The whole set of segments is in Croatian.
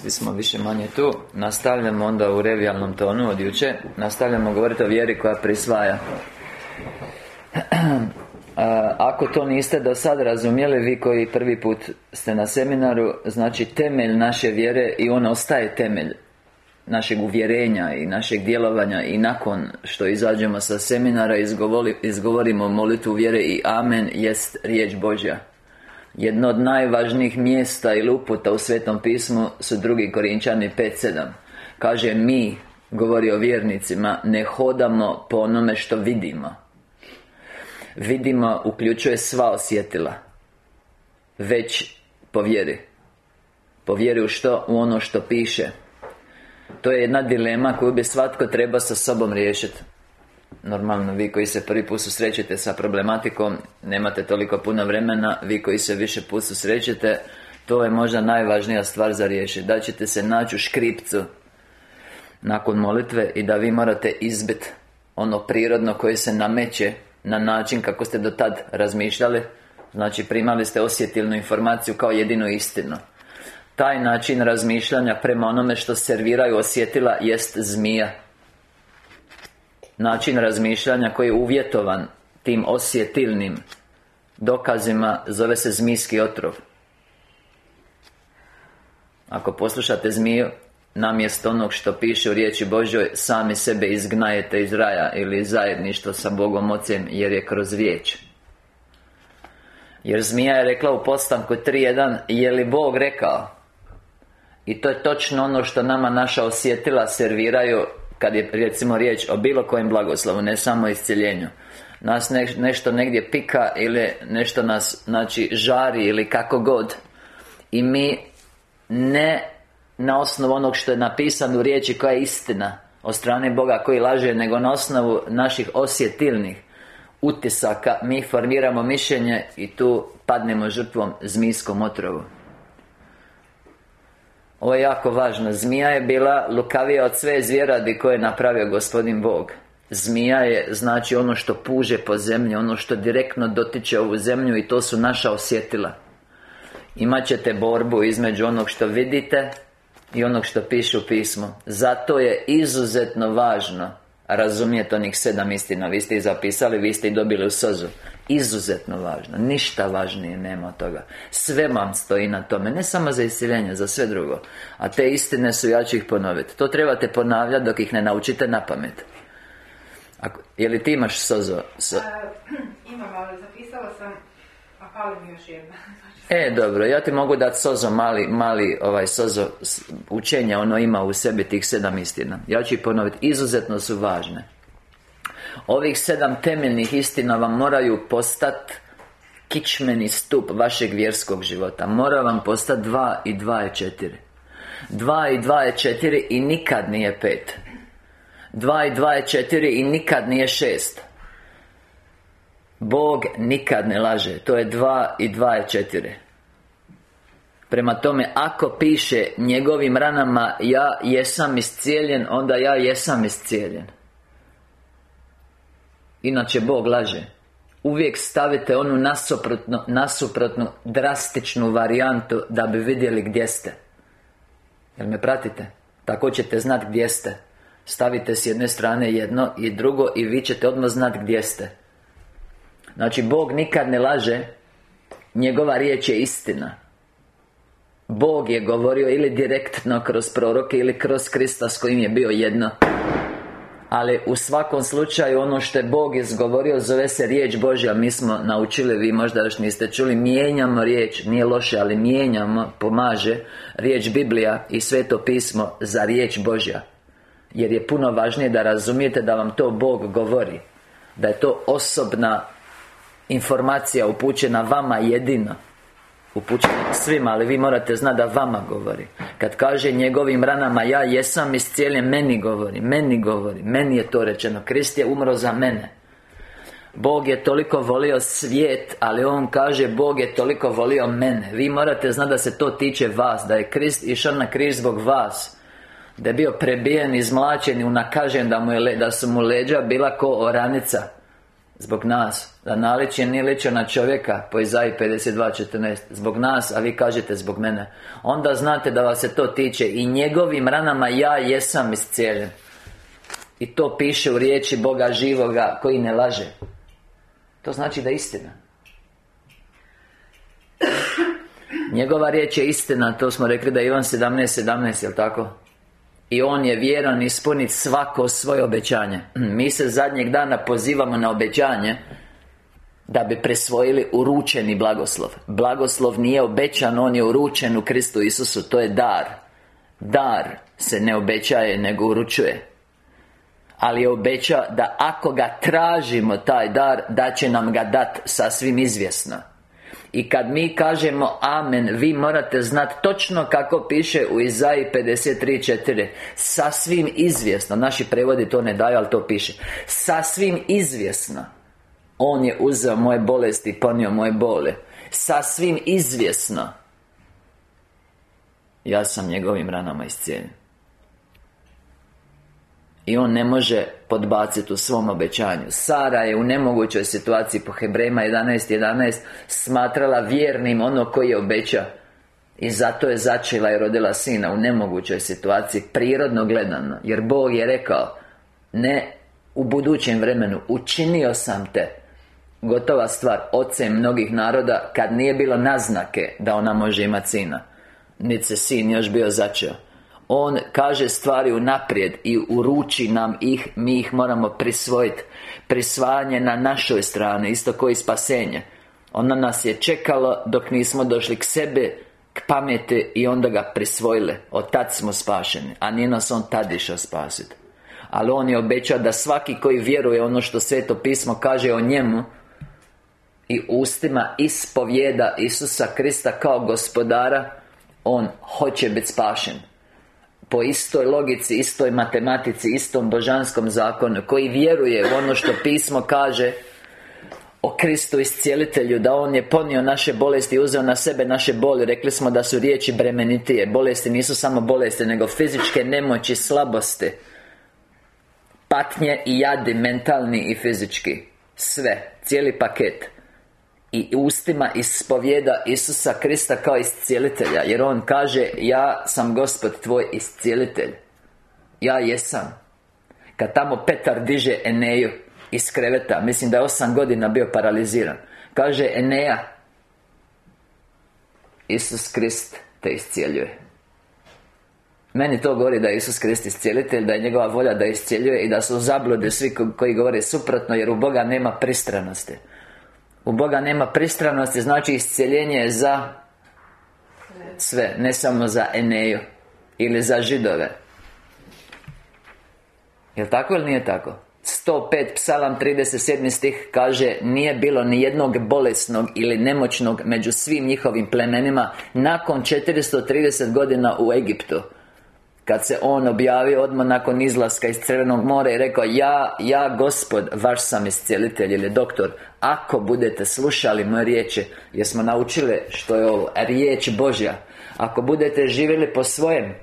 Svi smo više manje tu Nastavljamo onda u revijalnom tonu od juče Nastavljamo govoriti o vjeri koja prisvaja. Ako to niste do sad razumjeli Vi koji prvi put ste na seminaru Znači temelj naše vjere I on ostaje temelj Našeg uvjerenja i našeg djelovanja I nakon što izađemo sa seminara Izgovorimo molitvu vjere i Amen Jest riječ Božja jedno od najvažnijih mjesta ili uputa u Svetom pismu su drugi Korinčani 5.7 Kaže mi, govori o vjernicima, ne hodamo po onome što vidimo. Vidimo uključuje sva osjetila Već po vjeri. Po vjeri u što? U ono što piše. To je jedna dilema koju bi svatko treba sa sobom riješiti Normalno, vi koji se prvi put susrećete sa problematikom Nemate toliko puno vremena Vi koji se više put susrećete To je možda najvažnija stvar za riješiti Da ćete se naći u škripcu Nakon molitve I da vi morate izbit Ono prirodno koje se nameće Na način kako ste do tad razmišljali. Znači primali ste osjetilnu informaciju kao jedinu istinu. Taj način razmišljanja prema onome što serviraju osjetila jest zmija način razmišljanja koji je uvjetovan tim osjetilnim dokazima zove se zmijski otrov. Ako poslušate zmiju Namjesto onog što piše u riječi Božoj Sami sebe izgnajete iz raja Ili zajedništvo sa Bogom Ocem Jer je kroz riječ. Jer zmija je rekla u postanku 3.1 Je li Bog rekao? I to je točno ono što nama naša osjetila serviraju kad je recimo riječ o bilo kojem blagoslovu, ne samo iscjeljenju Nas nešto negdje pika ili nešto nas, znači, žari ili kako god. I mi ne na osnovu onog što je napisano u riječi koja je istina Od strane Boga koji laže, nego na osnovu naših osjetilnih utisaka Mi formiramo mišljenje i tu padnemo žrtvom zmijskom otrovu ovo je jako važno. Zmija je bila lukavija od sve zvjeradi koje je napravio gospodin Bog. Zmija je znači ono što puže po zemlji Ono što direktno dotiče ovu zemlju I to su naša osjetila. Imat ćete borbu između onog što vidite I onog što piše u pismu. Zato je izuzetno važno Razumijete onih sedam istina. Vi ste ih zapisali, vi ste ih dobili u sozu Izuzetno važno. Ništa važnije nema od toga. Sve vam stoji na tome. Ne samo za isiljenje, za sve drugo. A te istine su, ja ću ih ponoviti. To trebate ponavljati dok ih ne naučite na pamet. Ako, Je li ti imaš sozo? So... Uh, imam, ali zapisala sam A fali mi još jedna. E, dobro, ja ti mogu dati sozo mali, mali ovaj sozo učenja Ono ima u sebi tih sedam istina. Ja ću ih ponoviti. Izuzetno su važne Ovih sedam temeljnih istina vam moraju postati Kičmeni stup vašeg vjerskog života. Mora vam postati dva i dva je četiri. Dva i dva je četiri i nikad nije pet. Dva i dva je četiri i nikad nije šest. Bog nikad ne laže. To je dva i dva je četiri. Prema tome, ako piše njegovim ranama Ja jesam iscijeljen Onda ja jesam iscijeljen Inače Bog laže. Uvijek stavite onu nasuprotnu, nasuprotnu drastičnu varijantu Da bi vidjeli gdje ste. Jel me pratite? Tako ćete znati gdje ste. Stavite s jedne strane jedno i drugo I vi ćete odmah znati gdje ste. Znači, Bog nikad ne laže. Njegova riječ je istina. Bog je govorio ili direktno kroz proroke Ili kroz Krista s kojim je bio jedno ali u svakom slučaju ono što je Bog izgovorio zove se riječ Božja. Mi smo naučili, vi možda još niste čuli Mijenjamo riječ, nije loše, ali mijenjamo, pomaže. Riječ Biblija i Sveto pismo za riječ Božja. Jer je puno važnije da razumijete da vam to Bog govori. Da je to osobna informacija upućena vama jedino upućen svima, ali vi morate znati da vama govori. Kad kaže njegovim ranama ja jesam iscijeljen, meni govori, meni govori, meni je to rečeno. Krist je umro za mene. Bog je toliko volio svijet, ali On kaže Bog je toliko volio mene. Vi morate znati da se to tiče vas Da je Krist išao na križ zbog vas Da je bio prebijen, izmlačen i unakažen da, mu je, da su mu leđa bila ko oranica Zbog nas. Da naličje nije ličio na čovjeka Po Izaji 52.14 Zbog nas, a vi kažete zbog mene. Onda znate da vas se to tiče. I njegovim ranama ja jesam iscijeljen. I to piše u riječi Boga živoga Koji ne laže. To znači da je istina. Njegova riječ je istina To smo rekli da je Ivan 17.17 17, jel tako? I On je vjeran ispuniti svako svoje obećanje. Mi se zadnjeg dana pozivamo na obećanje Da bi presvojili uručeni blagoslov. Blagoslov nije obećan, on je uručen u Kristu Isusu. To je dar. Dar se ne obećaje, nego uručuje. Ali je obeća da ako ga tražimo taj dar Da će nam ga dat sasvim izvjesno i kad mi kažemo Amen Vi morate znati točno kako piše u Izaji 53.4 Sasvim izvjesno Naši prevodi to ne daju, ali to piše. Sasvim izvjesno On je uzeo moje bolesti i ponio moje bole Sasvim izvjesno. Ja sam njegovim ranama iscijeljen i on ne može podbaciti u svom obećanju. Sara je u nemogućoj situaciji po Hebrejima 11.11 11, Smatrala vjernim ono koji je obeća I zato je začela i rodila sina u nemogućoj situaciji Prirodno gledano. Jer Bog je rekao Ne u budućem vremenu Učinio sam te. Gotova stvar. Ocem mnogih naroda Kad nije bilo naznake Da ona može imati sina Niti se sin još bio začeo on kaže stvari unaprijed i uruči nam ih Mi ih moramo prisvojiti Prisvajanje na našoj strani Isto koji spasenje. Ona nas je čekalo dok nismo došli k sebe K pameti i onda ga prisvojile Od tad smo spašeni A nije nas on tad išao spasiti Ali on je obećao da svaki koji vjeruje ono što Sveto pismo kaže o njemu I ustima ispovjeda Isusa Krista kao gospodara On hoće biti spašen po istoj logici, istoj matematici, istom božanskom zakonu Koji vjeruje u ono što pismo kaže O Kristu iscijelitelju Da On je ponio naše bolesti i uzeo na sebe naše boli. Rekli smo da su riječi bremenitije. Bolesti nisu samo bolesti Nego fizičke nemoći, slabosti Patnje i jadi, mentalni i fizički. Sve, cijeli paket i ustima ispovjeda Isusa Krista kao iscijelitelja Jer On kaže Ja sam Gospod tvoj iscijelitelj. Ja jesam. Kad tamo Petar diže Eneju iz kreveta Mislim da je osam godina bio paraliziran Kaže Eneja Isus Krist te iscijeljuje. Meni to govori da je Isus Krist iscijelitelj Da je njegova volja da iscijeljuje I da su zablude svi koji govore suprotno Jer u Boga nema pristranosti u Boga nema pristranosti Znači iscijeljenje za Sve, ne samo za Eneju Ili za židove Jel tako ili nije tako? 105 psalam 37 stih kaže Nije bilo ni jednog bolesnog ili nemoćnog Među svim njihovim plemenima Nakon 430 godina u Egiptu kad se on objavio odmah nakon izlaska iz Crvenog mora i rekao Ja, ja gospod, vaš sam iscijelitelj ili doktor Ako budete slušali moje riječi Jer smo naučili što je ovo Riječ Božja Ako budete živjeli po svojem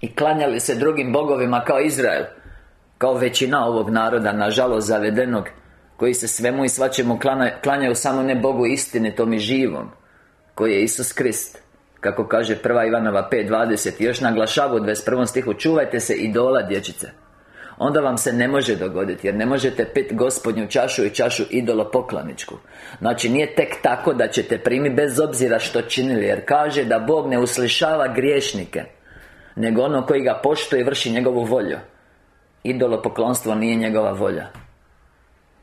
I klanjali se drugim bogovima kao Izrael Kao većina ovog naroda Nažalost zavedenog Koji se svemu i svačemu klanjaju samo ne Bogu istine, tom i živom Koji je Isus Krist kako kaže prva Ivanova 5.20 Još naglašava u 21. stihu Čuvajte se idola dječice Onda vam se ne može dogoditi Jer ne možete pit gospodnju čašu i čašu idolo poklaničku Znači nije tek tako da ćete primi Bez obzira što činili Jer kaže da Bog ne uslišava griješnike Nego ono koji ga poštuje vrši njegovu volju Idolo poklonstvo nije njegova volja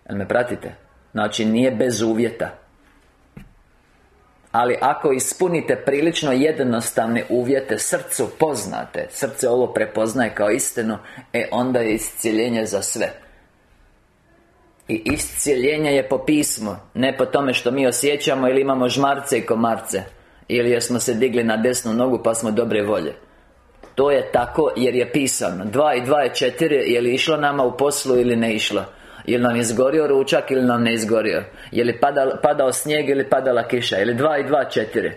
Jel me pratite? Znači nije bez uvjeta ali ako ispunite prilično jednostavne uvjete Srcu poznate Srce ovo prepoznaje kao istinu E onda je iscijeljenje za sve. I iscijeljenje je po pismu Ne po tome što mi osjećamo Ili imamo žmarce i komarce Ili jer smo se digli na desnu nogu pa smo dobre volje. To je tako jer je pisano. Dva i dva je četiri Je li išlo nama u poslu ili ne išlo je li nam izgorio ručak ili nam ne izgorio Je li padao, padao snijeg ili padala kiša? Ili dva i dva četiri?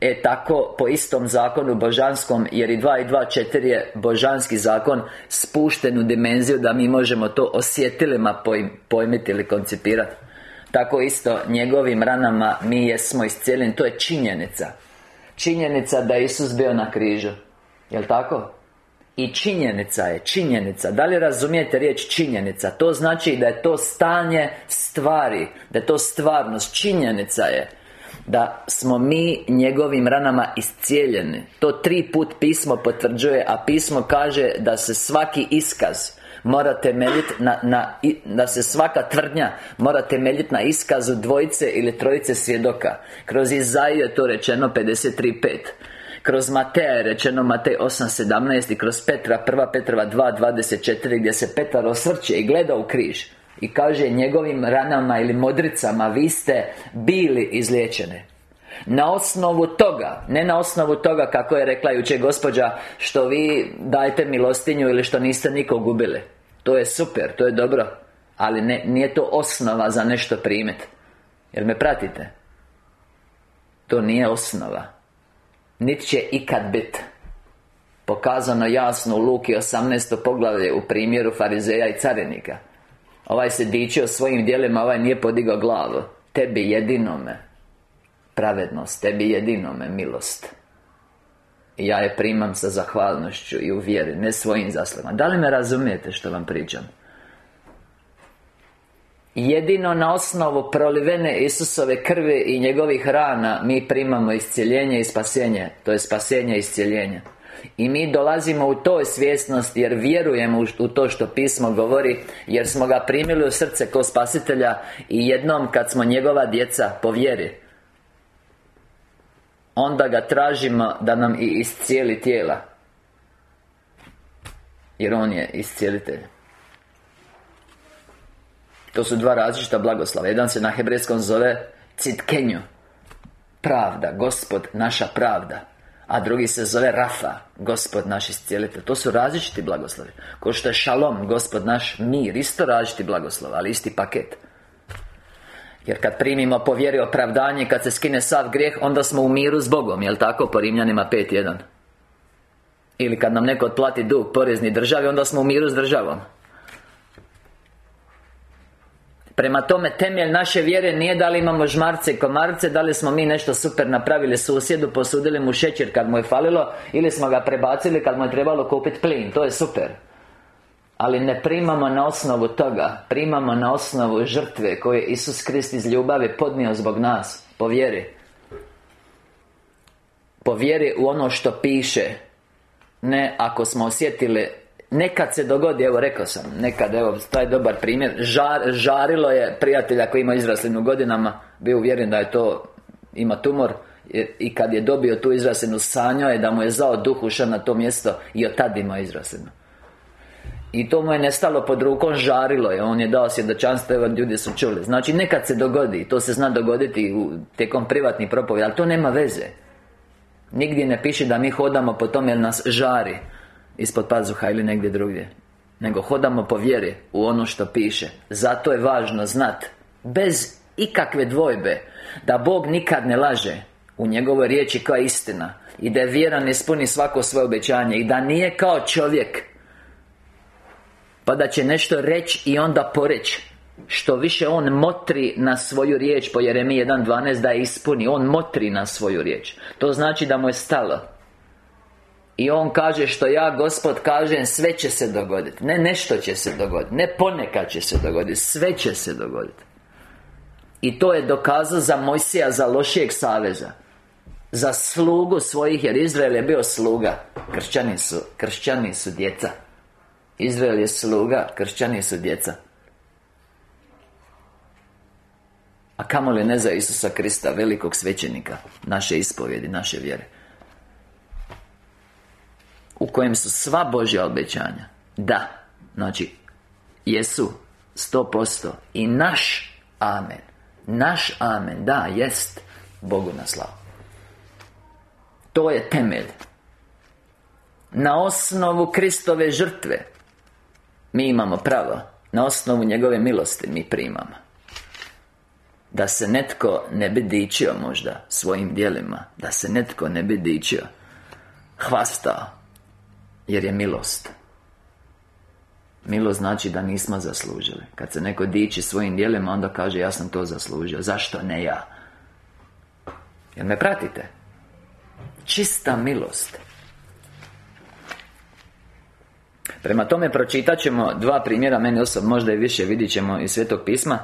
E tako, po istom zakonu božanskom Jer i 2 i 2, 4 je božanski zakon Spušten u dimenziju da mi možemo to osjetilima pojmiti ili koncipirati Tako isto, njegovim ranama mi jesmo iscijeljeni. To je činjenica. Činjenica da je Isus bio na križu. Jel' tako? I činjenica je, činjenica. Da li razumijete riječ činjenica? To znači da je to stanje stvari Da je to stvarnost. Činjenica je da smo mi njegovim ranama iscijeljeni. To tri put pismo potvrđuje A pismo kaže da se svaki iskaz Mora temeljiti na, na, da se svaka tvrdnja Mora temeljiti na iskazu dvojice ili trojice svjedoka. Kroz Izaiju je to rečeno 53.5 kroz Mateja je rečeno Matej 8.17 I kroz Petra, 1 Petrova 2.24 Gdje se Petar osvrće i gleda u križ I kaže njegovim ranama ili modricama Vi ste bili izliječene na osnovu toga Ne na osnovu toga kako je rekla jučer gospođa Što vi dajete milostinju ili što niste nikog gubili To je super, to je dobro Ali ne, nije to osnova za nešto primiti Jer me pratite? To nije osnova Niti će ikad bit. Pokazano jasno u Luki 18. poglavlje U primjeru farizeja i carinika. Ovaj se dičio svojim dijelima Ovaj nije podigao glavu. Tebi jedinome. Pravednost Tebi jedinome milost. Ja je primam sa zahvalnošću i u vjeri Ne svojim zaslugama. Da li me razumijete što vam pričam? Jedino na osnovu prolivene Isusove krvi i njegovih rana Mi primamo iscjeljenje i spasenje To je spasenje i iscjeljenje i mi dolazimo u toj svjesnosti jer vjerujemo u to što pismo govori Jer smo ga primili u srce kao spasitelja I jednom kad smo njegova djeca po vjeri Onda ga tražimo da nam i iscijeli tijela. Jer on je iscijelitelj to su dva različita blagoslova. Jedan se na hebrejskom zove Citkenju Pravda, Gospod, naša pravda. A drugi se zove Rafa Gospod naš iscijelitelj To su različiti blagoslovi. Ko što je Šalom, Gospod naš mir Isto različiti blagoslov, ali isti paket. Jer kad primimo po vjeri opravdanje Kad se skine sav grijeh Onda smo u miru s Bogom Jel tako? Po Rimljanima 5.1 Ili kad nam neko otplati dug porezni državi Onda smo u miru s državom Prema tome, temelj naše vjere nije da li imamo žmarce i komarce Da li smo mi nešto super napravili susjedu Posudili mu šećer kad mu je falilo Ili smo ga prebacili kad mu je trebalo kupiti plin. To je super. Ali ne primamo na osnovu toga Primamo na osnovu žrtve Koje je Isus Krist iz ljubavi podnio zbog nas Po vjeri. Po vjeri u ono što piše. Ne ako smo osjetili Nekad se dogodi, evo rekao sam Nekad, evo, taj dobar primjer. Žar, Žarilo je prijatelja koji ima izraslinu godinama Bio uvjeren da je to Ima tumor I kad je dobio tu izraslinu Sanjao je da mu je zao duh ušao na to mjesto I od tada ima izraslinu i to mu je nestalo pod rukom, žarilo je. On je dao svjedočanstvo, evo ljudi su čuli. Znači nekad se dogodi, to se zna dogoditi u, tijekom privatnih propovjeda Ali to nema veze. Nigdje ne piše da mi hodamo po tome jer nas žari Ispod pazuha ili negdje drugdje. Nego hodamo po vjeri u ono što piše. Zato je važno znat Bez ikakve dvojbe Da Bog nikad ne laže U njegovoj riječi kao istina I da je vjeran ispuni svako svoje obećanje I da nije kao čovjek. Pa da će nešto reći i onda poreći Što više on motri na svoju riječ Po Jeremiji 1.12 da je ispuni On motri na svoju riječ. To znači da mu je stalo i on kaže što ja gospod kažem Sve će se dogoditi. Ne nešto će se dogoditi Ne ponekad će se dogoditi Sve će se dogoditi. I to je dokazao za Mojsija Za lošijeg saveza. Za slugu svojih Jer Izrael je bio sluga. Kršćani su, kršćani su djeca. Izrael je sluga, kršćani su djeca. A kamoli ne za Isusa Krista, velikog svećenika Naše ispovjedi, naše vjere U kojem su sva Božja obećanja. Da, znači Jesu sto posto I naš Amen. Naš Amen, da, jest Bogu na slavu. To je temelj. Na osnovu Kristove žrtve mi imamo pravo. Na osnovu njegove milosti mi primamo. Da se netko ne bi dičio možda Svojim dijelima Da se netko ne bi dičio Hvastao Jer je milost. Milost znači da nismo zaslužili. Kad se neko diči svojim dijelima Onda kaže ja sam to zaslužio. Zašto ne ja? Jel me pratite? Čista milost. Prema tome pročitat ćemo dva primjera. Meni osobno možda i više vidit ćemo iz Svetog pisma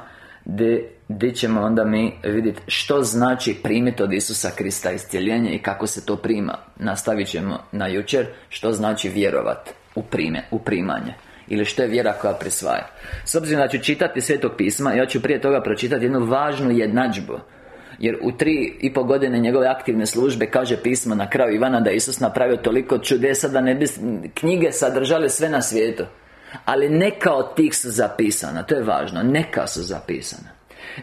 Gdje ćemo onda mi vidjeti što znači primiti od Isusa Krista iscijeljenje i kako se to prima. Nastavit ćemo na jučer što znači vjerovat u, prime, u primanje. Ili što je vjera koja prisvaja. S obzirom da ću čitati Svetog pisma Ja ću prije toga pročitati jednu važnu jednadžbu. Jer u tri i po godine njegove aktivne službe Kaže pismo na kraju Ivana da je Isus napravio toliko čudesa Da ne bi knjige sadržale sve na svijetu Ali neka od tih su zapisana To je važno Neka su zapisana.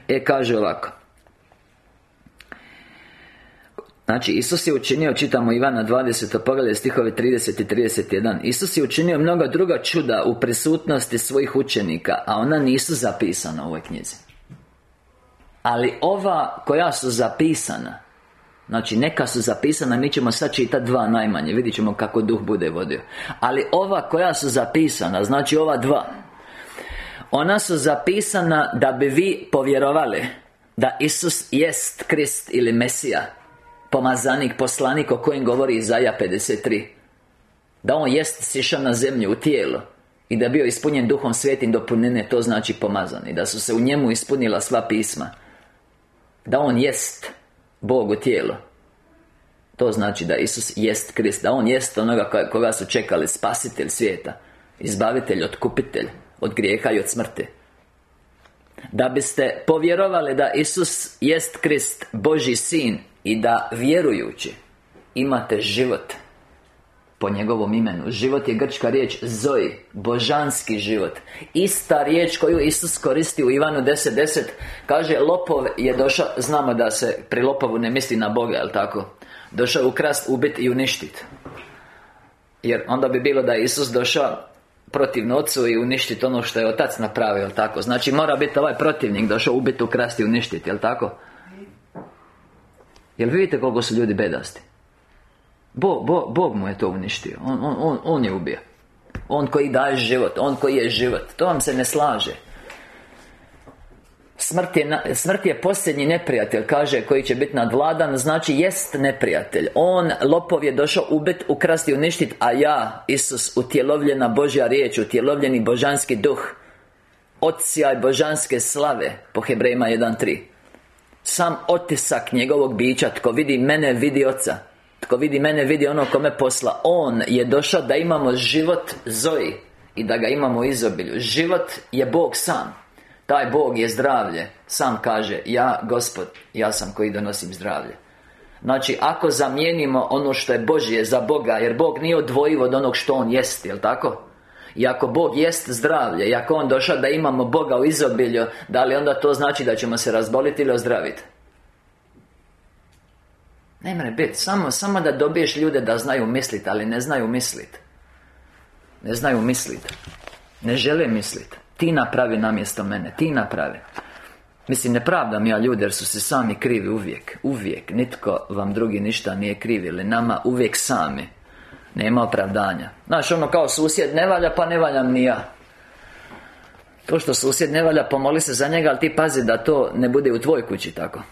E kaže ovako. Znači, Isus je učinio, čitamo Ivana 20. poglavlje stihove 30 i 31 Isus je učinio mnoga druga čuda u prisutnosti svojih učenika A ona nisu zapisana u ovoj knjizi. Ali ova koja su zapisana Znači neka su zapisana, mi ćemo sad čitati dva najmanje Vidjet ćemo kako duh bude vodio. Ali ova koja su zapisana, znači ova dva Ona su zapisana da bi vi povjerovali Da Isus jest Krist ili Mesija Pomazanik, poslanik o kojem govori Izaja 53 Da On jest sišao na zemlju u tijelo i da bio ispunjen duhom svetim do punine, to znači pomazan I da su se u njemu ispunila sva pisma. Da On jest Bog u tijelu. To znači da Isus jest Krist Da On jest onoga koga su čekali Spasitelj svijeta Izbavitelj, otkupitelj Od grijeha i od smrti. Da biste povjerovali da Isus jest Krist Boži sin I da vjerujući Imate život po njegovom imenu Život je grčka riječ Zoji Božanski život Ista riječ koju Isus koristi u Ivanu 10.10 Kaže lopov je došao Znamo da se pri lopovu ne misli na Boga, jel tako? Došao ukrast, ubiti i uništiti Jer onda bi bilo da Isus došao protiv ocu i uništiti ono što je otac napravio, jel tako? Znači mora biti ovaj protivnik došao ubiti, ukrasti i uništiti, jel tako? Jel vidite koliko su ljudi bedasti? Bog, Bog, Bog mu je to uništio. On, on, on, on je ubio. On koji daje život On koji je život. To vam se ne slaže. Smrt je, smrt je posljednji neprijatelj Kaže koji će biti nadvladan Znači jest neprijatelj. On, lopov je došao ubit, ukrasti, uništiti A ja, Isus, utjelovljena Božja riječ Utjelovljeni božanski duh Ocijaj božanske slave Po Hebrejima 1.3 Sam otisak njegovog bića Tko vidi mene, vidi oca tko vidi mene, vidi ono kome posla. On je došao da imamo život Zoji I da ga imamo u izobilju. Život je Bog sam. Taj Bog je zdravlje. Sam kaže Ja, Gospod, ja sam koji donosim zdravlje. Znači, ako zamijenimo ono što je Božje za Boga Jer Bog nije odvojiv od onog što On jest, jel tako? I ako Bog jest zdravlje I ako On došao da imamo Boga u izobilju Da li onda to znači da ćemo se razboliti ili ozdraviti? Ne mre biti, samo, samo da dobiješ ljude da znaju misliti, ali ne znaju misliti Ne znaju misliti Ne žele misliti Ti napravi namjesto mene, ti napravi. Mislim, ne pravdam ja ljude jer su se sami krivi uvijek. Uvijek, nitko vam drugi ništa nije krivi Ili nama uvijek sami. Nema opravdanja. Znaš, ono kao susjed ne valja, pa ne valjam ni ja. To što susjed ne valja, pomoli se za njega Ali ti pazi da to ne bude u tvoj kući tako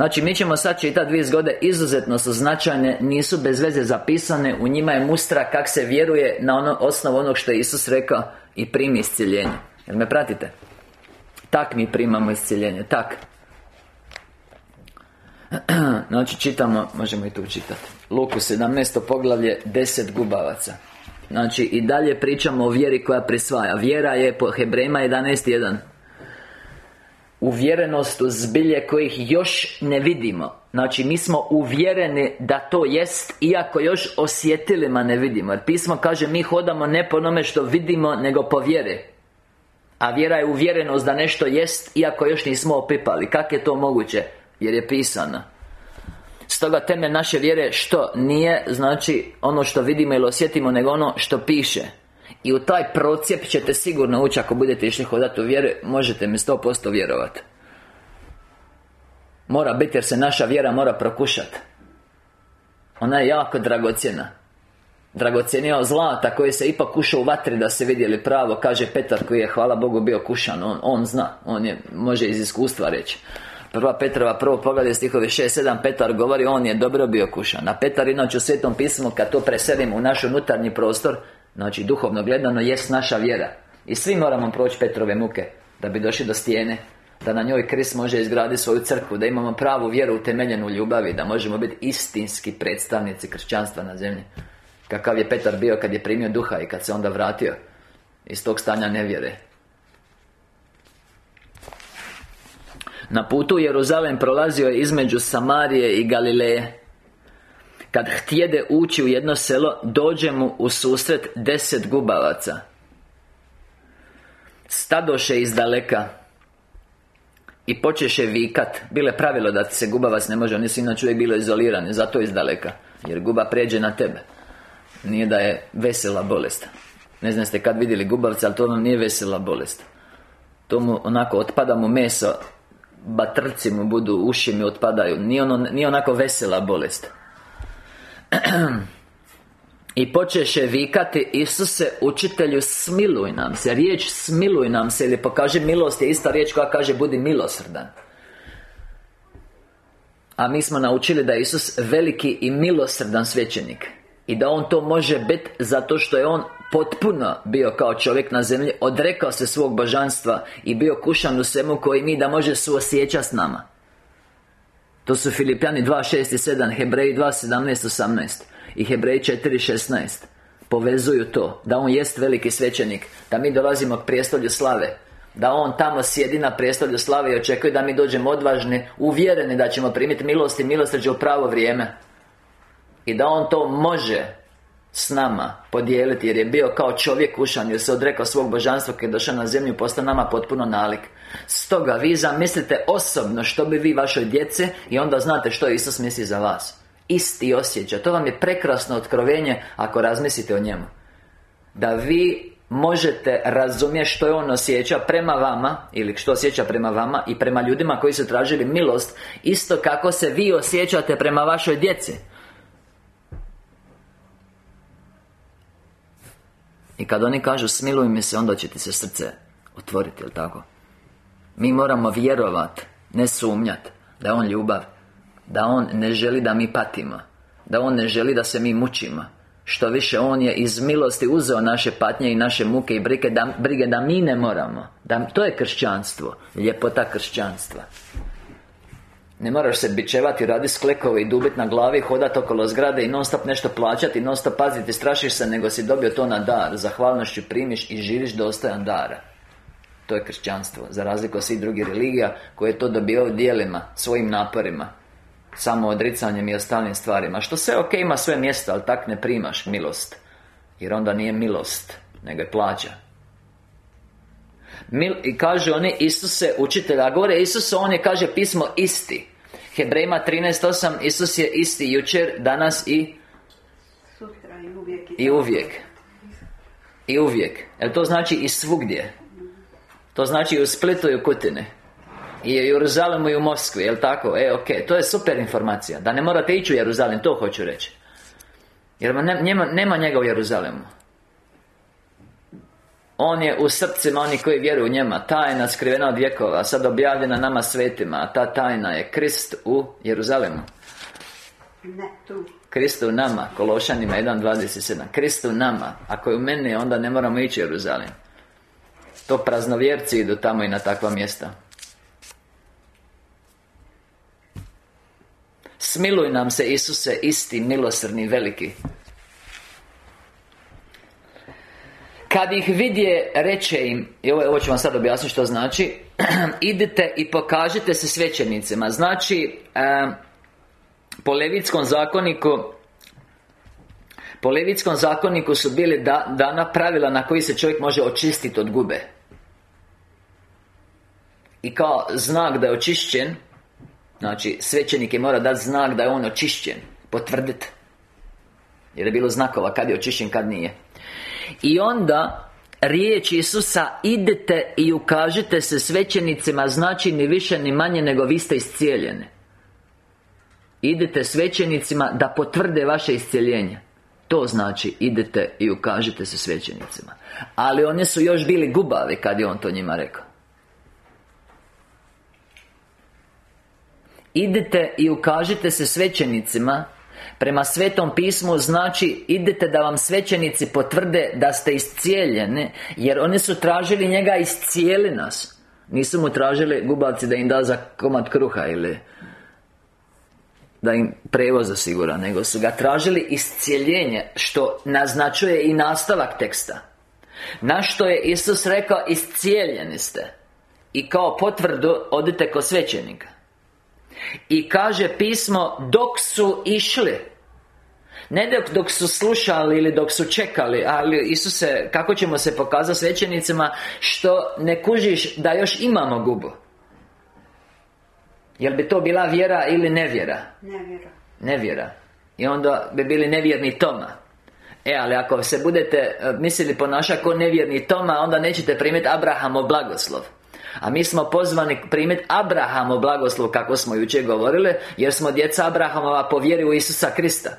Znači, mi ćemo sad čitati dvije zgode Izuzetno su značajne Nisu bez veze zapisane U njima je mustra kak se vjeruje Na ono, osnovu onog što je Isus rekao I primi isciljenje. Jel me pratite? Tak mi primamo isciljenje Tak. Znači, čitamo Možemo i tu čitati Luku 17. poglavlje 10 gubavaca. Znači, i dalje pričamo o vjeri koja prisvaja. Vjera je po Hebrejima 11.1 uvjerenost u zbilje kojih još ne vidimo. Znači, mi smo uvjereni da to jest Iako još osjetilima ne vidimo. Jer pismo kaže, mi hodamo ne po onome što vidimo, nego po vjeri. A vjera je uvjerenost da nešto jest Iako još nismo opipali. Kako je to moguće? Jer je pisano. Stoga teme naše vjere što nije Znači, ono što vidimo ili osjetimo Nego ono što piše i u taj procijep ćete sigurno ući ako budete išli hodati u vjeru Možete mi 100% vjerovati Mora biti jer se naša vjera mora prokušati Ona je jako dragocjena. Dragocjenija od zlata koji se ipak kuša u vatri da se vidjeli pravo Kaže Petar koji je hvala Bogu bio kušan. On, on zna, on je, može iz iskustva reći. Prva Petrova prvo poglavlje stihovi 6-7 Petar govori on je dobro bio kušan. A Petar inače u Svetom pismu kad to preselimo u naš unutarnji prostor Znači duhovno gledano jest naša vjera. I svi moramo proći Petrove muke Da bi došli do stijene da na njoj Krist može izgraditi svoju crkvu Da imamo pravu vjeru utemeljenu u ljubavi Da možemo biti istinski predstavnici kršćanstva na zemlji. Kakav je Petar bio kad je primio duha i kad se onda vratio Iz tog stanja nevjere. Na putu Jeruzalem prolazio je između Samarije i Galileje Kad htjede ući u jedno selo Dođe mu u susret deset gubavaca Stadoše iz daleka. I počeše vikat. Bilo je pravilo da se gubavac ne može Oni su inače uvijek bilo izolirani Zato iz daleka. Jer guba pređe na tebe. Nije da je vesela bolest. Ne znam ste kad vidjeli gubavca Ali to vam nije vesela bolest. To mu onako otpada mu meso Batrci mu budu, uši mi otpadaju. Nije, ono, nije onako vesela bolest I počeše vikati Isuse, učitelju, smiluj nam se Riječ smiluj nam se Ili pokaže milost je ista riječ koja kaže budi milosrdan A mi smo naučili da je Isus veliki i milosrdan svećenik I da On to može biti zato što je On potpuno bio kao čovjek na zemlji Odrekao se svog božanstva I bio kušan u svemu koji mi da može suosjećati s nama To su Filipjani 2, 6 i 7 Hebreji 2, 17, 18 I Hebreji 4, 16 Povezuju to Da On jest veliki svećenik Da mi dolazimo k prijestolju slave da On tamo sjedi na prijestolju slave i očekuje da mi dođemo odvažni Uvjereni da ćemo primiti milost i milosrđe u pravo vrijeme. I da On to može s nama podijeliti Jer je bio kao čovjek ušan Jer se odrekao svog božanstva Kad je došao na zemlju Postao nama potpuno nalik Stoga vi zamislite osobno Što bi vi vašoj djece I onda znate što Isus misli za vas. Isti osjećaj. To vam je prekrasno otkrovenje Ako razmislite o njemu. Da vi možete razumjeti što je on osjeća prema vama Ili što osjeća prema vama I prema ljudima koji su tražili milost Isto kako se vi osjećate prema vašoj djeci. I kad oni kažu smiluj mi se, onda će ti se srce otvoriti, jel tako? Mi moramo vjerovat, ne sumnjat Da je On ljubav Da On ne želi da mi patimo Da On ne želi da se mi mučimo. Što više On je iz milosti uzeo naše patnje i naše muke i brige da, brige da mi ne moramo. Da, To je kršćanstvo Ljepota kršćanstva. Ne moraš se bičevati, radi sklekove i dubit na glavi, hodati okolo zgrade i non stop nešto plaćati, non stop paziti, strašiš se, nego si dobio to na dar. Zahvalnošću primiš i živiš dostojan dara To je kršćanstvo, za razliku od svih drugih religija koje je to dobio dijelima, svojim naporima Samo odricanjem i ostalim stvarima. Što sve ok, ima svoje mjesto, ali tak ne primaš milost Jer onda nije milost, nego je plaća. Mil, I kaže oni Isuse učitelja gore Isus on je kaže pismo isti. Hebrejima 13.8 Isus je isti jučer, danas i Sutra i uvijek. I uvijek. I uvijek. Jer to znači i svugdje To znači i u Splitu i u Kutini. I u Jeruzalemu i u Moskvi, jel tako? E, ok, to je super informacija. Da ne morate ići u Jeruzalem, to hoću reći. Jer nema, nema njega u Jeruzalemu. On je u srcima oni koji vjeruju u njema. Tajna skrivena od vjekova Sad objavljena nama svetima. A ta tajna je Krist u Jeruzalemu. Ne, tu. Krist u nama Kološanima 1.27 Krist u nama. Ako je u meni onda ne moramo ići u Jeruzalem To praznovjerci idu tamo i na takva mjesta. Smiluj nam se Isuse isti, milosrni, veliki. Kad ih vidje, reče im I ovo, ovo ću vam sad objasniti što znači Idite i pokažite se svećenicima. Znači Po Levitskom zakoniku Po Levitskom zakoniku su bili da, dana pravila na koji se čovjek može očistiti od gube. I kao znak da je očišćen Znači, svećenik je mora dati znak da je on očišćen Potvrditi Jer je bilo znakova kad je očišćen, kad nije. I onda Riječ Isusa Idete i ukažite se svećenicima Znači ni više ni manje nego vi ste iscijeljeni. Idete svećenicima da potvrde vaše iscjeljenje To znači, idete i ukažite se svećenicima. Ali oni su još bili gubavi kad je on to njima rekao. Idete i ukažite se svećenicima. Prema Svetom pismu znači Idete da vam svećenici potvrde da ste iscijeljeni Jer oni su tražili njega iscijeli nas. Nisu mu tražili gubavci da im da za komad kruha ili da im prevoz osigura Nego su ga tražili iscijeljenje Što naznačuje i nastavak teksta. Na što je Isus rekao Iscijeljeni ste. I kao potvrdu odite kod svećenika. I kaže pismo Dok su išli. Ne dok, dok su slušali ili dok su čekali Ali Isuse, kako ćemo se pokazati svećenicima Što ne kužiš da još imamo gubu Jel bi to bila vjera ili nevjera? Nevjera. Nevjera. I onda bi bili nevjerni Toma. E, ali ako se budete e, mislili ponašati kao nevjerni Toma Onda nećete primiti Abrahamov blagoslov. A mi smo pozvani primiti Abrahamov blagoslov kako smo jučer govorili Jer smo djeca Abrahamova po vjeri u Isusa Krista.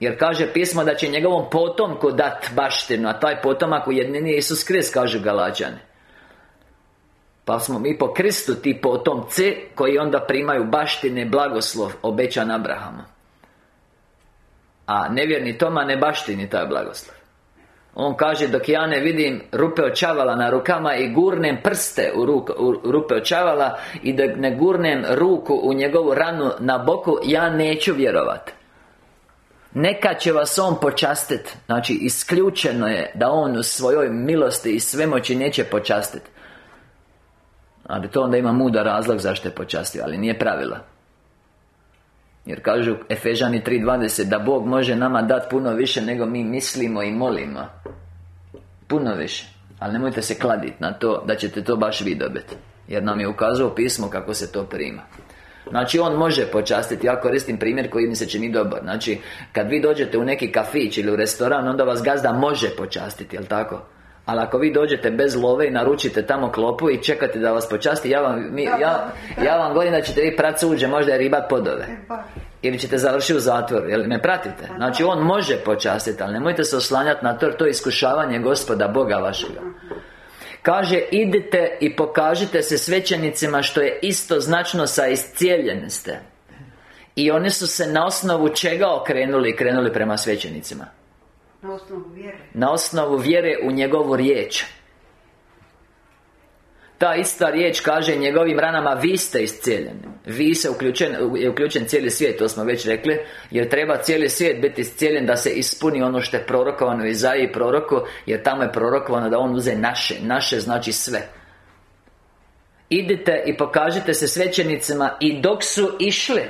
Jer kaže pismo da će njegovom potomku dat baštinu A taj potomak u jednini je Isus Krist, kažu Galađani Pa smo mi po Kristu ti potomci Koji onda primaju baštine blagoslov Obećan Abrahama A nevjerni Toma ne baštini taj blagoslov. On kaže, dok ja ne vidim rupe očavala na rukama I gurnem prste u, u rupe očavala I da ne gurnem ruku u njegovu ranu na boku Ja neću vjerovati neka će vas On počastiti Znači, isključeno je da On u svojoj milosti i svemoći neće počastiti Ali to onda ima muda razlog zašto je počastio Ali nije pravila Jer kažu Efežani 3.20 Da Bog može nama dati puno više nego mi mislimo i molimo. Puno više. Ali nemojte se kladiti na to da ćete to baš vi dobiti Jer nam je ukazao pismo kako se to prima. Znači on može počastiti, ja koristim primjer koji mi se čini dobar. Znači, kad vi dođete u neki kafić ili u restoran Onda vas gazda može počastiti, jel tako? Ali ako vi dođete bez love i naručite tamo klopu i čekate da vas počasti Ja vam, mi, ja, ja vam govorim da ćete vi prat suđe, možda je ribat podove. Ili ćete završiti u zatvoru, jel me pratite? Znači on može počastiti, ali nemojte se oslanjati na to To je iskušavanje gospoda Boga vašega. Kaže, idite i pokažite se svećenicima što je isto značno sa iscijeljeni ste. I oni su se na osnovu čega okrenuli? I krenuli prema svećenicima Na osnovu vjere. U njegovu riječ. Ta ista riječ kaže njegovim ranama Vi ste iscijeljeni. Vi se uključen, je uključen cijeli svijet To smo već rekli Jer treba cijeli svijet biti iscijeljen Da se ispuni ono što je prorokovano Izaiji proroku Jer tamo je prorokovano da on uze naše. Naše znači sve. Idite i pokažite se svećenicima I dok su išli.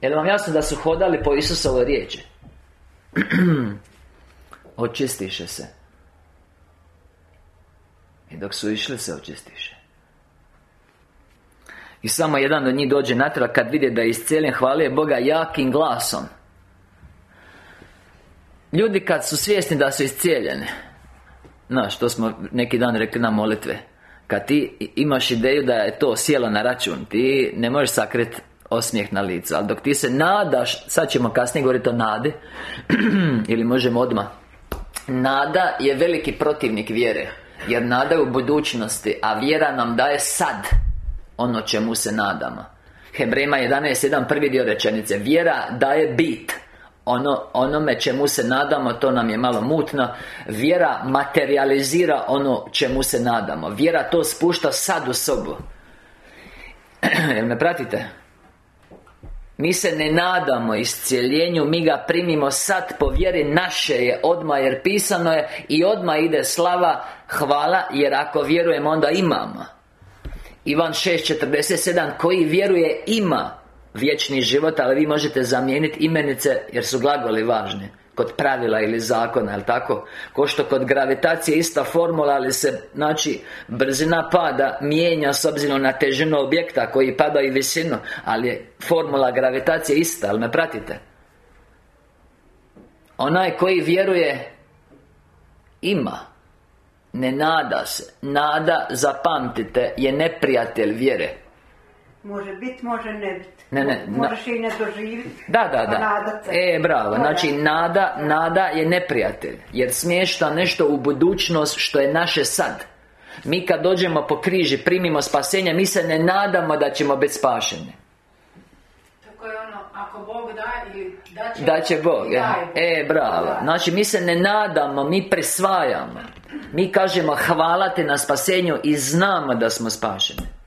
Je vam jasno da su hodali po Isusovoj riječi Očistiše se. I dok su išli se očistiše. I samo jedan od njih dođe natrag kad vidi da je iscijeljen hvalije Boga jakim glasom. Ljudi kad su svjesni da su iscijeljeni No, što smo neki dan rekli na molitve Kad ti imaš ideju da je to sjelo na račun Ti ne možeš sakriti osmijeh na licu Ali dok ti se nadaš Sad ćemo kasnije govoriti o nadi Ili možemo odmah Nada je veliki protivnik vjere jer nada u budućnosti A vjera nam daje sad Ono čemu se nadamo. Hebrema 11.1 prvi dio rečenice. Vjera daje bit. Ono, onome čemu se nadamo, to nam je malo mutno. Vjera materializira ono čemu se nadamo. Vjera to spušta sad u sobu. Jel me pratite? Mi se ne nadamo iscijeljenju Mi ga primimo sad po vjeri naše je odmah Jer pisano je I odmah ide slava Hvala Jer ako vjerujemo onda imamo. Ivan 6.47 Koji vjeruje ima Vječni život Ali vi možete zamijeniti imenice Jer su glagoli važni Kod pravila ili zakona, jel tako? Ko što kod gravitacije ista formula, ali se, znači, brzina pada mijenja s obzirom na težinu objekta koji pada i visinu Ali je formula gravitacije ista, ali me pratite? Onaj koji vjeruje Ima Ne nada se Nada, zapamtite, je neprijatelj vjere Može biti, može ne biti. Ne, ne, na- Možeš i ne doživjeti. Da, da, da. nadat se. E, bravo. Znači, nada, nada je neprijatelj. Jer smješta nešto u budućnost što je naše sad. Mi kad dođemo po križi, primimo spasenje, mi se ne nadamo da ćemo biti spašeni. Tako je ono, ako Bog da ili da će, Da će Bog, i e, Bog. e, bravo Da. Znači, mi se ne nadamo, mi prisvajamo Mi kažemo hvala te na spasenju i znamo da smo spašeni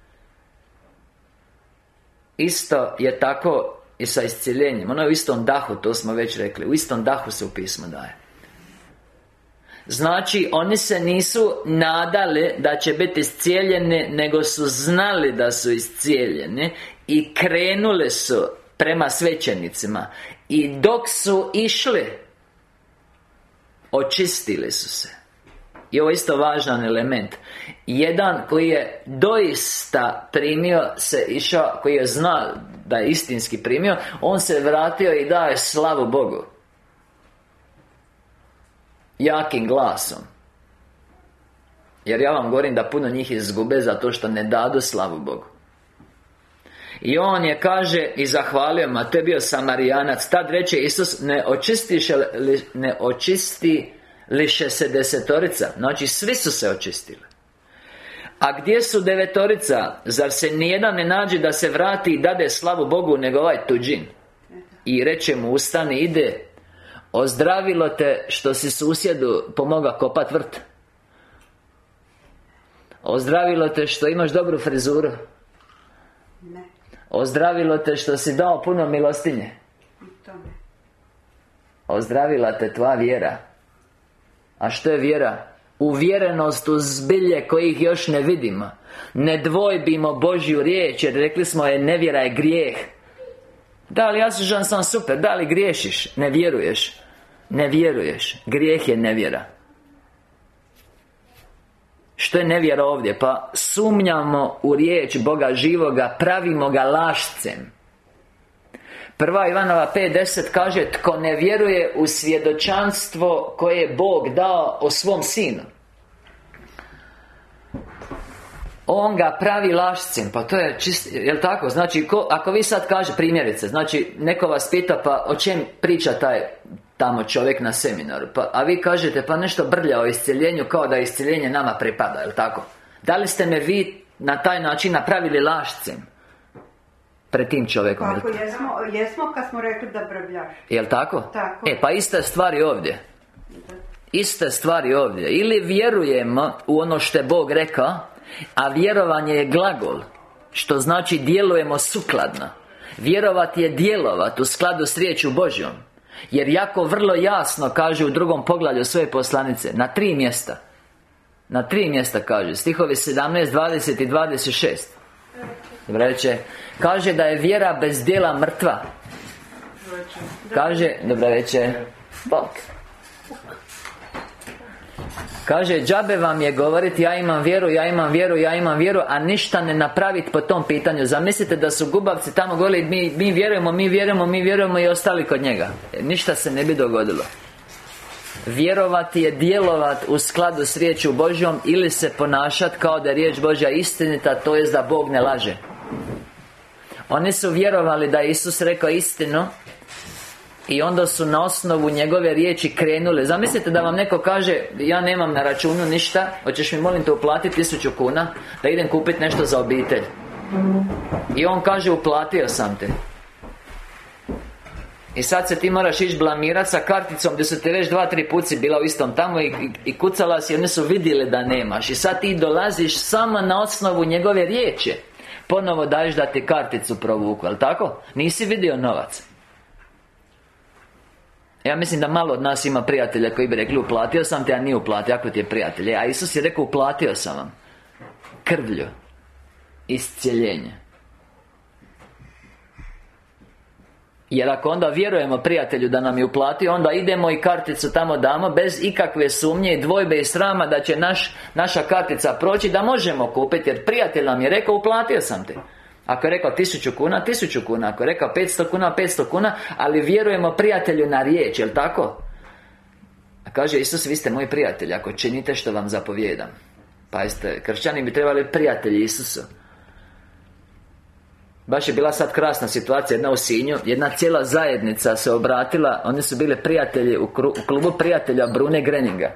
Isto je tako i sa iscjeljenjem Ono je u istom dahu, to smo već rekli. U istom dahu se u pismu daje. Znači, oni se nisu nadali da će biti iscijeljeni Nego su znali da su iscijeljeni I krenuli su prema svećenicima. I dok su išli Očistili su se I ovo je isto važan element. Jedan koji je doista primio se išao Koji je znao da je istinski primio On se vratio i daje slavu Bogu. Jakim glasom. Jer ja vam govorim da puno njih izgube Zato što ne dadu slavu Bogu. I on je kaže i zahvalio mu, a to bio Samarijanac. Tad reče Isus Ne očistiš li, ne očisti liše se desetorica. Znači svi su se očistili. A gdje su devetorica? Zar se nijedan ne nađe da se vrati i dade slavu Bogu nego ovaj tuđin? I reče mu ustani ide. Ozdravilo te što si susjedu pomoga kopat vrt. Ozdravilo te što imaš dobru frizuru. Ne, Ozdravilo te što si dao puno milostinje. Ozdravila te tvoja vjera A što je vjera? Uvjerenost u zbilje kojih još ne vidimo. Ne dvojbimo Božju riječ Jer rekli smo je nevjera je grijeh. Da li ja sužan sam super? Da li griješiš? Ne vjeruješ. Ne vjeruješ. Grijeh je nevjera. Što je nevjera ovdje? Pa sumnjamo u riječ Boga živoga Pravimo ga lašcem Prva Ivanova 5.10 kaže Tko ne vjeruje u svjedočanstvo koje je Bog dao o svom sinu On ga pravi lašcem, pa to je čist, jel tako? Znači, ko, ako vi sad kaže primjerice Znači, neko vas pita, pa o čem priča taj tamo čovjek na seminaru pa, A vi kažete, pa nešto brlja o iscjeljenju Kao da iscjeljenje nama pripada, jel tako? Da li ste me vi na taj način napravili lašcem? Pred tim čovjekom, Kako jesmo, jesmo kad smo rekli da brbljaš. Jel tako? Tako. E, pa iste stvari ovdje. Iste stvari ovdje. Ili vjerujemo u ono što je Bog rekao A vjerovanje je glagol Što znači djelujemo sukladno. Vjerovati je djelovat u skladu s riječju Božjom. Jer jako vrlo jasno kaže u drugom poglavlju svoje poslanice Na tri mjesta. Na tri mjesta kaže Stihovi 17, 20 i 26 Dobro reče Kaže da je vjera bez djela mrtva. Kaže, dobro večer Bog. Kaže, džabe vam je govoriti Ja imam vjeru, ja imam vjeru, ja imam vjeru A ništa ne napraviti po tom pitanju. Zamislite da su gubavci tamo govorili mi, mi vjerujemo, mi vjerujemo, mi vjerujemo I ostali kod njega. E, Ništa se ne bi dogodilo. Vjerovati je djelovat u skladu s riječju Božjom Ili se ponašati kao da je riječ Božja istinita To jest da Bog ne laže Oni su vjerovali da je Isus rekao istinu i onda su na osnovu njegove riječi krenuli. Zamislite da vam neko kaže Ja nemam na računu ništa Hoćeš mi molim te uplatiti tisuću kuna Da idem kupiti nešto za obitelj? I on kaže uplatio sam te. I sad se ti moraš ići blamirati sa karticom Gdje su te već dva, tri puci bila u istom tamo i, i, i kucala si, oni su vidjeli da nemaš. I sad ti dolaziš samo na osnovu njegove riječi Ponovo daješ da ti karticu provuku, jel tako? Nisi vidio novac. Ja mislim da malo od nas ima prijatelja koji bi rekli uplatio sam te, a nije uplatio, ako ti je prijatelj. A Isus je rekao uplatio sam vam Krvlju Iscijeljenje Jer ako onda vjerujemo prijatelju da nam je uplatio Onda idemo i karticu tamo damo Bez ikakve sumnje i dvojbe i srama Da će naš, naša kartica proći Da možemo kupiti. Jer prijatelj nam je rekao uplatio sam te ako je rekao tisuću kuna, tisuću kuna. Ako je rekao 500 kuna, 500 kuna. Ali vjerujemo prijatelju na riječ, jel tako? A kaže Isus, vi ste moji prijatelji Ako činite što vam zapovjedam Pa jeste, kršćani bi trebali prijatelji Isusu Baš je bila sad krasna situacija, jedna u Sinju Jedna cijela zajednica se obratila Oni su bili prijatelji u, klubu prijatelja Brune Greninga.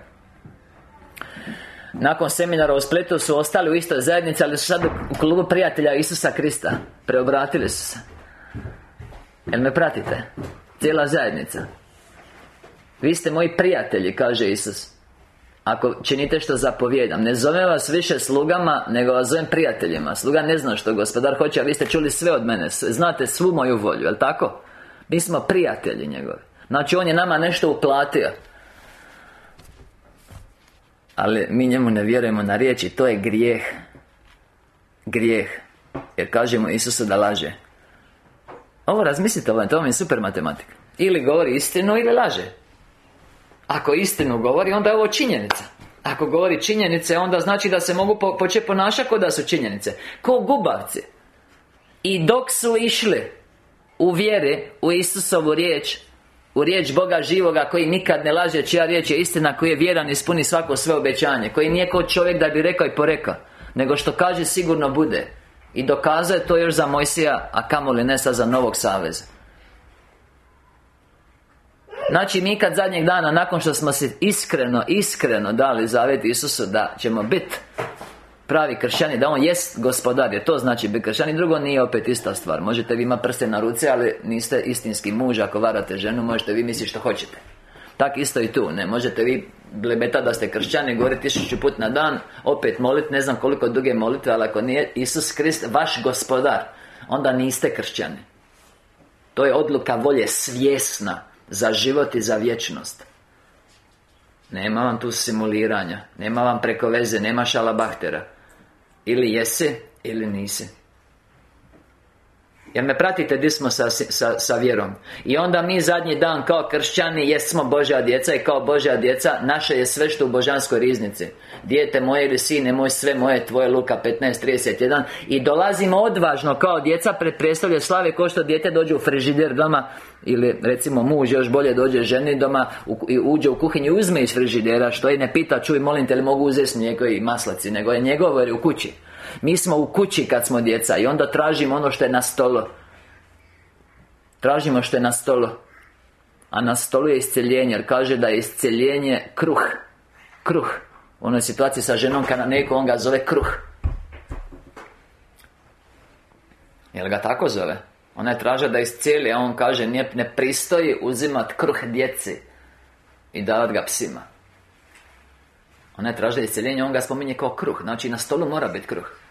Nakon seminara u Splitu su ostali u istoj zajednici Ali su sad u klubu prijatelja Isusa Krista. Preobratili su se. Jel me pratite? Cijela zajednica. Vi ste moji prijatelji, kaže Isus Ako činite što zapovjedam Ne zovem vas više slugama, nego vas zovem prijateljima. Sluga ne zna što gospodar hoće, a vi ste čuli sve od mene. Znate svu moju volju, jel tako? Mi smo prijatelji njegovi. Znači on je nama nešto uplatio. Ali mi njemu ne vjerujemo na riječi To je grijeh. Grijeh. Jer kažemo Isusu da laže. Ovo razmislite ovo, to vam je super matematika. Ili govori istinu ili laže Ako istinu govori, onda je ovo činjenica. Ako govori činjenice, onda znači da se mogu po, početi ponašati kod da su činjenice. Ko gubavci. I dok su išli U vjeri, u Isusovu riječ u riječ Boga živoga koji nikad ne laže čija riječ je istina koji je vjeran i ispuni svako sve obećanje koji nije kao čovjek da bi rekao i porekao nego što kaže sigurno bude. I dokazuje to još za Mojsija a kamoli ne sad za Novog Saveza Znači mi kad zadnjeg dana nakon što smo se iskreno, iskreno dali zavjet Isusu da ćemo biti pravi kršćani, da on jest gospodar, jer to znači biti kršćani, drugo nije opet ista stvar. Možete vi imati prste na ruci, ali niste istinski muž ako varate ženu, možete vi misliti što hoćete. Tak isto i tu, ne možete vi blebeta da ste kršćani, govoriti tisuću put na dan, opet moliti, ne znam koliko duge molitve, ali ako nije Isus Krist vaš gospodar, onda niste kršćani. To je odluka volje svjesna za život i za vječnost. Nema vam tu simuliranja, nema vam preko veze, nema šalabahtera. Ili jesi, ili nisi jer me pratite di smo sa, sa, sa vjerom? I onda mi zadnji dan kao kršćani Jesmo Božja djeca i kao Božja djeca Naše je sve što u božanskoj riznici. Dijete moje ili sine moj sve moje Tvoje Luka 15.31 I dolazimo odvažno kao djeca Pred predstavlje slave Ko što dijete dođe u frižider doma Ili recimo muž još bolje dođe ženi doma I uđe u kuhinju i uzme iz frižidera Što i ne pita čuj molim te li mogu uzeti mlijeko i maslaci Nego je njegovo je u kući mi smo u kući kad smo djeca I onda tražimo ono što je na stolu. Tražimo što je na stolu. A na stolu je isceljenje Jer kaže da je isceljenje kruh. Kruh. U onoj situaciji sa ženom kada neko on ga zove kruh. Jel ga tako zove? Ona je traža da iscijeli A on kaže nije, ne pristoji uzimat kruh djeci I davat ga psima. Ona je traža isceljenje On ga spominje kao kruh. Znači na stolu mora biti kruh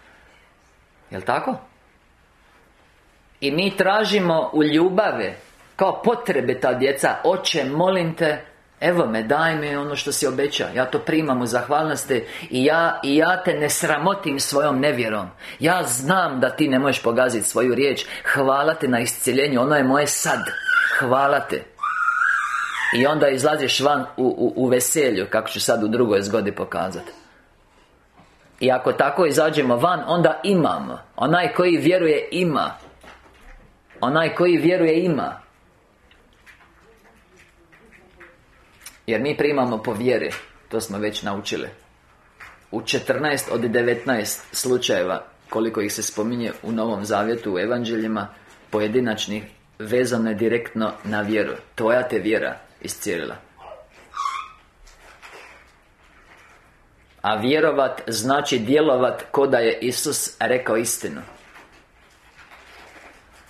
Jel' tako? I mi tražimo u ljubave Kao potrebe ta djeca Oče, molim te Evo me, daj mi ono što si obećao. Ja to primam u zahvalnosti I ja, I ja te ne sramotim svojom nevjerom. Ja znam da ti ne možeš pogaziti svoju riječ. Hvala te na iscjeljenju Ono je moje sad. Hvala te I onda izlaziš van u, u, u veselju Kako ću sad u drugoj zgodi pokazati i ako tako izađemo van, onda imamo. Onaj koji vjeruje ima. Onaj koji vjeruje ima. Jer mi primamo po vjeri. To smo već naučili. U 14 od 19 slučajeva Koliko ih se spominje u Novom Zavjetu U evanđeljima Pojedinačnih Vezano je direktno na vjeru. Tvoja te vjera iscijelila A vjerovat znači djelovat ko da je Isus rekao istinu.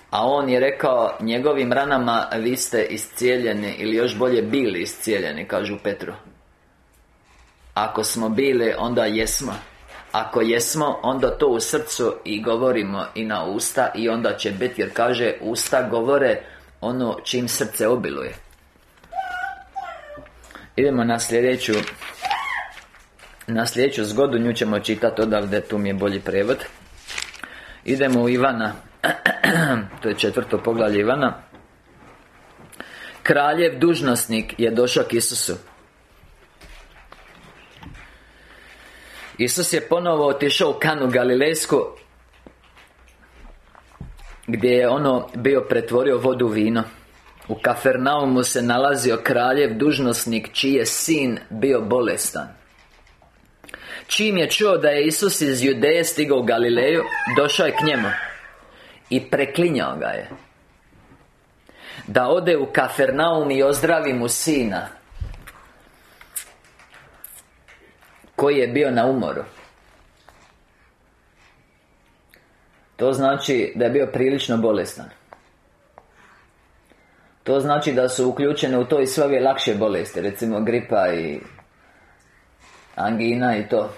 A On je rekao njegovim ranama vi ste iscijeljeni Ili još bolje bili iscijeljeni Kažu Petru. Ako smo bili onda jesmo. Ako jesmo onda to u srcu i govorimo i na usta I onda će biti jer kaže usta govore ono čim srce obiluje. Idemo na sljedeću na sljedeću zgodu nju ćemo čitati odavde, tu mi je bolji prevod. Idemo u Ivana. To je četvrto poglavlje Ivana. Kraljev dužnosnik je došao k Isusu. Isus je ponovo otišao u Kanu Galilejsku Gdje je ono bio pretvorio vodu u vino. U Kafernaumu se nalazio kraljev dužnosnik Čiji je sin bio bolestan Čim je čuo da je Isus iz Judeje stigao u Galileju Došao je k njemu I preklinjao ga je. Da ode u Kafernaum i ozdravi mu sina Koji je bio na umoru. To znači da je bio prilično bolestan. To znači da su uključene u to i sve ove lakše bolesti Recimo gripa i Angina i to.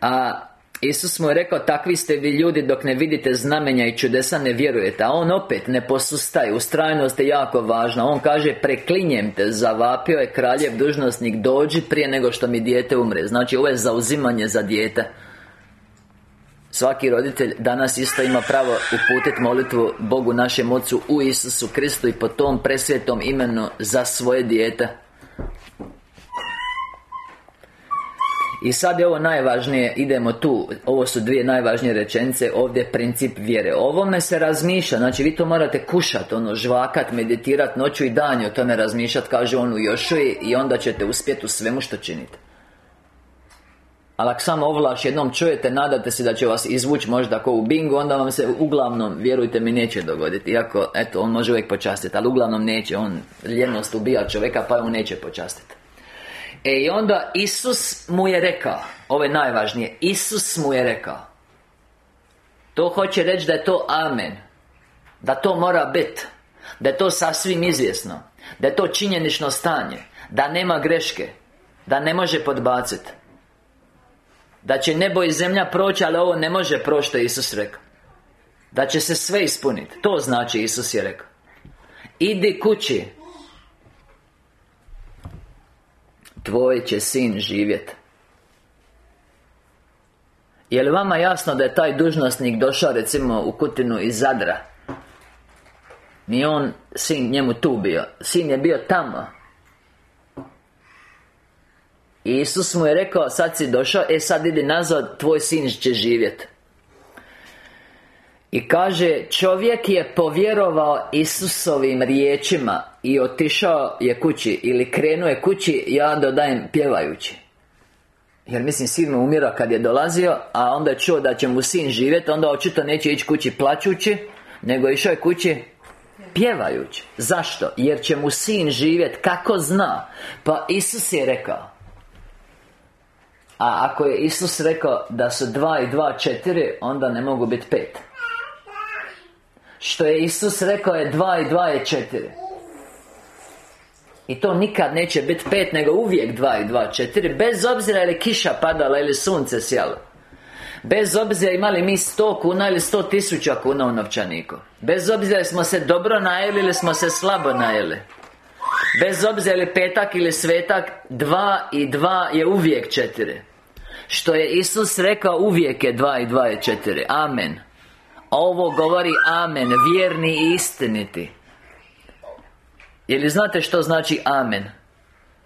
A Isus mu je rekao Takvi ste vi ljudi dok ne vidite znamenja i čudesa ne vjerujete. A on opet ne posustaje Ustrajnost je jako važna. On kaže preklinjem te. Zavapio je kraljev dužnosnik Dođi prije nego što mi dijete umre. Znači ovo je zauzimanje za dijete. Svaki roditelj danas isto ima pravo uputiti molitvu Bogu našem Ocu u Isusu Kristu I po tom presvjetom imenu za svoje dijete I sad je ovo najvažnije, idemo tu. Ovo su dvije najvažnije rečenice Ovdje princip vjere. Ovome se razmišlja, znači vi to morate kušat Ono, žvakat, meditirat noću i danju O tome razmišljat, kaže on u Jošuji I onda ćete uspjeti u svemu što činite. Ali ako samo ovlaš jednom čujete, nadate se da će vas izvući možda ko u bingu Onda vam se uglavnom, vjerujte mi, neće dogoditi. Iako, eto, on može uvijek počastiti Ali uglavnom neće, on ljenost ubija čovjeka Pa on neće počastiti E i onda Isus mu je rekao Ovo je najvažnije Isus mu je rekao To hoće reći da je to amen Da to mora biti Da je to sasvim izvjesno Da je to činjenično stanje Da nema greške Da ne može podbaciti Da će nebo i zemlja proći Ali ovo ne može proći što je Isus rekao. Da će se sve ispuniti To znači Isus je rekao. Idi kući Tvoj će sin živjet. Je li vama jasno da je taj dužnosnik došao recimo u Kutinu iz Zadra? Ni on, sin njemu tu bio. Sin je bio tamo. I Isus mu je rekao, sad si došao, e sad idi nazad, tvoj sin će živjet. I kaže, čovjek je povjerovao Isusovim riječima I otišao je kući Ili krenuo je kući, ja dodajem pjevajući. Jer mislim sin mu umira kad je dolazio A onda je čuo da će mu sin živjeti Onda očito neće ići kući plaćući Nego išao je kući Pjevajući. Zašto? Jer će mu sin živjeti Kako zna? Pa Isus je rekao. A ako je Isus rekao da su dva i dva četiri Onda ne mogu biti pet. Što je Isus rekao je dva i dva je četiri i to nikad neće biti pet, nego uvijek dva i dva, četiri Bez obzira je li kiša padala ili sunce sjalo Bez obzira imali mi sto kuna ili sto tisuća kuna u novčaniku. Bez obzira smo se dobro najeli ili smo se slabo najeli. Bez obzira li petak ili svetak Dva i dva je uvijek četiri. Što je Isus rekao uvijek je dva i dva je četiri. Amen. Ovo govori Amen Vjerni i istiniti je li znate što znači Amen?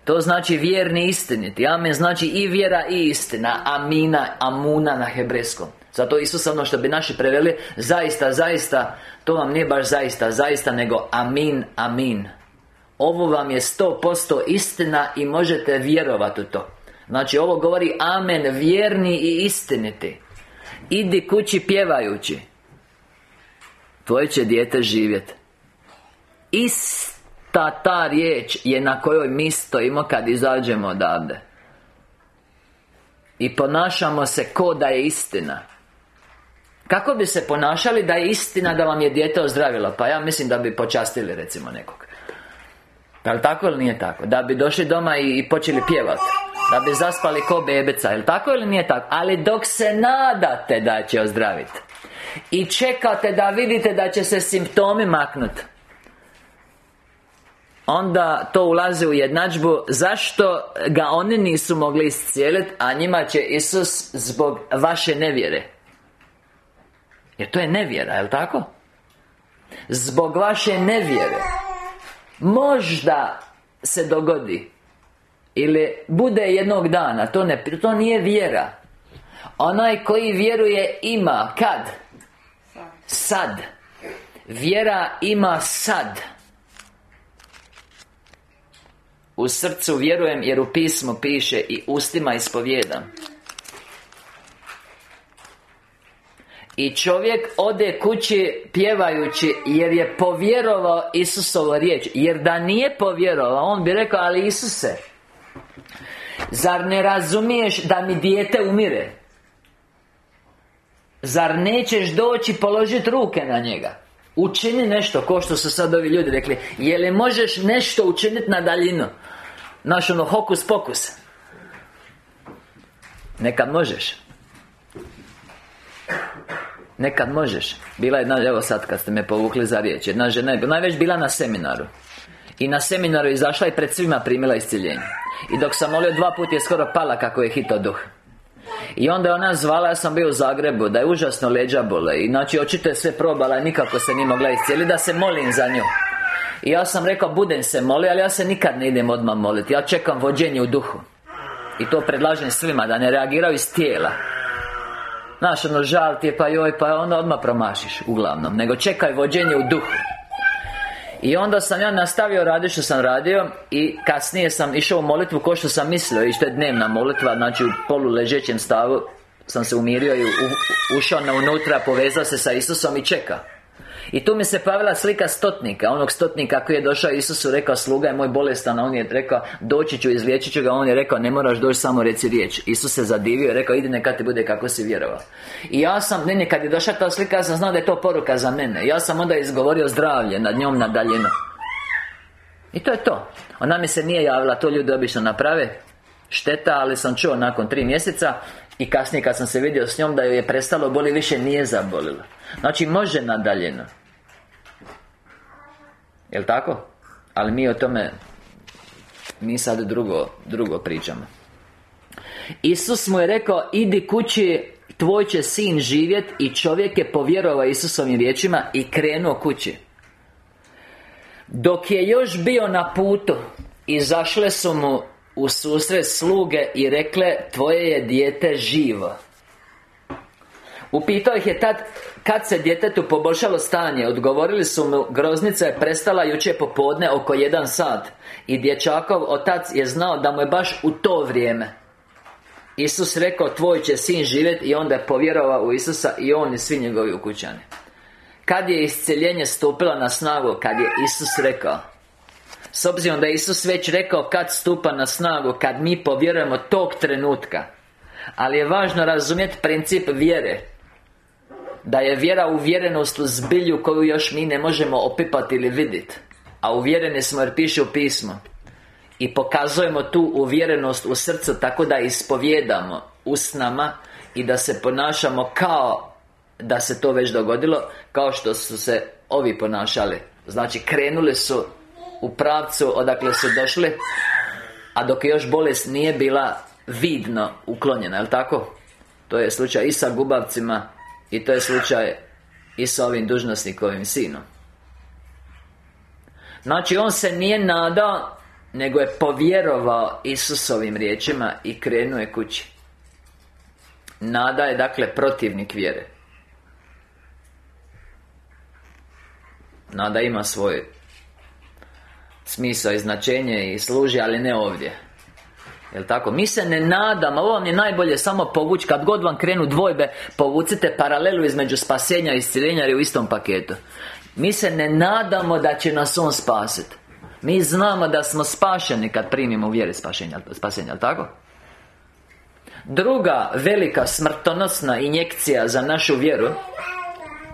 To znači vjerni istiniti. Amen znači i vjera i istina. Amina, Amuna na hebrejskom. Zato Isus ono što bi naši preveli Zaista, zaista To vam nije baš zaista, zaista Nego Amin, Amin. Ovo vam je sto posto istina I možete vjerovati u to. Znači ovo govori Amen Vjerni i istiniti. Idi kući pjevajući. Tvoje će dijete živjeti Ist ta, ta riječ je na kojoj mi stojimo kad izađemo odavde I ponašamo se ko da je istina Kako bi se ponašali da je istina da vam je dijete ozdravilo? Pa ja mislim da bi počastili recimo nekog Da li tako ili nije tako? Da bi došli doma i, i počeli pjevati Da bi zaspali ko bebeca Jel tako ili nije tako? Ali dok se nadate da će ozdraviti I čekate da vidite da će se simptomi maknuti Onda to ulazi u jednadžbu. Zašto ga oni nisu mogli iscijeliti A njima će Isus zbog vaše nevjere? Jer to je nevjera, je tako? Zbog vaše nevjere Možda se dogodi Ili bude jednog dana To, ne, to nije vjera. Onaj koji vjeruje ima Kad? Sad. Vjera ima sad U srcu vjerujem jer u pismu piše i ustima ispovjedam I čovjek ode kući pjevajući Jer je povjerovao Isusovo riječ Jer da nije povjerovao On bi rekao, ali Isuse Zar ne razumiješ da mi dijete umire? Zar nećeš doći položiti ruke na njega? Učini nešto, ko što su sad ovi ljudi rekli Je li možeš nešto učiniti na daljinu? Naš ono hokus pokus. Nekad možeš. Nekad možeš. Bila jedna, evo sad kad ste me povukli za riječ Jedna žena je najveć bila na seminaru. I na seminaru izašla i pred svima primila isciljenje. I dok sam molio dva puta je skoro pala kako je hito duh. I onda je ona zvala, ja sam bio u Zagrebu Da je užasno leđa bole. I znači očito je sve probala Nikako se nije mogla iscijeli Da se molim za nju I ja sam rekao budem se molio Ali ja se nikad ne idem odmah moliti. Ja čekam vođenje u duhu. I to predlažem svima Da ne reagiraju iz tijela. Znaš, ono, žal ti je, pa joj, pa onda odmah promašiš Uglavnom. Nego čekaj vođenje u duhu. I onda sam ja nastavio raditi što sam radio I kasnije sam išao u molitvu ko što sam mislio I što je dnevna molitva Znači u poluležećem stavu Sam se umirio i ušao na unutra Povezao se sa Isusom i čeka i tu mi se pavila slika stotnika Onog stotnika koji je došao Isusu Rekao sluga je moj bolestan. On je rekao doći ću, izliječit ću ga. On je rekao ne moraš doći samo reci riječ. Isus se zadivio i rekao idi neka ti bude kako si vjerovao. I ja sam, ne, ne, kad je došla ta slika Ja sam znao da je to poruka za mene. Ja sam onda izgovorio zdravlje nad njom na daljinu. I to je to. Ona mi se nije javila, to ljudi obično naprave. Šteta, ali sam čuo nakon tri mjeseca I kasnije kad sam se vidio s njom da joj je prestalo boli više nije zabolilo. Znači može na daljinu Jel' tako? Ali mi o tome Mi sad drugo, drugo pričamo. Isus mu je rekao Idi kući Tvoj će sin živjet I čovjek je povjerovao Isusovim riječima I krenuo kući. Dok je još bio na putu Izašle su mu u susret sluge I rekle Tvoje je dijete živo. Upitao ih je tad Kad se djetetu poboljšalo stanje? Odgovorili su mu Groznica je prestala jučer popodne oko jedan sat I dječakov otac je znao da mu je baš u to vrijeme. Isus rekao Tvoj će sin živjeti I onda je povjerovao u Isusa I on i svi njegovi ukućani. Kad je isceljenje stupilo na snagu Kad je Isus rekao S obzirom da je Isus već rekao Kad stupa na snagu Kad mi povjerujemo tog trenutka. Ali je važno razumjeti princip vjere. Da je vjera uvjerenost u zbilju koju još mi ne možemo opipati ili vidjeti A uvjereni smo jer piše u pismo I pokazujemo tu uvjerenost u srcu tako da ispovjedamo usnama I da se ponašamo kao da se to već dogodilo Kao što su se ovi ponašali. Znači krenuli su u pravcu odakle su došli A dok je još bolest nije bila vidno uklonjena, jel tako? To je slučaj i sa gubavcima i to je slučaj i sa ovim dužnosnikovim sinom. Znači on se nije nadao Nego je povjerovao Isusovim riječima I krenuo je kući. Nada je dakle protivnik vjere. Nada ima svoj smisao i značenje i služi, ali ne ovdje Jel tako? Mi se ne nadamo, ovo vam je najbolje samo povući Kad god vam krenu dvojbe Povucite paralelu između spasenja i isciljenja Jer u istom paketu Mi se ne nadamo da će nas On spasiti Mi znamo da smo spašeni Kad primimo vjeri spasenja, spasenja jel tako? Druga velika smrtonosna injekcija za našu vjeru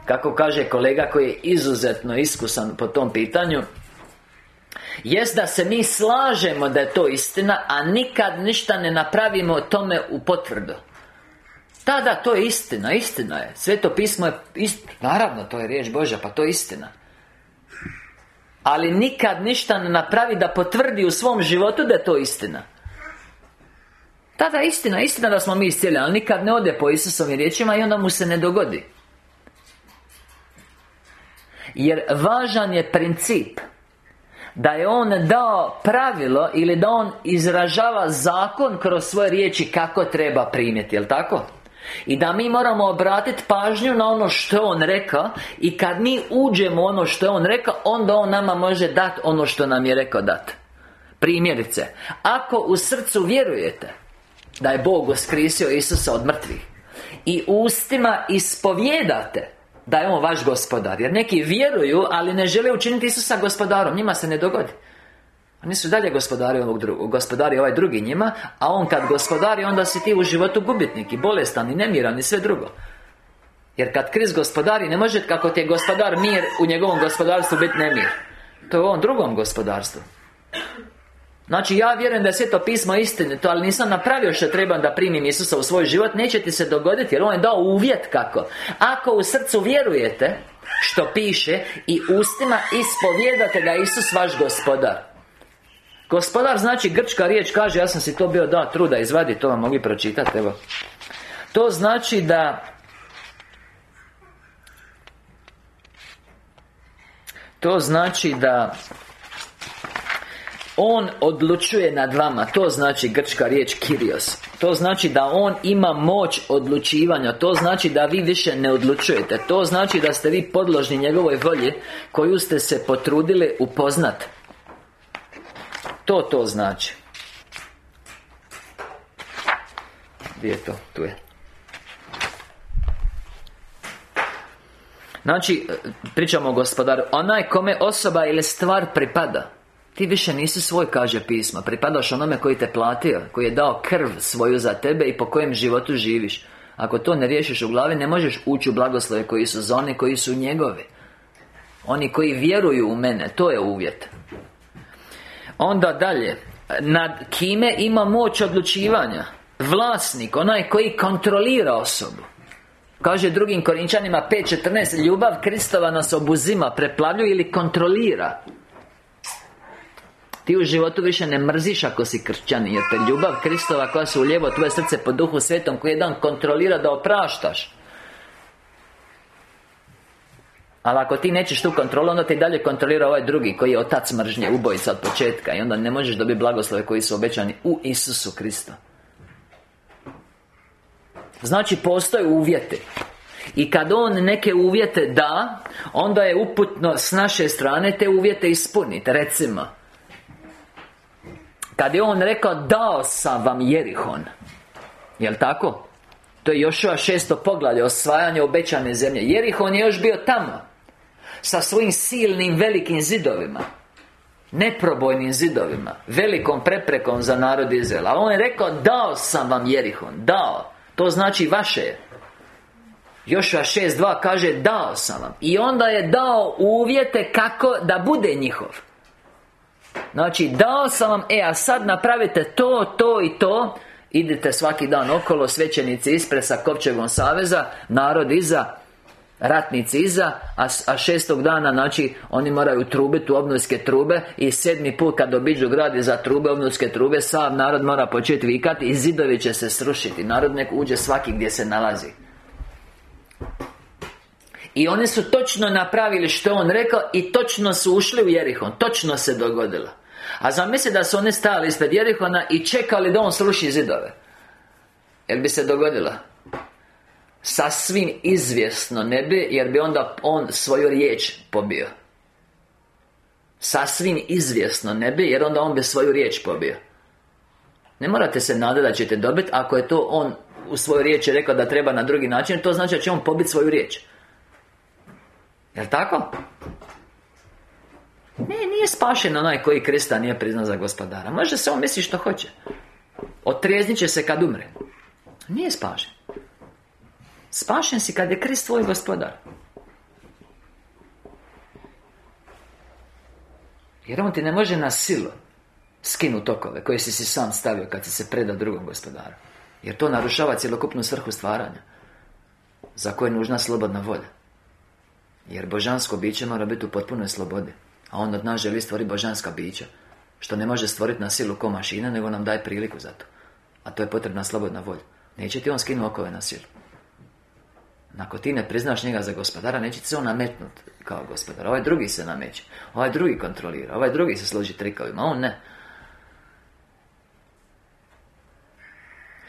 Kako kaže kolega koji je izuzetno iskusan po tom pitanju Jest da se mi slažemo da je to istina A nikad ništa ne napravimo tome u potvrdu. Da, da, to je istina, istina je. Sveto pismo je istina Naravno, to je riječ Božja, pa to je istina. Ali nikad ništa ne napravi da potvrdi u svom životu da je to istina. Da, da, istina, istina da smo mi iscijeli Ali nikad ne ode po Isusovim riječima i onda mu se ne dogodi. Jer važan je princip da je On dao pravilo ili da On izražava zakon kroz svoje riječi kako treba primjeti, jel tako? I da mi moramo obratiti pažnju na ono što je On rekao I kad mi uđemo ono što je On rekao Onda On nama može dati ono što nam je rekao dati Primjerice Ako u srcu vjerujete Da je Bog uskrisio Isusa od mrtvih I ustima ispovjedate Da je On vaš gospodar. Jer neki vjeruju, ali ne žele učiniti Isusa gospodarom. Njima se ne dogodi. Oni su dalje gospodari ovog drugog Gospodari ovaj drugi njima A on kad gospodari Onda si ti u životu gubitnik I bolestan i nemiran I sve drugo. Jer kad kriz gospodari Ne može kako ti je gospodar mir U njegovom gospodarstvu biti nemir. To je u ovom drugom gospodarstvu Znači ja vjerujem da je to pismo istinito Ali nisam napravio što trebam da primim Isusa u svoj život Neće ti se dogoditi jer on je dao uvjet kako. Ako u srcu vjerujete Što piše I ustima ispovjedate da Isus vaš gospodar. Gospodar znači grčka riječ kaže Ja sam si to bio dao truda izvadi To vam mogu pročitati evo. To znači da To znači da on odlučuje nad vama. To znači grčka riječ Kirios To znači da On ima moć odlučivanja. To znači da vi više ne odlučujete. To znači da ste vi podložni njegovoj volji Koju ste se potrudili upoznat. To to znači. Gdje je to? Tu je. Znači, pričamo o gospodaru Onaj kome osoba ili stvar pripada ti više nisi svoj, kaže pisma Pripadaš onome koji te platio Koji je dao krv svoju za tebe I po kojem životu živiš. Ako to ne riješiš u glavi Ne možeš ući u blagoslove koji su za one koji su njegovi. Oni koji vjeruju u mene To je uvjet. Onda dalje. Nad kime ima moć odlučivanja? Vlasnik, onaj koji kontrolira osobu. Kaže drugim Korinčanima 5.14 Ljubav Kristova nas obuzima, preplavljuje ili kontrolira ti u životu više ne mrziš ako si kršćan Jer te ljubav Kristova koja se uljeva tvoje srce po duhu svetom Koji jedan kontrolira da opraštaš. Ali ako ti nećeš tu kontrolu, onda ti dalje kontrolira ovaj drugi Koji je otac mržnje, ubojica od početka I onda ne možeš dobiti blagoslove koji su obećani u Isusu Kristu. Znači, postoje uvjete i kad On neke uvjete da Onda je uputno s naše strane te uvjete ispuniti Recimo kad je on rekao Dao sam vam Jerihon. Jel' tako? To je Jošua šesto poglavlje Osvajanje obećane zemlje. Jerihon je još bio tamo Sa svojim silnim velikim zidovima Neprobojnim zidovima Velikom preprekom za narod Izraela. Ali on je rekao Dao sam vam Jerihon. Dao. To znači vaše. Je Jošua 6.2 kaže Dao sam vam. I onda je dao uvjete kako da bude njihov Znači, dao sam vam, e, a sad napravite to, to i to. Idite svaki dan okolo, svećenici ispred sa Kovčegom Saveza Narod iza Ratnici iza a, a šestog dana, znači, oni moraju trubiti u obnovske trube I sedmi put kad obiđu grad za trube, obnovske trube Sav narod mora početi vikati i zidovi će se srušiti. Narod nek uđe svaki gdje se nalazi i oni su točno napravili što on rekao I točno su ušli u Jerihon. Točno se dogodilo. A zamisli da su oni stali ispred Jerihona I čekali da on sruši zidove. Jel bi se dogodilo? Sasvim izvjesno ne bi Jer bi onda on svoju riječ pobio. Sasvim izvjesno ne bi Jer onda on bi svoju riječ pobio. Ne morate se nadati da ćete dobiti Ako je to on u svojoj riječi rekao da treba na drugi način To znači da će on pobiti svoju riječ Jel' tako? Ne, nije spašen onaj koji Krista nije priznao za gospodara. Može se on misli što hoće. Otrijeznit će se kad umre. Nije spašen. Spašen si kad je Krist tvoj gospodar. Jer on ti ne može na silu Skinu tokove koje si si sam stavio kad si se predao drugom gospodaru. Jer to narušava cjelokupnu svrhu stvaranja Za koje je nužna slobodna volja jer božansko biće mora biti u potpunoj slobodi. A on od nas želi stvoriti božanska bića. Što ne može stvoriti na silu ko mašina Nego nam daje priliku za to. A to je potrebna slobodna volja. Neće ti on skinuti okove na silu. Ako ti ne priznaš njega za gospodara Neće ti se on nametnut kao gospodar. Ovaj drugi se nameće. Ovaj drugi kontrolira. Ovaj drugi se složi trikovima. On ne.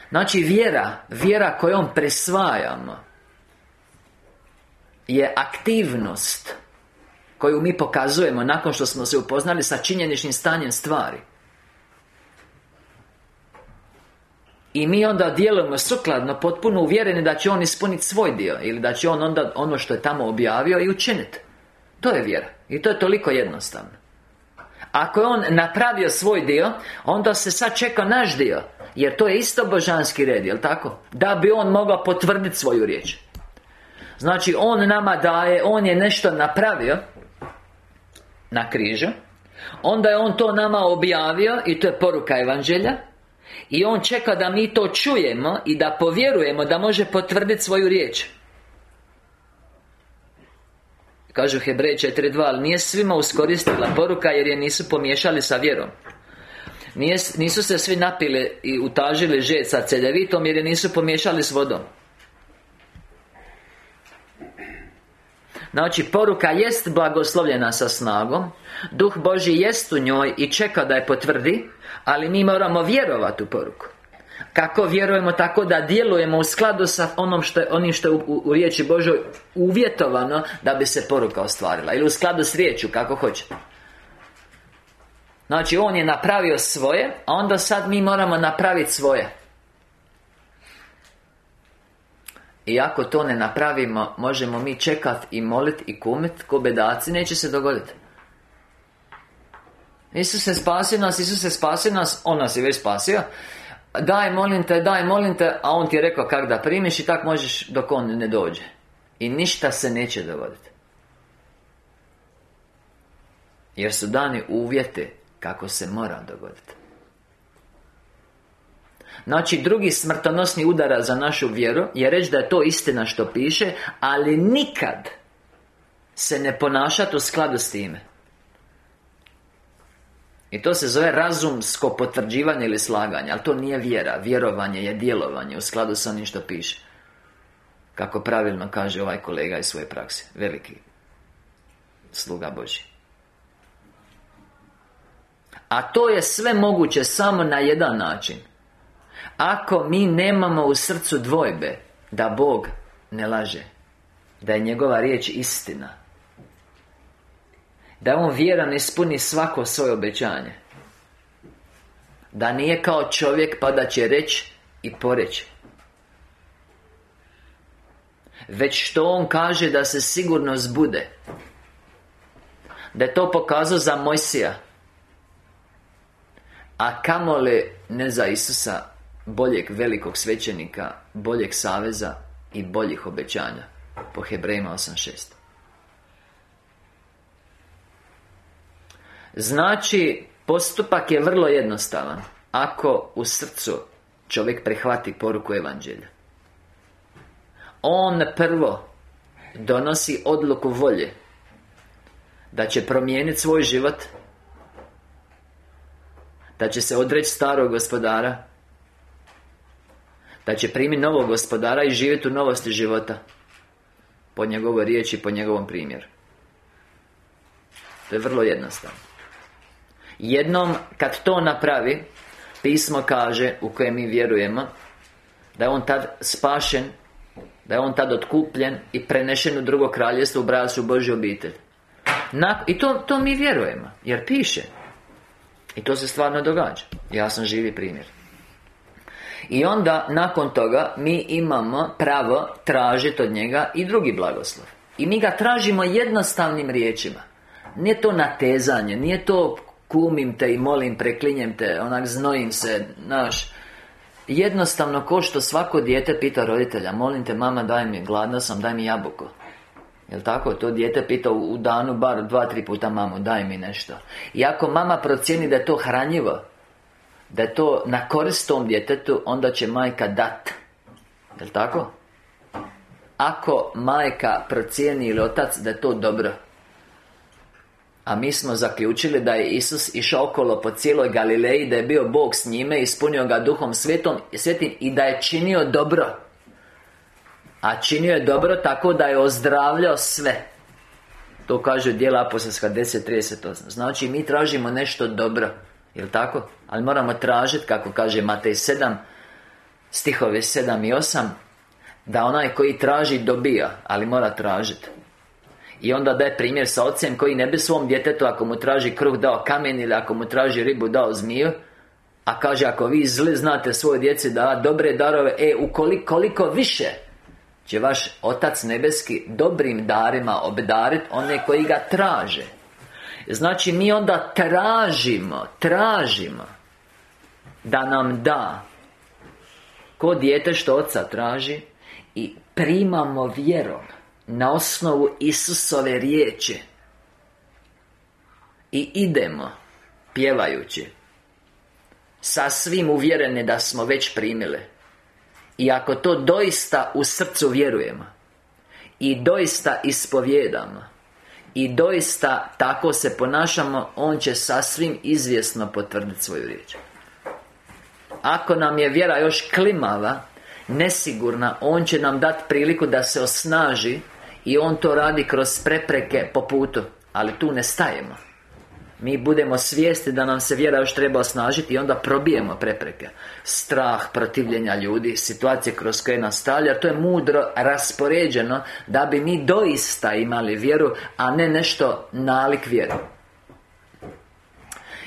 Znači vjera Vjera kojom presvajamo je aktivnost koju mi pokazujemo nakon što smo se upoznali sa činjeničnim stanjem stvari. I mi onda djelujemo sukladno Potpuno uvjereni da će on ispuniti svoj dio Ili da će on onda ono što je tamo objavio i učiniti. To je vjera I to je toliko jednostavno. Ako je on napravio svoj dio Onda se sad čeka naš dio Jer to je isto božanski red, jel tako? Da bi on mogao potvrditi svoju riječ Znači, On nama daje, On je nešto napravio Na križu Onda je On to nama objavio I to je poruka Evanđelja I On čeka da mi to čujemo I da povjerujemo da može potvrditi svoju riječ. Kažu Hebrej 4.2 Ali nije svima uskoristila poruka Jer je nisu pomiješali sa vjerom. Nije, Nisu se svi napili I utažili žet sa celjevitom Jer je nisu pomiješali s vodom Znači, poruka jest blagoslovljena sa snagom Duh Boži jest u njoj i čeka da je potvrdi Ali mi moramo vjerovati u poruku kako vjerujemo tako da djelujemo u skladu sa onom što je, onim što je u, u, riječi Božoj uvjetovano da bi se poruka ostvarila ili u skladu s riječju kako hoćete. Znači on je napravio svoje, a onda sad mi moramo napraviti svoje. I ako to ne napravimo, možemo mi čekat i molit i kumit ko bedaci, neće se dogoditi. Isus se spasio nas, Isus se spasio nas, On nas je već spasio. Daj molim te, daj molim te A On ti je rekao kak da primiš i tak možeš dok On ne dođe. I ništa se neće dogoditi Jer su dani uvjete kako se mora dogoditi Znači, drugi smrtonosni udara za našu vjeru Je reći da je to istina što piše Ali nikad Se ne ponašati u skladu s time. I to se zove razumsko potvrđivanje ili slaganje Ali to nije vjera. Vjerovanje je djelovanje U skladu sa onim što piše. Kako pravilno kaže ovaj kolega iz svoje prakse. Veliki Sluga Boži. A to je sve moguće samo na jedan način Ako mi nemamo u srcu dvojbe Da Bog ne laže Da je njegova riječ istina da on vjeran ispuni svako svoje obećanje Da nije kao čovjek pa da će reći i poreći Već što on kaže da se sigurno zbude Da je to pokazao za Mojsija A kamole ne za Isusa Boljeg velikog svećenika Boljeg saveza I boljih obećanja. Po Hebrejima 8.6 Znači, postupak je vrlo jednostavan. Ako u srcu čovjek prihvati poruku Evanđelja On prvo donosi odluku volje Da će promijeniti svoj život Da će se odreći starog gospodara Da će primiti novog gospodara i živjeti u novosti života. Po njegovoj riječi, po njegovom primjeru. To je vrlo jednostavno. Jednom kad to napravi Pismo kaže u koje mi vjerujemo Da je on tad spašen Da je on tad otkupljen I prenešen u drugo kraljestvo U braću Božju obitelj I to, to mi vjerujemo Jer piše. I to se stvarno događa. Ja sam živi primjer i onda, nakon toga, mi imamo pravo tražiti od njega i drugi blagoslov. I mi ga tražimo jednostavnim riječima. Nije to natezanje, nije to kumim te i molim, preklinjem te, onak znojim se, naš Jednostavno ko što svako dijete pita roditelja Molim te mama daj mi, gladna sam, daj mi jabuko. Jel tako? To dijete pita u danu bar dva, tri puta mamu, daj mi nešto. I ako mama procijeni da je to hranjivo Da je to na korist tom djetetu Onda će majka dat. Jel tako? Ako majka procijeni ili otac da je to dobro. A mi smo zaključili da je Isus išao okolo po cijeloj Galileji Da je bio Bog s njime Ispunio ga duhom svetom, svetim I da je činio dobro. A činio je dobro tako da je ozdravljao sve. To kaže dijela apostolska 10.38 Znači mi tražimo nešto dobro Jel' tako? Ali moramo tražiti, kako kaže Matej 7 Stihove 7 i 8 Da onaj koji traži dobija Ali mora tražiti i onda daje primjer sa ocem koji ne bi svom djetetu ako mu traži kruh dao kamen ili ako mu traži ribu dao zmiju A kaže, ako vi zli znate svoje djeci da dobre darove E, ukoliko koliko više Će vaš Otac Nebeski dobrim darima obdariti one koji ga traže Znači mi onda tražimo, tražimo Da nam da Ko dijete što oca traži I primamo vjerom Na osnovu Isusove riječi I idemo Pjevajući Sasvim uvjereni da smo već primili. I ako to doista u srcu vjerujemo I doista ispovjedamo I doista tako se ponašamo On će sasvim izvjesno potvrditi svoju riječ. Ako nam je vjera još klimava Nesigurna On će nam dati priliku da se osnaži I On to radi kroz prepreke po putu Ali tu ne stajemo mi budemo svijesti da nam se vjera još treba osnažiti i onda probijemo prepreke Strah, protivljenja ljudi, situacije kroz koje nas stavlja To je mudro raspoređeno da bi mi doista imali vjeru, a ne nešto nalik vjeru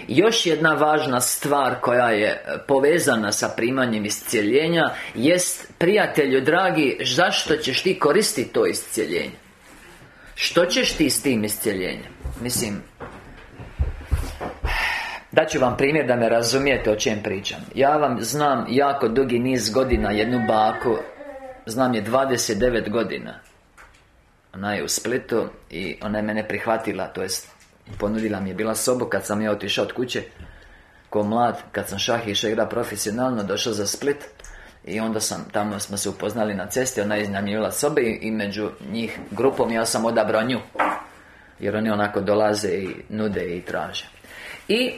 još jedna važna stvar koja je povezana sa primanjem iscijeljenja Jest, prijatelju dragi, zašto ćeš ti koristiti to iscijeljenje? Što ćeš ti s tim iscijeljenjem? Mislim, Daću vam primjer da me razumijete o čem pričam. Ja vam znam jako dugi niz godina jednu baku. Znam je 29 godina. Ona je u Splitu I ona je mene prihvatila To jest Ponudila mi je bila sobu kad sam ja otišao od kuće. Ko mlad Kad sam šah išao igra profesionalno Došao za Split i onda sam, tamo smo se upoznali na cesti Ona je iznajmljivala sobe i među njih grupom ja sam odabrao nju. Jer oni onako dolaze i nude i traže I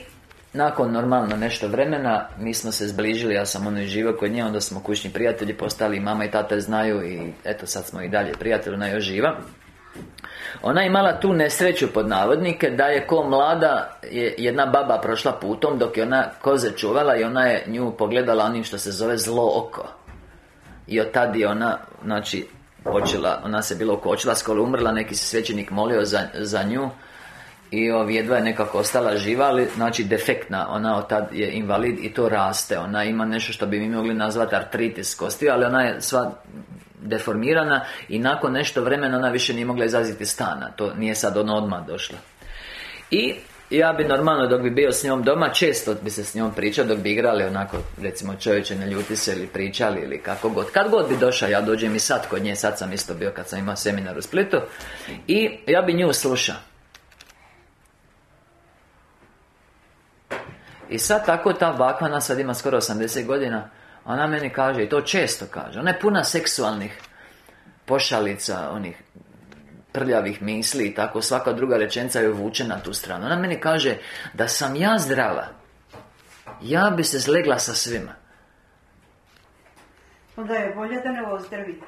nakon normalno nešto vremena Mi smo se zbližili, ja sam ono i živio kod nje Onda smo kućni prijatelji postali Mama i tata znaju i eto sad smo i dalje prijatelji Ona još živa. Ona je imala tu nesreću pod navodnike Da je ko mlada je Jedna baba prošla putom Dok je ona koze čuvala I ona je nju pogledala onim što se zove zlo oko. I od tad je ona Znači počela Ona se bilo ukočila Skoro umrla Neki se svećenik molio za, za nju i ovi jedva je nekako ostala živa, ali znači defektna, ona od tad je invalid i to raste, ona ima nešto što bi mi mogli nazvati artritis kosti, ali ona je sva deformirana i nakon nešto vremena ona više nije mogla izaziti stana, to nije sad ono odmah došla. I ja bi normalno dok bi bio s njom doma Često bi se s njom pričao dok bi igrali onako Recimo čovječe ne ljuti se ili pričali ili kako god. Kad god bi došao ja dođem i sad kod nje Sad sam isto bio kad sam imao seminar u Splitu. I ja bi nju slušao I sad tako ta baka, ona sad ima skoro 80 godina. Ona meni kaže, i to često kaže Ona je puna seksualnih pošalica, onih prljavih misli i tako Svaka druga rečenica je vuče na tu stranu. Ona meni kaže, da sam ja zdrava Ja bi se zlegla sa svima. Onda je bolje da ne ozdravi.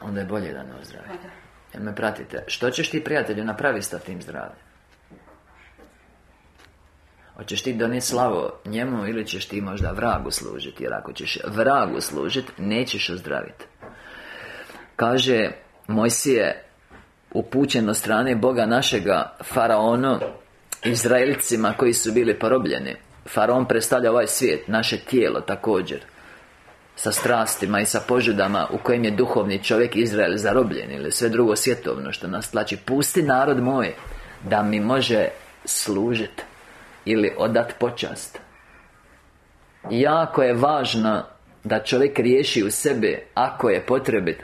Onda je bolje da ne ozdravi. Jel me pratite? Što ćeš ti prijatelju napraviti sa tim zdravljem? Hoćeš ti donijeti slavo njemu ili ćeš ti možda vragu služiti? Jer ako ćeš vragu služiti, nećeš ozdraviti Kaže Mojsije upućen od strane Boga našega Faraonu Izraelcima koji su bili porobljeni. Faraon predstavlja ovaj svijet, naše tijelo također sa strastima i sa požudama u kojem je duhovni čovjek Izrael zarobljen ili sve drugo svjetovno što nas tlači. Pusti narod moj da mi može služiti ili odat počast. Jako je važno da čovjek riješi u sebe ako je potrebit.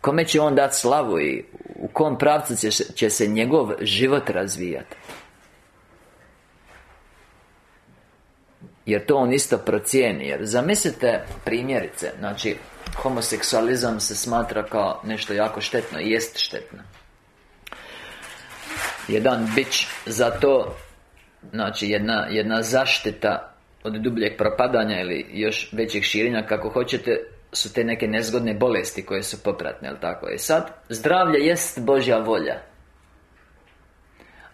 Kome će on dati slavu i u kom pravcu će, će se njegov život razvijati Jer to on isto procijeni. Jer zamislite primjerice Znači Homoseksualizam se smatra kao nešto jako štetno I jest štetno. Jedan bić za to Znači jedna, jedna zaštita od dubljeg propadanja ili još većeg širenja kako hoćete su te neke nezgodne bolesti koje su popratne, jel tako? I sad, zdravlje jest Božja volja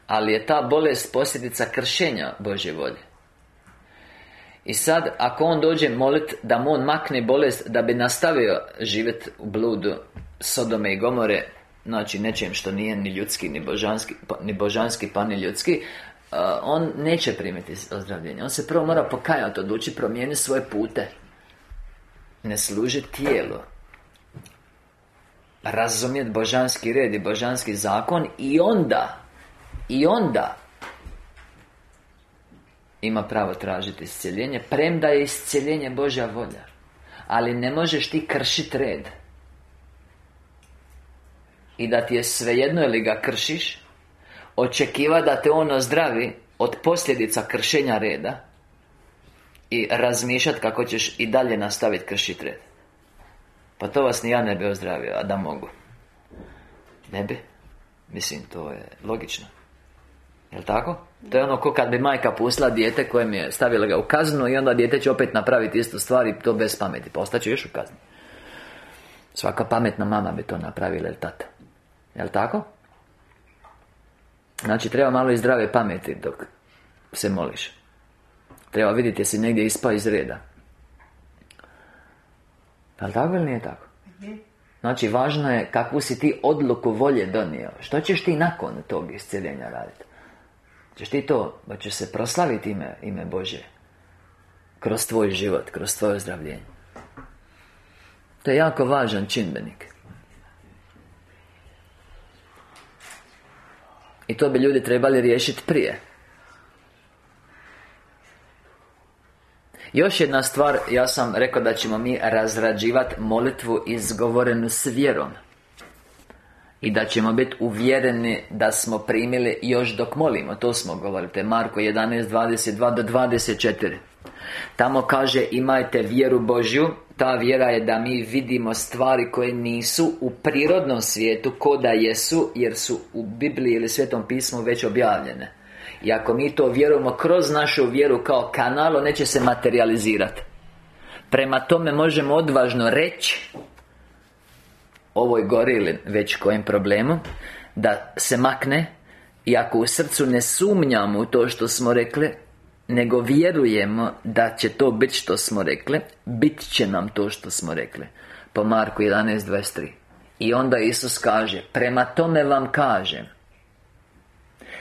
Ali je ta bolest posljedica kršenja Božje volje I sad, ako on dođe molit da mu on makne bolest Da bi nastavio živjeti u bludu Sodome i Gomore Znači nečem što nije ni ljudski, ni božanski, pa, ni božanski, pa ni ljudski On neće primiti ozdravljenje. On se prvo mora pokajati, odluči promijeniti svoje pute. Ne služi tijelo Razumjeti božanski red i božanski zakon I onda I onda Ima pravo tražiti iscjeljenje Premda je iscjeljenje Božja volja. Ali ne možeš ti kršiti red. I da ti je svejedno ili ga kršiš Očekiva da te ono zdravi Od posljedica kršenja reda I razmišljati kako ćeš i dalje nastaviti kršiti red. Pa to vas ni ja ne bi ozdravio, a da mogu. Ne bi? Mislim, to je logično. Jel' tako? To je ono ko kad bi majka pustila dijete koje mi je stavila ga u kaznu I onda dijete će opet napraviti istu stvar i to bez pameti. Pa ostaće još u kazni. Svaka pametna mama bi to napravila, ili tata Jel' tako? Znači, treba malo i zdrave pameti dok se moliš. Treba vidjeti jesi negdje ispao iz reda. Jel' tako ili nije tako? Znači, važno je kakvu si ti odluku volje donio. Što ćeš ti nakon tog iscijeljenja raditi? Češ ti to, da će se proslaviti ime, ime Bože Kroz tvoj život, kroz tvoje ozdravljenje. To je jako važan činbenik I to bi ljudi trebali riješiti prije. Još jedna stvar, ja sam rekao da ćemo mi razrađivati molitvu izgovorenu s vjerom. I da ćemo biti uvjereni da smo primili još dok molimo. To smo govorili, Marko 11, 22 do 24 Tamo kaže imajte vjeru Božju. Ta vjera je da mi vidimo stvari koje nisu u prirodnom svijetu Ko da jesu jer su u Bibliji ili Svetom pismu već objavljene. I ako mi to vjerujemo kroz našu vjeru kao kanal neće se materializirati Prema tome možemo odvažno reći ovoj gori ili već kojem problemu Da se makne. I ako u srcu ne sumnjamo u to što smo rekli Nego vjerujemo da će to biti što smo rekli Bit će nam to što smo rekli. Po Marku 11.23 I onda Isus kaže Prema tome vam kažem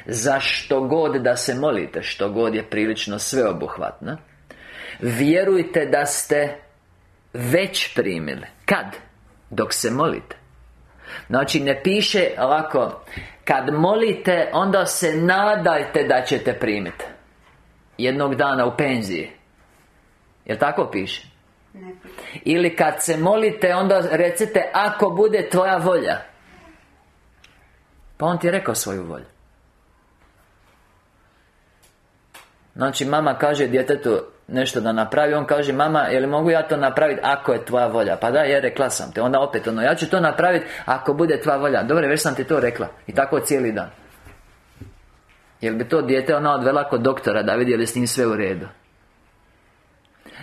Za što god da se molite Što god je prilično sveobuhvatno Vjerujte da ste već primili. Kad? Dok se molite. Znači ne piše ovako Kad molite Onda se nadajte da ćete primiti Jednog dana u penziji. Jel tako piše? Ili kad se molite Onda recite Ako bude tvoja volja. Pa on ti je rekao svoju volju. Znači mama kaže djetetu nešto da napravi On kaže, mama, je li mogu ja to napraviti ako je tvoja volja? Pa da, je, rekla sam te. Onda opet ono, ja ću to napraviti ako bude tvoja volja. Dobro, već sam ti to rekla. I tako cijeli dan Jel bi to dijete ona odvela kod doktora da vidi je li s njim sve u redu?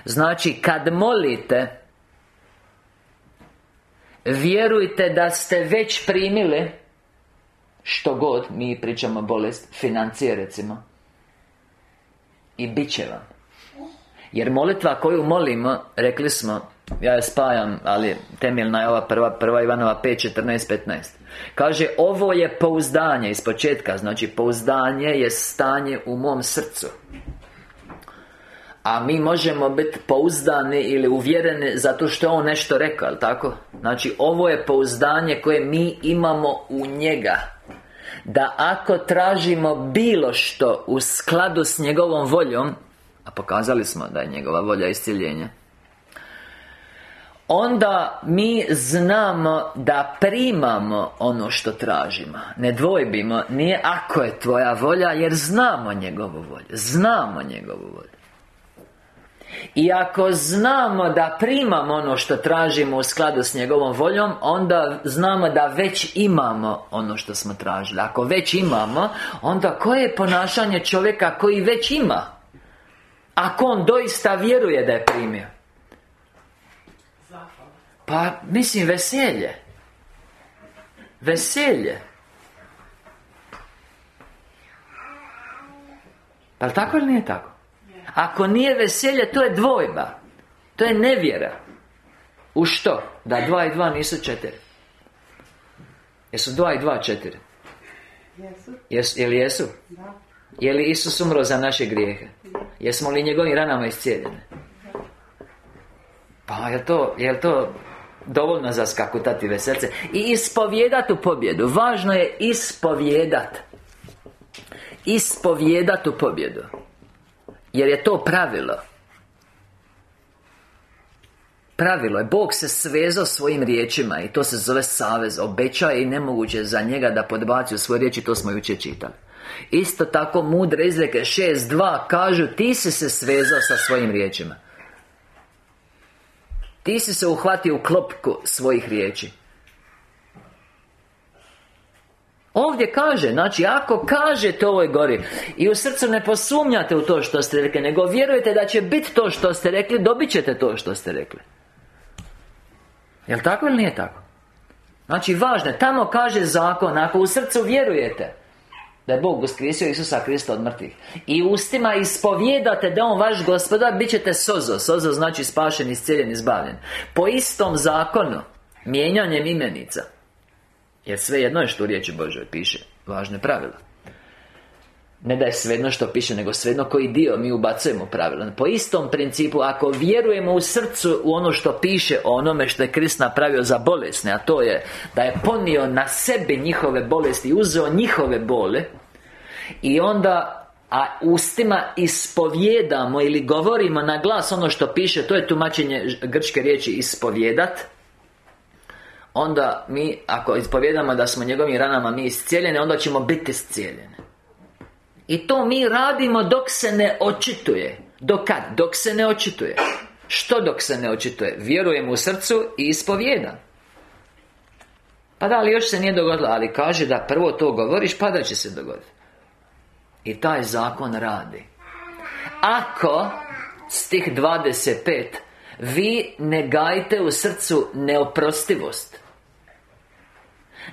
Znači, kad molite Vjerujte da ste već primili Što god, mi pričamo bolest Financije recimo I bit će vam. Jer molitva koju molimo, rekli smo Ja je spajam, ali temeljna je ova prva, prva Ivanova 5, 14, 15 Kaže, ovo je pouzdanje iz početka. Znači, pouzdanje je stanje u mom srcu. A mi možemo biti pouzdani ili uvjereni zato što je on nešto rekao, tako? Znači, ovo je pouzdanje koje mi imamo u njega. Da ako tražimo bilo što u skladu s njegovom voljom a pokazali smo da je njegova volja isciljenja Onda mi znamo da primamo ono što tražimo. Ne dvojbimo, nije ako je tvoja volja Jer znamo njegovu volju. Znamo njegovu volju. I ako znamo da primamo ono što tražimo u skladu s njegovom voljom Onda znamo da već imamo ono što smo tražili. Ako već imamo Onda koje je ponašanje čovjeka koji već ima? Ako on doista vjeruje da je primio Pa, mislim, veselje Veselje Pa tako ili nije tako? Ako nije veselje, to je dvojba To je nevjera U što? Da dva i dva nisu četiri Jesu dva i dva četiri? Jesu Jesu, jesu? Da Je li Isus umro za naše grijehe? Jesmo li njegovim ranama iscijeljeni? Pa je to, je to dovoljno za skakutati veselce I ispovjedat u pobjedu. Važno je ispovjedat. Ispovjedat u pobjedu. Jer je to pravilo. Pravilo je, Bog se svezao svojim riječima I to se zove savez. Obećaje i nemoguće za njega da podbaci u svoje riječi. To smo jučer čitali. Isto tako mudre izreke 6.2 kažu Ti si se svezao sa svojim riječima Ti si se uhvatio u klopku svojih riječi Ovdje kaže, znači ako kažete ovoj gori I u srcu ne posumnjate u to što ste rekli Nego vjerujete da će biti to što ste rekli Dobit ćete to što ste rekli Jel' tako ili nije tako? Znači važno tamo kaže zakon Ako u srcu vjerujete da je Bog uskrisio Isusa Krista od mrtvih. I ustima ispovjedate da On vaš gospodar Bit ćete sozo. Sozo znači spašen, iscijeljen, izbavljen. Po istom zakonu Mijenjanjem imenica. Jer sve jedno je što u riječi Božoj piše Važne pravila ne da je svejedno što piše, nego svejedno koji dio mi ubacujemo pravila. Po istom principu, ako vjerujemo u srcu u ono što piše o onome što je Krist napravio za bolesne A to je da je ponio na sebi njihove bolesti Uzeo njihove bole I onda a ustima ispovjedamo ili govorimo na glas ono što piše To je tumačenje grčke riječi ispovjedat Onda mi, ako ispovjedamo da smo njegovim ranama mi iscijeljeni Onda ćemo biti iscijeljeni i to mi radimo dok se ne očituje. Dok kad? Dok se ne očituje. Što dok se ne očituje? Vjerujem u srcu i ispovjedam Pa da, ali još se nije dogodilo. Ali kaže da prvo to govoriš Pa da će se dogoditi. I taj zakon radi. Ako Stih 25 Vi ne gajte u srcu neoprostivost.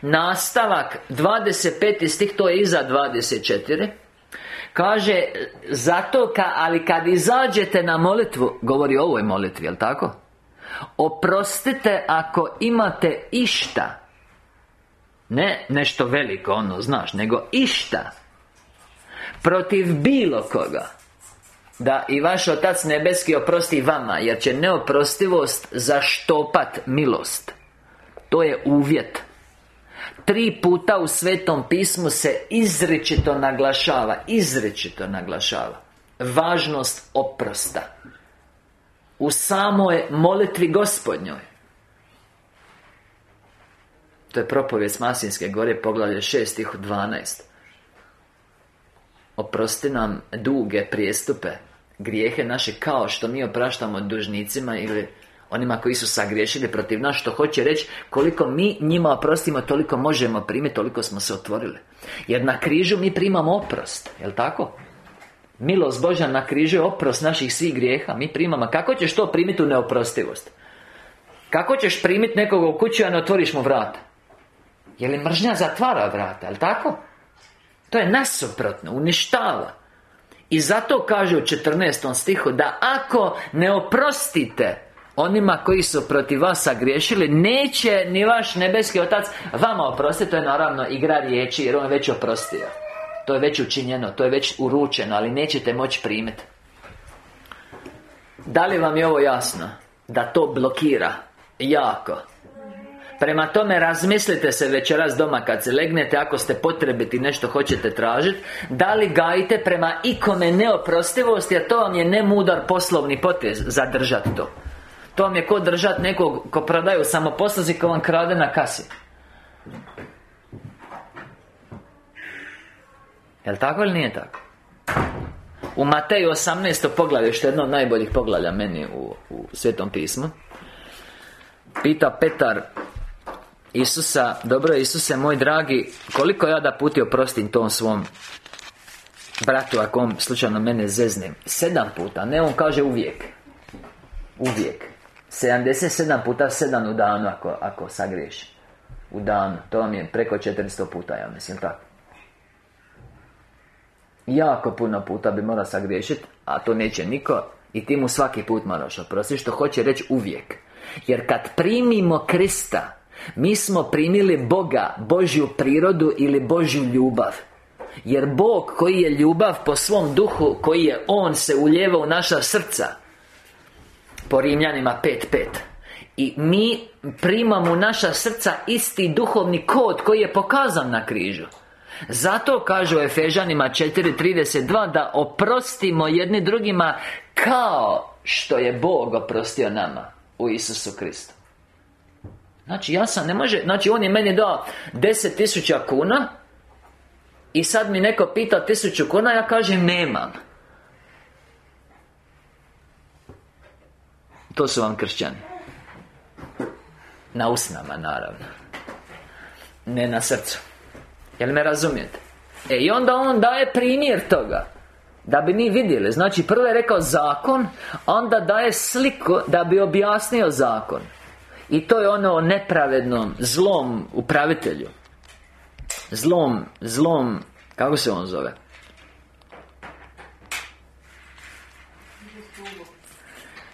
Nastavak 25. stih to je iza 24 Kaže, zato ka, ali kad izađete na molitvu Govori o ovoj molitvi, jel tako? Oprostite ako imate išta. Ne nešto veliko, ono, znaš Nego išta. Protiv bilo koga. Da i vaš Otac Nebeski oprosti vama Jer će neoprostivost zaštopat milost. To je uvjet Tri puta u Svetom pismu se izričito naglašava Izričito naglašava Važnost oprosta. U samoj molitvi gospodnjoj. To je propovijed Masinske gore Poglavlje 6 stih 12 Oprosti nam duge prijestupe Grijehe naše kao što mi opraštamo dužnicima ili Onima koji su sagriješili protiv nas Što hoće reći Koliko mi njima oprostimo Toliko možemo primiti Toliko smo se otvorili Jer na križu mi primamo oprost Jel' tako? Milost Božja na križu je oprost naših svih grijeha Mi primamo Kako ćeš to primiti u neoprostivost? Kako ćeš primiti nekoga u kuću A ne otvoriš mu vrata? Je li mržnja zatvara vrata? Jel' tako? To je nasuprotno Uništava i zato kaže u 14. stihu Da ako ne oprostite Onima koji su protiv vas sagriješili Neće ni vaš nebeski otac Vama oprostiti, to je naravno igra riječi Jer on je već oprostio. To je već učinjeno, to je već uručeno Ali nećete moći primiti Da li vam je ovo jasno? Da to blokira Jako? Prema tome razmislite se večeras doma kad se legnete Ako ste potrebiti nešto hoćete tražiti Da li gajite prema ikome neoprostivost Jer to vam je nemudar poslovni potez Zadržati to to vam je ko držati nekog ko prodaju samoposluzi ko vam krade na kasi Jel' tako ili nije tako? U Mateju 18. poglavlje, što je jedno od najboljih poglavlja meni u, u Svetom pismu Pita Petar Isusa, dobro Isuse, moj dragi Koliko ja da puti oprostim tom svom Bratu, ako on slučajno mene zezne Sedam puta, ne on kaže uvijek Uvijek 77 puta 7 u danu ako, ako sagriješi. U danu, to vam je preko 400 puta, ja mislim tako? Jako puno puta bi mora sagriješiti A to neće niko I ti mu svaki put moraš oprostiti Što hoće reći uvijek. Jer kad primimo Krista Mi smo primili Boga Božju prirodu ili Božju ljubav. Jer Bog koji je ljubav po svom duhu Koji je On se uljeva u naša srca Po Rimljanima 5.5 I mi primamo u naša srca isti duhovni kod Koji je pokazan na križu. Zato kažu Efežanima 4.32 Da oprostimo jedni drugima Kao što je Bog oprostio nama U Isusu Kristu. Znači ja sam, ne može Znači on je meni dao 10.000 kuna I sad mi neko pita tisuću kuna Ja kažem nemam To su vam kršćani. Na usnama naravno. Ne na srcu. Jel me razumijete? E i onda on daje primjer toga Da bi mi vidjeli. Znači prvo je rekao zakon Onda daje sliku da bi objasnio zakon. I to je ono o nepravednom Zlom upravitelju. Zlom, zlom Kako se on zove?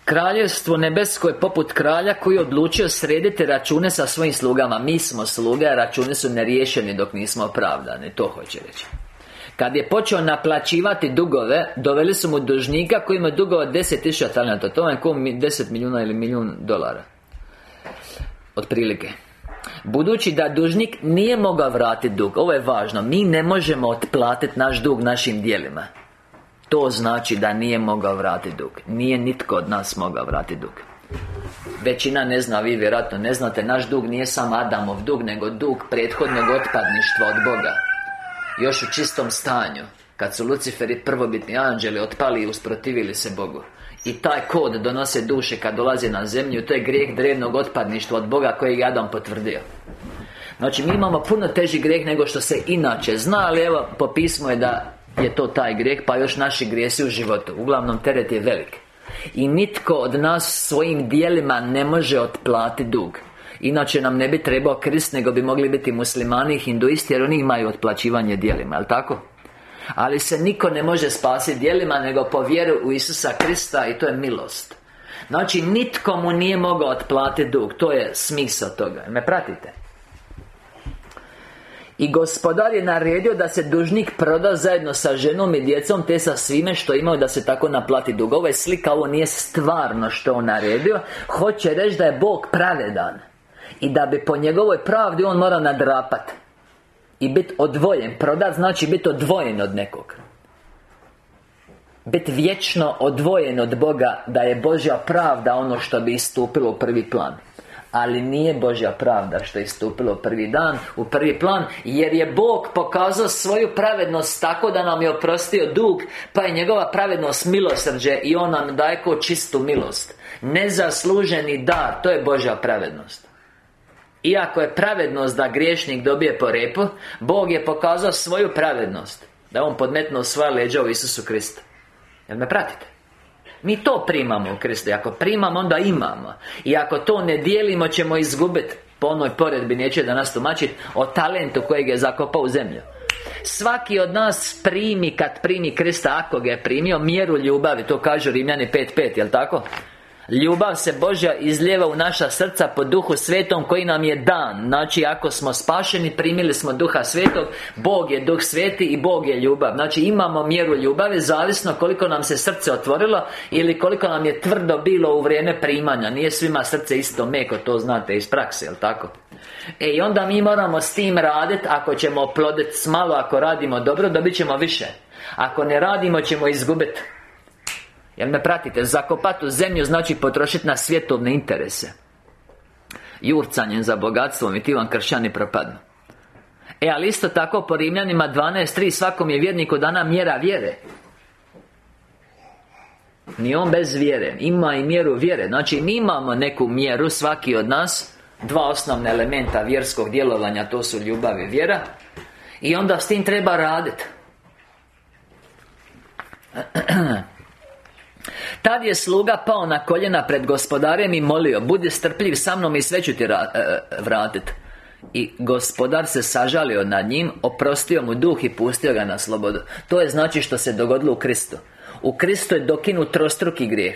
Kraljevstvo nebesko je poput kralja koji je odlučio srediti račune sa svojim slugama. Mi smo sluge, a račune su neriješeni dok nismo opravdani. To hoće reći. Kad je počeo naplaćivati dugove Doveli su mu dužnika koji ima dugova 10.000 talenta To je kao 10 milijuna ili milijun dolara. Otprilike. Budući da dužnik nije mogao vratiti dug Ovo je važno Mi ne možemo otplatiti naš dug našim dijelima To znači da nije mogao vratiti dug. Nije nitko od nas mogao vratiti dug. Većina ne zna, vi vjerojatno ne znate Naš dug nije samo Adamov dug Nego dug prethodnog otpadništva od Boga. Još u čistom stanju Kad su Luciferi prvobitni anđeli otpali i usprotivili se Bogu. I taj kod donose duše kad dolaze na zemlju To je grijeh drevnog otpadništva od Boga kojeg je Adam potvrdio. Znači mi imamo puno teži grijeh nego što se inače zna Ali evo po pismu je da je to taj grijeh Pa još naši grijesi u životu. Uglavnom teret je velik. I nitko od nas svojim dijelima ne može otplatiti dug. Inače nam ne bi trebao krist Nego bi mogli biti muslimani i hinduisti Jer oni imaju otplaćivanje dijelima, jel tako? Ali se niko ne može spasiti dijelima Nego po vjeru u Isusa Krista I to je milost. Znači, nitko mu nije mogao otplatiti dug. To je smisao toga. Me pratite? I gospodar je naredio da se dužnik proda zajedno sa ženom i djecom Te sa svime što imaju da se tako naplati dug. Ovo je slika, ovo nije stvarno što on naredio. Hoće reći da je Bog pravedan. I da bi po njegovoj pravdi on mora nadrapati i biti odvojen. Prodat znači biti odvojen od nekog. Biti vječno odvojen od Boga Da je Božja pravda ono što bi istupilo u prvi plan ali nije Božja pravda što je istupilo prvi dan U prvi plan Jer je Bog pokazao svoju pravednost Tako da nam je oprostio dug Pa je njegova pravednost milosrđe I On nam daje ko čistu milost. Nezasluženi dar To je Božja pravednost. Iako je pravednost da griješnik dobije po repu Bog je pokazao svoju pravednost Da on podmetnuo svoja leđa u Isusu Krista Jel me pratite? Mi to primamo u Kristu Ako primamo, onda imamo. I ako to ne dijelimo, ćemo izgubiti Po onoj poredbi neće da nas tumačiti O talentu kojeg je zakopao u zemlju. Svaki od nas primi kad primi Krista Ako ga je primio mjeru ljubavi To kažu Rimljani 5.5, jel tako? Ljubav se Božja izljeva u naša srca po Duhu Svetom koji nam je dan. Znači ako smo spašeni, primili smo Duha Svetog Bog je Duh Sveti i Bog je ljubav. Znači imamo mjeru ljubavi Zavisno koliko nam se srce otvorilo Ili koliko nam je tvrdo bilo u vrijeme primanja. Nije svima srce isto meko, to znate iz prakse, jel tako? E i onda mi moramo s tim raditi Ako ćemo oploditi s malo, ako radimo dobro, dobit ćemo više. Ako ne radimo, ćemo izgubiti Jel me pratite? Zakopati u zemlju znači potrošiti na svjetovne interese. Jurcanjem za bogatstvom i ti vam kršćani propadnu. E, ali isto tako po Rimljanima 12.3 Svakom je vjerniku dana mjera vjere. Ni on bez vjere. Ima i mjeru vjere. Znači, mi imamo neku mjeru, svaki od nas Dva osnovna elementa vjerskog djelovanja To su ljubav i vjera. I onda s tim treba raditi Tad je sluga pao na koljena pred gospodarem i molio Budi strpljiv sa mnom i sve ću ti e, vratiti I gospodar se sažalio nad njim Oprostio mu duh i pustio ga na slobodu. To je znači što se dogodilo u Kristu. U Kristu je dokinut trostruki grijeh.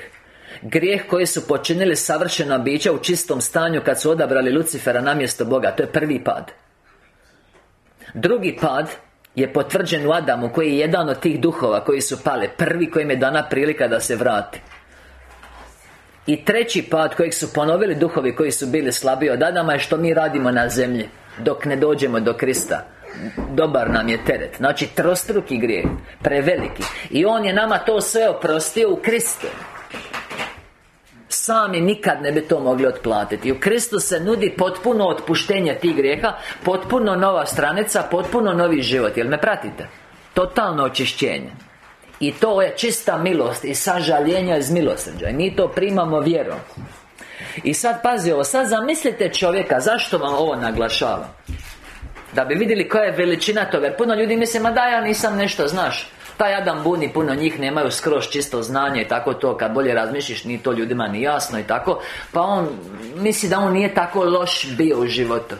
Grijeh koji su počinili savršena bića u čistom stanju Kad su odabrali Lucifera na mjesto Boga. To je prvi pad. Drugi pad je potvrđen u Adamu koji je jedan od tih duhova koji su pale prvi kojim je dana prilika da se vrati. I treći pad kojeg su ponovili duhovi koji su bili slabiji od Adama je što mi radimo na zemlji dok ne dođemo do Krista. Dobar nam je teret. Znači trostruki grijeh Preveliki. I On je nama to sve oprostio u Kristu Sami nikad ne bi to mogli otplatiti. U Kristu se nudi potpuno otpuštenje tih grijeha Potpuno nova stranica Potpuno novi život. Jel me pratite? Totalno očišćenje. I to je čista milost I sažaljenja iz milosrđa. I mi to primamo vjerom. I sad pazi ovo Sad zamislite čovjeka Zašto vam ovo naglašavam? Da bi vidjeli koja je veličina toga. Puno ljudi misle, ma da ja nisam nešto, znaš taj Adam buni, puno njih nemaju skroz čisto znanje i tako to Kad bolje razmišljiš, ni to ljudima ni jasno i tako. Pa on misli da on nije tako loš bio u životu.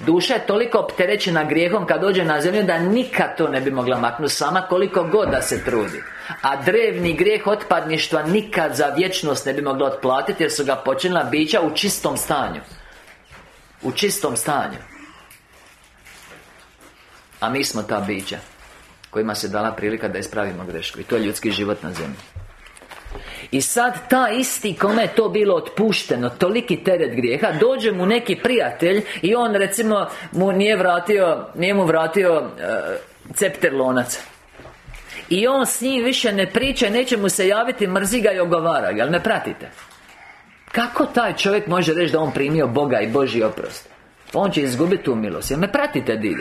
Duša je toliko opterećena grijehom kad dođe na zemlju da nikad to ne bi mogla maknuti sama koliko god da se trudi. A drevni grijeh otpadništva nikad za vječnost ne bi mogla otplatiti jer su ga počinila bića u čistom stanju. U čistom stanju. A mi smo ta bića Kojima se dala prilika da ispravimo grešku I to je ljudski život na zemlji i sad ta isti kome je to bilo otpušteno Toliki teret grijeha Dođe mu neki prijatelj I on recimo mu nije vratio Nije mu vratio uh, Cepter lonac I on s njim više ne priča Neće mu se javiti Mrzi ga i ogovara Jel ne pratite? Kako taj čovjek može reći da on primio Boga i Boži oprost? On će izgubiti tu milost. Jer me pratite di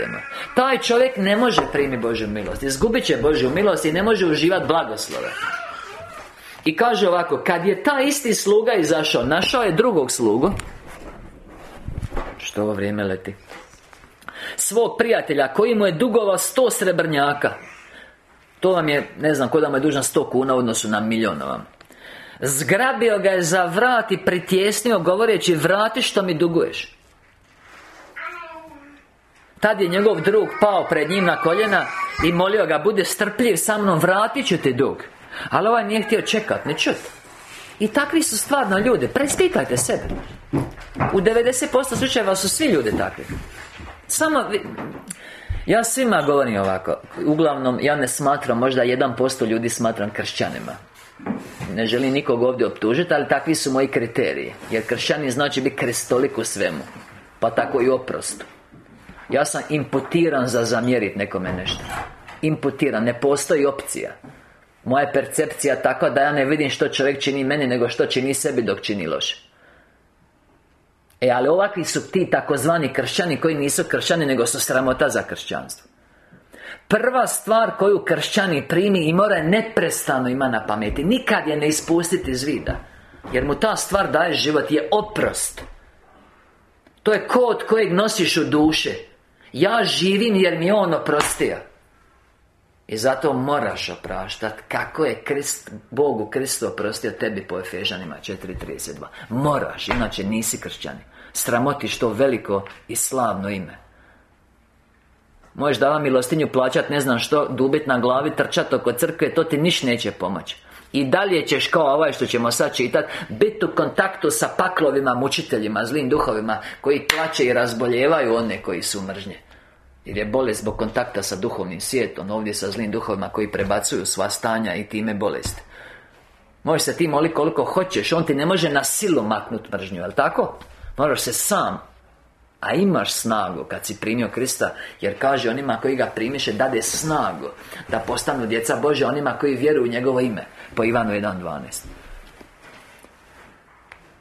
Taj čovjek ne može primiti Božju milost. Izgubit će Božju milost I ne može uživati blagoslove. I kaže ovako Kad je taj isti sluga izašao Našao je drugog slugu. Što ovo vrijeme leti? Svog prijatelja Koji mu je dugovao sto srebrnjaka. To vam je, ne znam, ko da je dužan sto kuna u odnosu na milijon vam. Zgrabio ga je za vrat i pritjesnio Govoreći, vrati što mi duguješ Tad je njegov drug pao pred njim na koljena I molio ga, bude strpljiv sa mnom, vratit ću ti dug. Ali ovaj nije htio čekat, ne čut. I takvi su stvarno ljudi, preispitajte sebe. U 90% slučajeva su svi ljudi takvi. Samo Ja svima govorim ovako Uglavnom, ja ne smatram, možda 1% ljudi smatram kršćanima. Ne želim nikog ovdje optužiti, ali takvi su moji kriteriji Jer kršćani znači biti krestolik u svemu Pa tako i oprostu ja sam imputiran za zamjerit nekome nešto. Imputiran, ne postoji opcija. Moja je percepcija takva da ja ne vidim što čovjek čini meni Nego što čini sebi dok čini loše. E, ali ovakvi su ti takozvani kršćani Koji nisu kršćani, nego su sramota za kršćanstvo. Prva stvar koju kršćani primi i mora neprestano ima na pameti Nikad je ne ispustiti iz vida Jer mu ta stvar daje život je oprost. To je kod kojeg nosiš u duše ja živim jer mi je On oprostio. I zato moraš opraštat Kako je Krist, Bogu Kristu oprostio tebi po Efežanima 4.32 Moraš, inače nisi kršćani Sramotiš to veliko i slavno ime. Možeš dava milostinju plaćat ne znam što Dubit na glavi, trčat oko crkve To ti niš neće pomoći i dalje ćeš kao ovaj što ćemo sad čitati Biti u kontaktu sa paklovima, mučiteljima, zlim duhovima Koji plaće i razboljevaju one koji su mržnje. Jer je bolest zbog kontakta sa duhovnim svijetom Ovdje sa zlim duhovima koji prebacuju sva stanja i time bolest. Možeš se ti moliti koliko hoćeš On ti ne može na silu maknuti mržnju, jel tako? Moraš se sam. A imaš snagu kad si primio Krista Jer kaže onima koji ga primiše Dade snagu Da postanu djeca Bože Onima koji vjeruju u njegovo ime Po Ivanu 1.12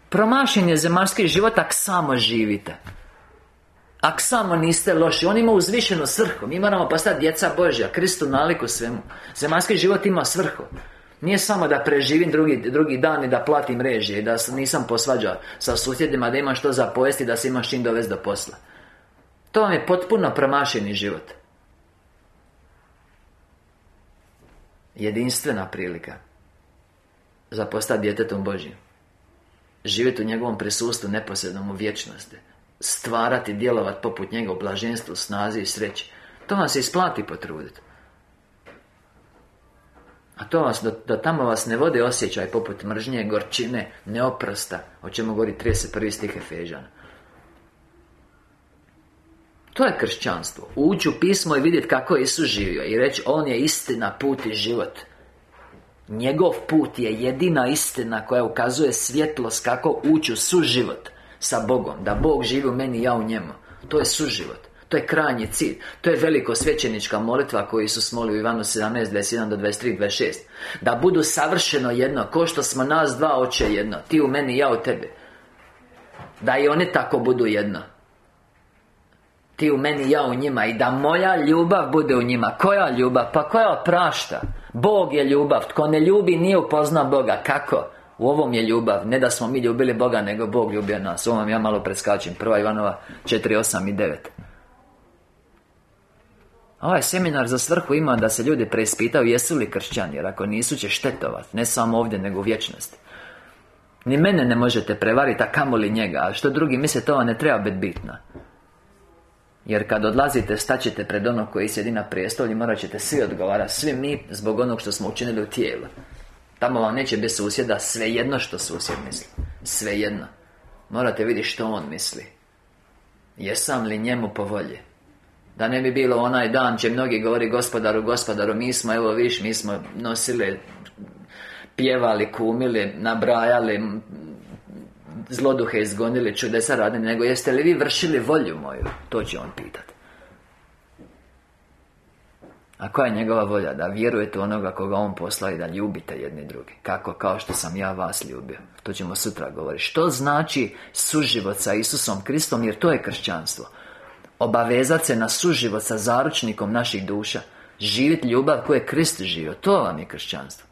Promašen je zemaljski život Ako samo živite. Ako samo niste loši. On ima uzvišenu svrhu. Mi moramo postati djeca Božja Kristu naliku svemu. Zemaljski život ima svrhu. Nije samo da preživim drugi, drugi dan i da platim režije Da nisam posvađao sa susjedima Da imam što za pojesti Da se imaš čim dovesti do posla. To vam je potpuno promašeni život. Jedinstvena prilika Za postati djetetom Božjim Živjeti u njegovom prisustvu neposrednom u vječnosti stvarati, djelovati poput njega u blaženstvu, snazi i sreći. To vam se isplati potruditi. A to vas, da, tamo vas ne vode osjećaj poput mržnje, gorčine, neoprosta, o čemu govori 31. stih Efežana. To je kršćanstvo Ući u pismo i vidjeti kako je Isus živio I reći, On je istina, put i život Njegov put je jedina istina koja ukazuje svjetlost kako ući u suživot sa Bogom. Da Bog živi u meni, ja u njemu. To je suživot. To je krajnji cilj. To je veliko svećenička molitva koju Isus moli u Ivanu 17, 21 do 23, 26 Da budu savršeno jedno Ko što smo nas dva oče jedno. Ti u meni, ja u tebi. Da i oni tako budu jedno Ti u meni, ja u njima I da moja ljubav bude u njima. Koja ljubav? Pa koja prašta? Bog je ljubav. Tko ne ljubi nije upoznao Boga. Kako? U ovom je ljubav. Ne da smo mi ljubili Boga Nego Bog ljubio nas. U ovom ja malo preskačem. Prva Ivanova 4, 8 i 9 Ovaj seminar za svrhu ima da se ljudi preispitaju jesu li kršćani Jer ako nisu će štetovati Ne samo ovdje nego u vječnosti. Ni mene ne možete prevariti, a kamoli njega. A što drugi misle, to vam ne treba biti bitno jer kad odlazite, staćete pred onog koji sjedi na prijestolju Morat ćete svi odgovarati Svi mi zbog onog što smo učinili u tijelu. Tamo vam neće biti susjeda Svejedno što susjed misli. Svejedno Morate vidjeti što on misli. Jesam li njemu po volji? Da ne bi bilo onaj dan će mnogi govori gospodaru, gospodaru Mi smo, evo viš, mi smo nosili Pjevali, kumili, nabrajali Zloduhe izgonili, čudesa radili Nego jeste li vi vršili volju moju? To će on pitati a koja je njegova volja? Da vjerujete onoga koga On posla i da ljubite jedni drugi Kako? Kao što sam ja vas ljubio. To ćemo sutra govoriti. Što znači suživot sa Isusom Kristom? Jer to je kršćanstvo. Obavezati se na suživot sa zaručnikom naših duša. Živjeti ljubav koju je Krist živio. To vam je kršćanstvo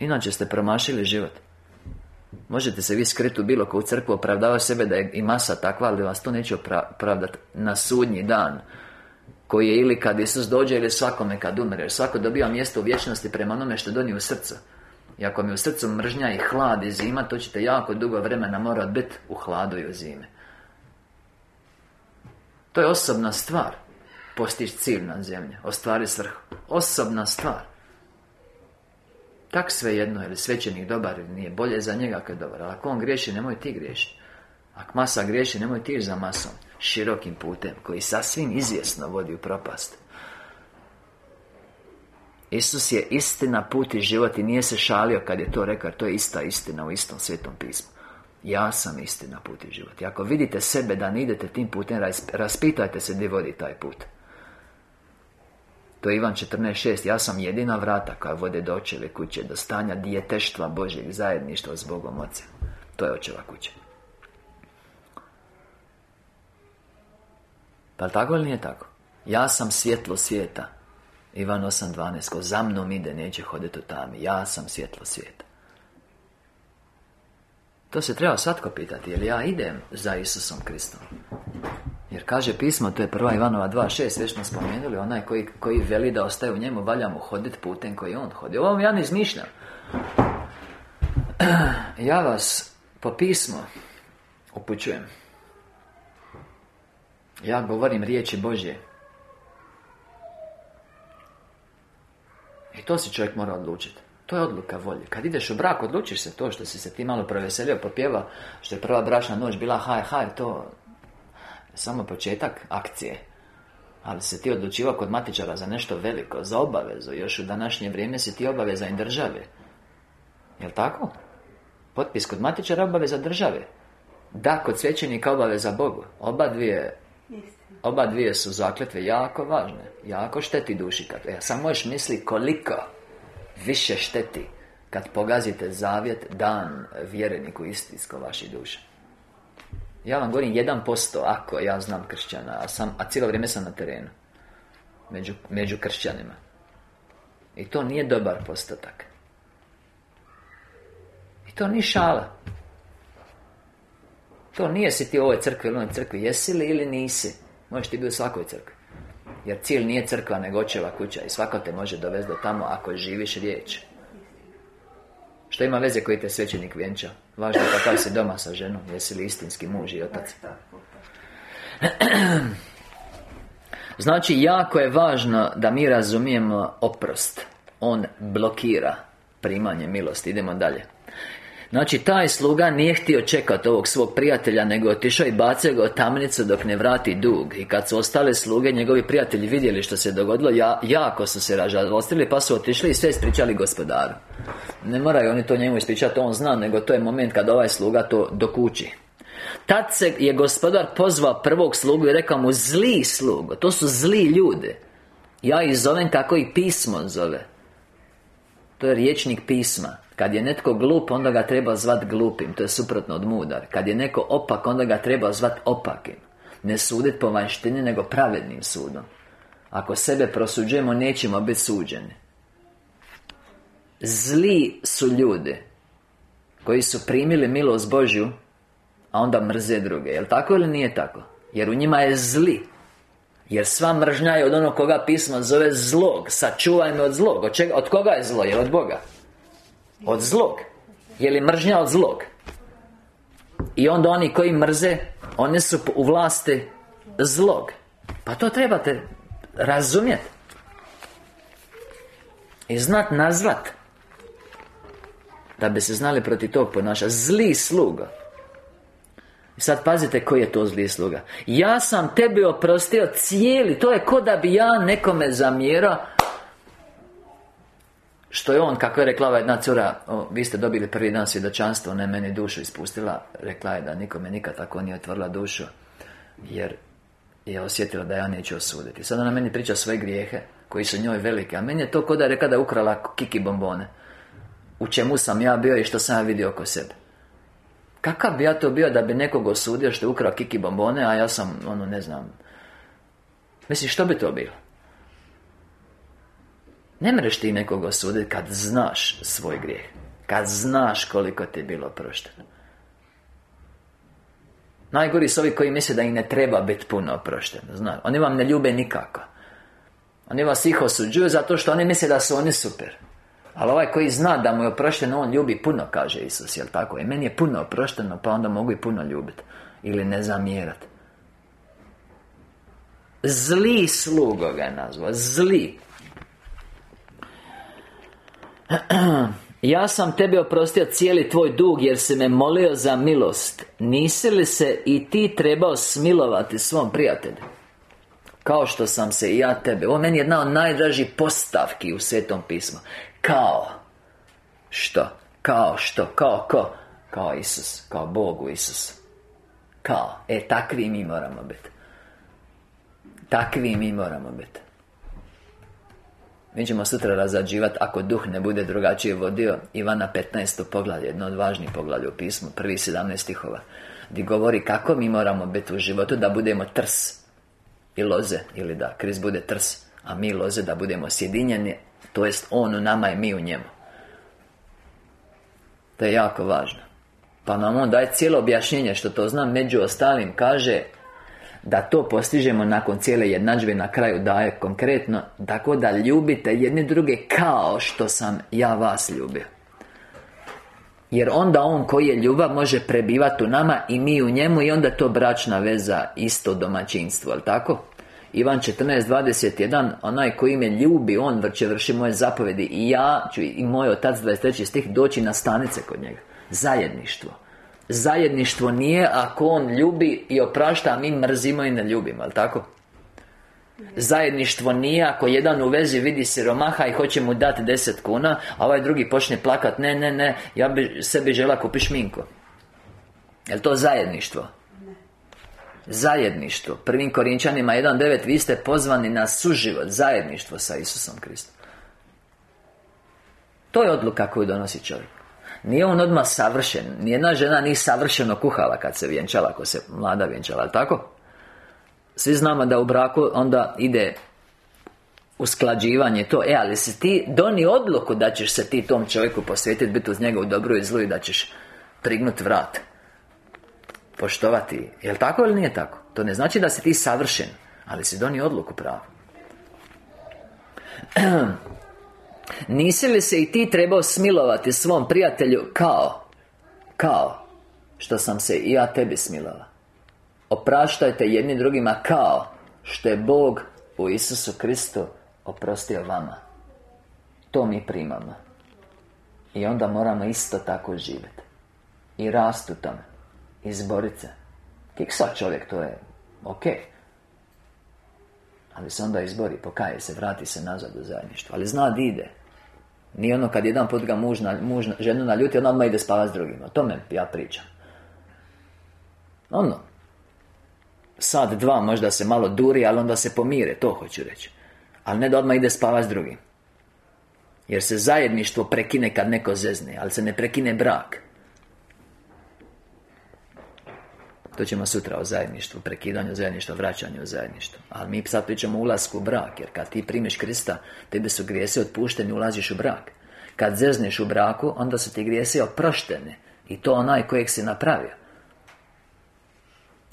Inače ste promašili život. Možete se vi skriti u bilo koju crkvu Opravdava sebe da je i masa takva Ali vas to neće opravdati na sudnji dan Koji je ili kad Isus dođe Ili svakome kad umre Jer svako dobiva mjesto u vječnosti prema onome što donio u srcu. I ako mi u srcu mržnja i hlad i zima To ćete jako dugo vremena morat biti u hladu i u zime To je osobna stvar. Postići cilj na zemlji. Ostvari svrhu. Osobna stvar Tak svejedno, ili svećenik dobar ili nije Bolje za njega kad dobar Ali ako on griješi, nemoj ti griješiti. Ako masa griješi, nemoj ti za masom Širokim putem Koji sasvim izvjesno vodi u propast. Isus je istina, put i život i nije se šalio kad je to rekao To je ista istina u istom svetom pismu. Ja sam istina, put i život. I ako vidite sebe da ne idete tim putem Raspitajte se gdje vodi taj put to je Ivan 14.6 Ja sam jedina vrata koja vode do očeve kuće Do stanja dijeteštva Božjeg zajedništva s Bogom Ocem. To je očeva kuća. Pa tako ili nije tako? Ja sam svjetlo svijeta. Ivan 8.12 Ko za mnom ide neće hoditi u tami. Ja sam svjetlo svijeta. To se treba svatko pitati Jel ja idem za Isusom Kristom jer kaže pismo, to je prva Ivanova 2.6 Već smo spomenuli, onaj koji, koji veli da ostaje u njemu Valja mu hoditi putem koji on hodi. Ovo ja ne izmišljam. Ja vas po pismu upućujem. Ja govorim riječi Božje. I to si čovjek mora odlučiti to je odluka volje. Kad ideš u brak, odlučiš se to što si se ti malo proveselio, popjeva, što je prva brašna noć bila haj, haj, to samo početak akcije. Ali se ti odlučivao kod matičara za nešto veliko, za obavezu. Još u današnje vrijeme si ti obaveza i države Jel' tako? Potpis kod matičara obaveza države Da, kod svećenika obaveza Bogu. Oba dvije Oba dvije su zakletve jako važne. Jako šteti duši kad, ja Samo možeš misli koliko Više šteti Kad pogazite zavjet Dan vjereniku istinsko vaših duša ja vam govorim 1% ako ja znam kršćana, a, sam, a cijelo vrijeme sam na terenu. Među, među kršćanima. I to nije dobar postotak. I to nije šala. To nije si ti u ovoj crkvi ili onoj crkvi. Jesi li ili nisi? Možeš ti biti u svakoj crkvi. Jer cilj nije crkva nego očeva kuća i svako te može dovesti do tamo ako živiš riječ. Što ima veze koji te svećenik vjenča? Važno je kakav si doma sa ženom, jesi li istinski muž i otac. Znači, jako je važno da mi razumijemo oprost. On blokira primanje milosti. Idemo dalje. Znači, taj sluga nije htio čekati ovog svog prijatelja Nego otišao i bacio ga u tamnicu dok ne vrati dug. I kad su ostale sluge, njegovi prijatelji vidjeli što se dogodilo ja, Jako su se ražalostili pa su otišli i sve ispričali gospodaru. Ne moraju oni to njemu ispričati, on zna Nego to je moment kad ovaj sluga to dokući. Tad se je gospodar pozvao prvog slugu i rekao mu Zli slugo, to su zli ljudi. Ja ih zovem kako i pismo zove. To je riječnik pisma kad je netko glup, onda ga treba zvat glupim To je suprotno od mudar. Kad je neko opak, onda ga treba zvat opakim. Ne sudit po vanštini, nego pravednim sudom. Ako sebe prosuđujemo, nećemo biti suđeni. Zli su ljudi Koji su primili milost Božju A onda mrze druge. Jel tako ili nije tako? Jer u njima je zli. Jer sva mržnja je od onog koga pismo zove zlog Sačuvaj me od zlog. Od, čega, od koga je zlo? Je od Boga od zlog. Je li mržnja od zlog? I onda oni koji mrze Oni su u vlasti zlog. Pa to trebate razumjeti I znat nazvat. Da bi se znali protiv tog ponaša Zli sluga. I sad pazite koji je to zli sluga. Ja sam tebi oprostio cijeli. To je ko da bi ja nekome zamjerao što je on, kako je rekla jedna cura Vi ste dobili prvi dan svjedočanstvo Ne meni dušu ispustila Rekla je da nikome nikad tako nije otvorila dušu Jer je osjetila da ja neću osuditi. Sad ona meni priča svoje grijehe Koji su njoj velike A meni je to kod da je rekla da je ukrala kiki bombone. U čemu sam ja bio i što sam ja vidio oko sebe. Kakav bi ja to bio da bi nekog osudio što je ukrao kiki bombone A ja sam, ono, ne znam. Mislim, što bi to bilo? Ne mreš ti nekog osuditi kad znaš svoj grijeh. Kad znaš koliko ti je bilo prošteno Najgori su ovi koji misle da im ne treba biti puno oprošteno Zna, Oni vam ne ljube nikako. Oni vas ih osuđuju zato što oni misle da su oni super. Ali ovaj koji zna da mu je oprošteno On ljubi puno, kaže Isus, jel tako? I meni je puno oprošteno, pa onda mogu i puno ljubiti Ili ne zamjerati Zli slugo ga je nazvao Zli Ja sam tebi oprostio cijeli tvoj dug jer si me molio za milost Nisi li se i ti trebao smilovati svom prijatelju? Kao što sam se i ja tebe Ovo meni je jedna od najdražih postavki u Svetom pismu Kao Što? Kao što? Kao ko? Kao Isus Kao Bogu Isus Kao E, takvi mi moramo biti Takvi mi moramo biti mi ćemo sutra razrađivati ako duh ne bude drugačije vodio Ivana 15. poglavlje, jedno od važnijih poglavlja u pismu, prvi 17 stihova Gdje govori kako mi moramo biti u životu da budemo trs I loze, ili da Krist bude trs A mi loze da budemo sjedinjeni To jest On u nama i mi u njemu To je jako važno Pa nam on daje cijelo objašnjenje što to znam Među ostalim kaže da to postižemo nakon cijele jednadžbe na kraju daje konkretno Tako da ljubite jedni druge kao što sam ja vas ljubio Jer onda On koji je ljubav može prebivati u nama i mi u njemu I onda to bračna veza isto domaćinstvo, ali tako? Ivan 14.21 Onaj koji me ljubi, on će vrši moje zapovedi I ja ću i moj otac 23. stih doći na stanice kod njega Zajedništvo Zajedništvo nije ako on ljubi i oprašta, a mi mrzimo i ne ljubimo, ali tako? Zajedništvo nije ako jedan u vezi vidi siromaha i hoće mu dati deset kuna A ovaj drugi počne plakat Ne, ne, ne, ja bi sebi žela kupi šminku Je to zajedništvo? Zajedništvo Prvim Korinčanima 1.9 Vi ste pozvani na suživot Zajedništvo sa Isusom Kristom To je odluka koju donosi čovjek nije on odmah savršen Nijedna žena nije savršeno kuhala kad se vjenčala Ako se mlada vjenčala, tako? Svi znamo da u braku onda ide usklađivanje to E, ali si ti doni odluku da ćeš se ti tom čovjeku posvetiti Biti uz njega u dobru i zlu i da ćeš prignut vrat Poštovati Jel tako ili nije tako? To ne znači da si ti savršen Ali si doni odluku pravu Nisi li se i ti trebao smilovati svom prijatelju kao? Kao? Što sam se i ja tebi smilova Opraštajte jedni drugima kao Što je Bog u Isusu Kristu oprostio vama. To mi primamo. I onda moramo isto tako živjeti. I rastu tamo Izborit se. Kiksa čovjek, to je ok. Ali se onda izbori, pokaje se, vrati se nazad u zajedništvo. Ali zna di ide Nije ono kad jedan put ga muž, na, muž ženu naljuti, on odmah ide spavati s drugim. O tome ja pričam. Ono. Sad dva možda se malo duri, ali onda se pomire, to hoću reći. Ali ne da odmah ide spavati s drugim. Jer se zajedništvo prekine kad neko zezne, ali se ne prekine brak. To ćemo sutra o zajedništvu, prekidanju zajedništva, vraćanju u zajedništvo Ali mi sad pričamo o ulasku u brak Jer kad ti primiš Krista Tebe su grijesi otpušteni, ulaziš u brak. Kad zezneš u braku, onda su ti grijesi oprošteni. I to onaj kojeg si napravio.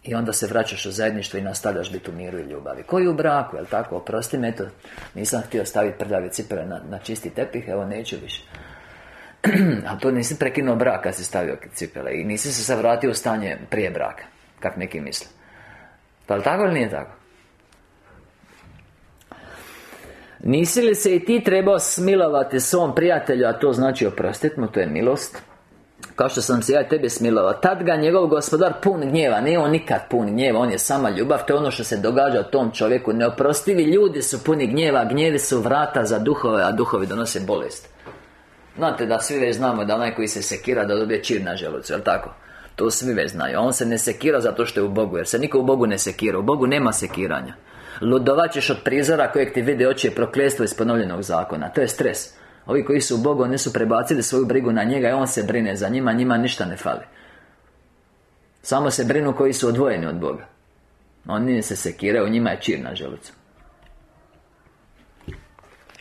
I onda se vraćaš u zajedništvo i nastavljaš biti u miru i ljubavi. Koji u braku, jel tako? Oprosti me, to nisam htio staviti prljave cipele na, na čisti tepih, evo neću više. A to nisi prekinuo brak kad si stavio cipele I nisi se sad vratio u stanje prije braka Kak neki misle. Pa li tako ili nije tako? Nisi li se i ti trebao smilovati svom prijatelju, a to znači oprostiti mu, to je milost? Kao što sam se ja tebi smilovao. Tad ga njegov gospodar pun gnjeva. Nije on nikad pun gnjeva On je sama ljubav. To je ono što se događa tom čovjeku. Neoprostivi ljudi su puni gnjeva Gnjevi su vrata za duhove A duhovi donose bolest. Znate da svi već znamo da onaj koji se sekira Da dobije čir na želucu, jel tako? To svi već znaju. On se ne sekira zato što je u Bogu Jer se niko u Bogu ne sekira. U Bogu nema sekiranja. Ludovaćeš od prizora kojeg ti vide oči je proklestvo iz ponovljenog zakona. To je stres. Ovi koji su u Bogu, oni su prebacili svoju brigu na njega I On se brine za njima, njima ništa ne fali. Samo se brinu koji su odvojeni od Boga. Oni se sekiraju, njima je čir na želucu.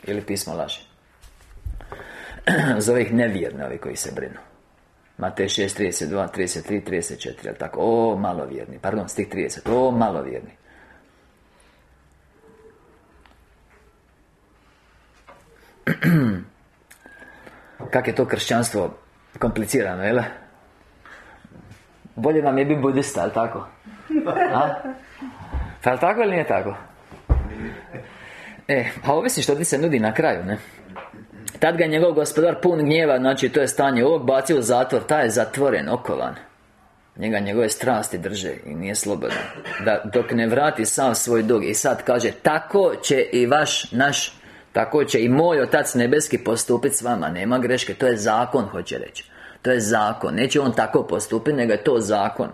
Ili pismo laže Za ovih nevjerne, ovi koji se brinu Matej 6, 32, 33, 34, jel tako? O, malovjerni, pardon, stih 30, o, malovjerni Kak je to kršćanstvo komplicirano, jel? Bolje nam je biti budista, ali tako? A? Pa je tako ili nije tako? E, a ovisi što ti se nudi na kraju, ne? Tad ga je njegov gospodar pun gnjeva, znači to je stanje ovog bacio u zatvor, taj je zatvoren, okovan. Njega njegove strasti drže i nije slobodan. Da, Dok ne vrati sam svoj dug. I sad kaže Tako će i vaš, naš tako će i moj Otac Nebeski postupiti s vama. Nema greške, to je zakon, hoće reći. To je zakon, neće On tako postupiti, nego je to zakon.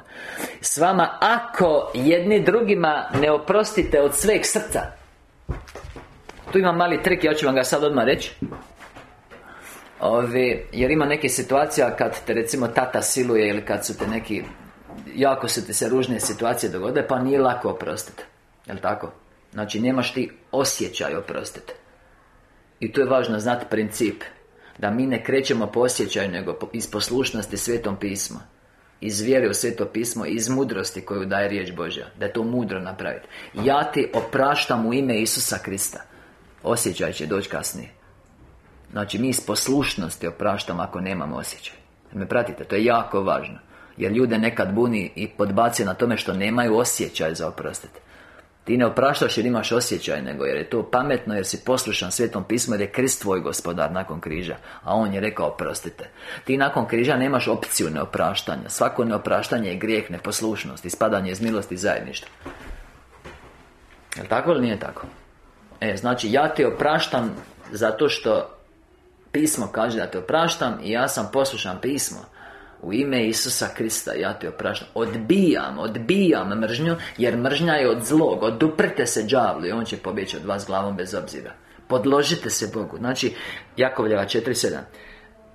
S vama, ako jedni drugima ne oprostite od sveg srca. Tu imam mali trik, ja ću vam ga sad odmah reći Ovi, jer ima neke situacija kad te recimo tata siluje ili kad su te neki jako su ti se ružne situacije dogode pa nije lako oprostiti jel tako? znači nemaš ti osjećaj oprostiti i tu je važno znati princip Da mi ne krećemo po osjećaju Nego iz poslušnosti Svetom pismu Iz vjere u Sveto pismo Iz mudrosti koju daje riječ Božja Da je to mudro napraviti Ja ti opraštam u ime Isusa Krista. Osjećaj će doći kasnije Znači mi iz poslušnosti opraštamo ako nemamo osjećaj Me pratite, to je jako važno Jer ljude nekad buni i podbaci na tome što nemaju osjećaj za oprostiti ti ne opraštaš jer imaš osjećaj, nego jer je to pametno, jer si poslušan Svetom pismu, jer je krist tvoj gospodar nakon križa. A on je rekao, oprostite. Ti nakon križa nemaš opciju neopraštanja. Svako neopraštanje je grijeh, neposlušnost, ispadanje iz milosti zajedništva. Je tako ili nije tako? E, znači, ja te opraštam zato što pismo kaže da te opraštam i ja sam poslušan pismo. U ime Isusa Krista ja te opraštam. Odbijam, odbijam mržnju Jer mržnja je od zlog. Oduprte se đavlu i on će pobjeći od vas glavom bez obzira. Podložite se Bogu. Znači, Jakovljeva 4.7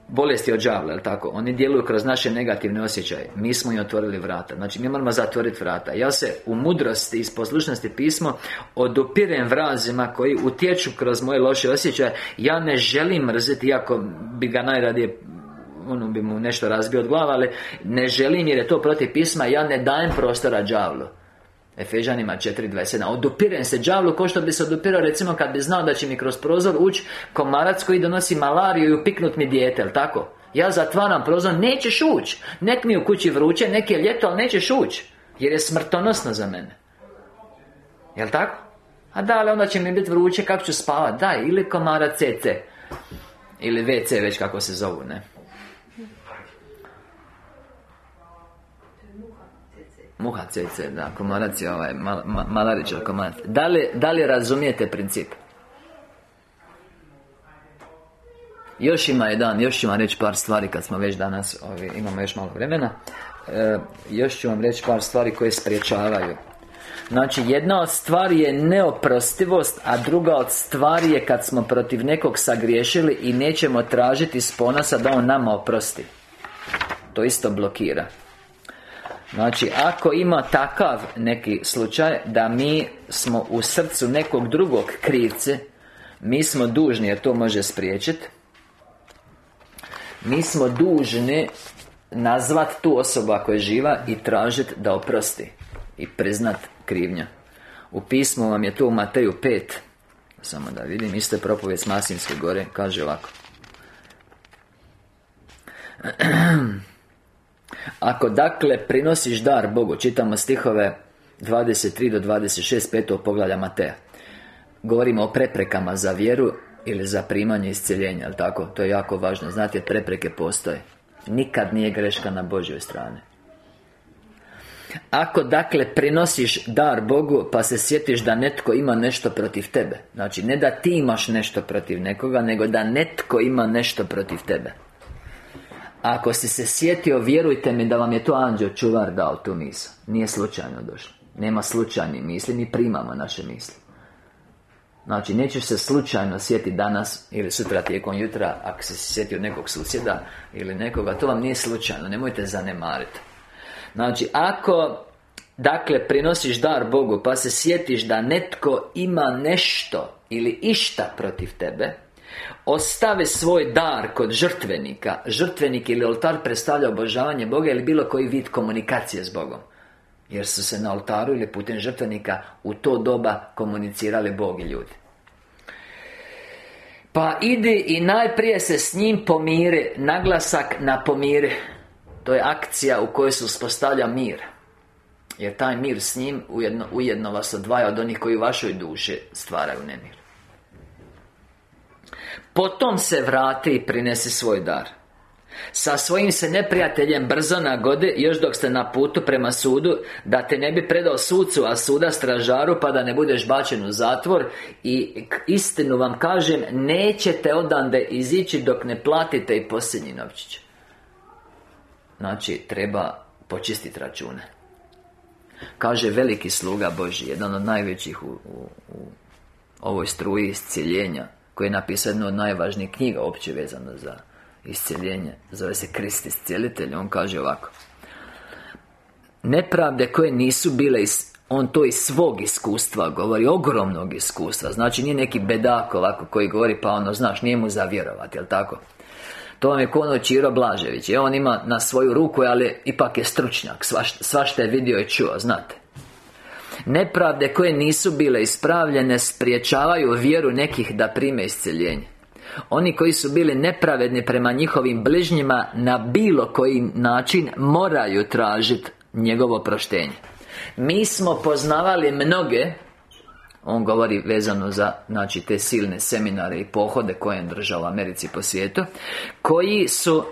Bolesti od đavla, jel tako? Oni djeluju kroz naše negativne osjećaje. Mi smo im otvorili vrata. Znači, mi moramo zatvoriti vrata. Ja se u mudrosti, iz poslušnosti pismo Odupirem vrazima koji utječu kroz moje loše osjećaje. Ja ne želim mrziti Iako bi ga najradije ono bi mu nešto razbio od glava, ali ne želim jer je to protiv pisma, ja ne dajem prostora đavlu. Efežanima 4.27 Odupirem se đavlu ko što bi se odupirao recimo kad bi znao da će mi kroz prozor ući komarac koji donosi malariju i upiknut mi dijete, jel tako? Ja zatvaram prozor, nećeš ući Nek mi u kući vruće, nek je ljeto, ali nećeš ući Jer je smrtonosno za mene Jel tako? A da, ali onda će mi biti vruće, kako ću spavat? Da, ili komarac CC Ili WC već kako se zovu, ne? Muha CC, da, komarac je ovaj, mal, ma, malarić komarac. Da li, da li razumijete princip? Još ima jedan, još ću vam reći par stvari kad smo već danas, ovi, imamo još malo vremena. E, Još ću vam reći par stvari koje spriječavaju Znači, jedna od stvari je neoprostivost A druga od stvari je kad smo protiv nekog sagriješili I nećemo tražiti s da on nama oprosti. To isto blokira Znači, ako ima takav neki slučaj Da mi smo u srcu nekog drugog krivce Mi smo dužni, jer to može spriječiti Mi smo dužni nazvat tu osobu ako je živa I tražiti da oprosti I priznat krivnja. U pismu vam je to u Mateju 5 Samo da vidim, isto je propovijed s Masinske gore Kaže ovako Ako dakle prinosiš dar Bogu Čitamo stihove 23 do 26 petog poglavlja Mateja. Govorimo o preprekama za vjeru Ili za primanje iscjeljenja, jel tako? To je jako važno. Znate, prepreke postoje. Nikad nije greška na Božjoj strani. Ako dakle prinosiš dar Bogu Pa se sjetiš da netko ima nešto protiv tebe. Znači ne da ti imaš nešto protiv nekoga Nego da netko ima nešto protiv tebe Ako si se sjetio, vjerujte mi da vam je to anđeo čuvar dao tu misl. Nije slučajno došlo. Nema slučajnih misli, mi primamo naše misli. Znači, nećeš se slučajno sjetiti danas Ili sutra tijekom jutra Ako se sjetio nekog susjeda Ili nekoga, to vam nije slučajno Nemojte zanemariti. Znači, ako Dakle, prinosiš dar Bogu Pa se sjetiš da netko ima nešto Ili išta protiv tebe Ostave svoj dar kod žrtvenika. Žrtvenik ili oltar predstavlja obožavanje Boga Ili bilo koji vid komunikacije s Bogom. Jer su se na oltaru ili putem žrtvenika U to doba komunicirali Bog i ljudi. Pa idi i najprije se s njim pomiri. Naglasak na pomiri. To je akcija u kojoj se uspostavlja mir. Jer taj mir s njim ujedno, ujedno vas odvaja od onih koji u vašoj duši stvaraju nemir Potom se vrati i prinesi svoj dar. Sa svojim se neprijateljem brzo nagode Još dok ste na putu prema sudu Da te ne bi predao sucu, a suda stražaru Pa da ne budeš bačen u zatvor. I istinu vam kažem Nećete odande izići dok ne platite i posljednji novčić. Znači, treba počistiti račune. Kaže veliki sluga Boži Jedan od najvećih u, u, u ovoj struji iscijeljenja Koji je napisao jednu od najvažnijih knjiga Opće vezano za iscjeljenje Zove se Krist iscijelitelj On kaže ovako. Nepravde koje nisu bile iz, On to iz svog iskustva govori Ogromnog iskustva. Znači nije neki bedak ovako koji govori Pa ono, znaš, nije mu za vjerovati, jel tako? To vam je kono Čiro Blažević. I on ima na svoju ruku, ali ipak je stručnjak. Svašta, svašta je vidio i čuo, znate Nepravde koje nisu bile ispravljene Spriječavaju vjeru nekih da prime isceljenje oni koji su bili nepravedni prema njihovim bližnjima Na bilo koji način moraju tražiti njegovo proštenje Mi smo poznavali mnoge on govori vezano za znači, te silne seminare i pohode koje je držao u Americi po svijetu Koji su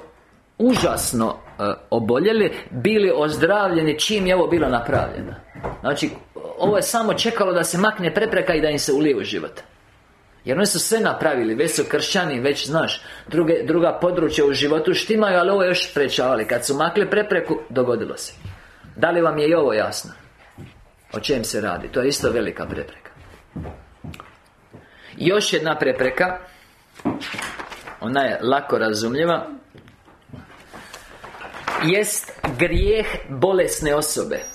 užasno e, oboljeli Bili ozdravljeni čim je ovo bilo napravljeno. Znači, ovo je samo čekalo da se makne prepreka i da im se ulije u život. Jer oni su sve napravili, već su kršćani, već znaš druge, Druga područja u životu štimaju, ali ovo još sprečavali. Kad su makli prepreku, dogodilo se. Da li vam je i ovo jasno? O čem se radi? To je isto velika prepreka. Još jedna prepreka. Ona je lako razumljiva. Jest grijeh bolesne osobe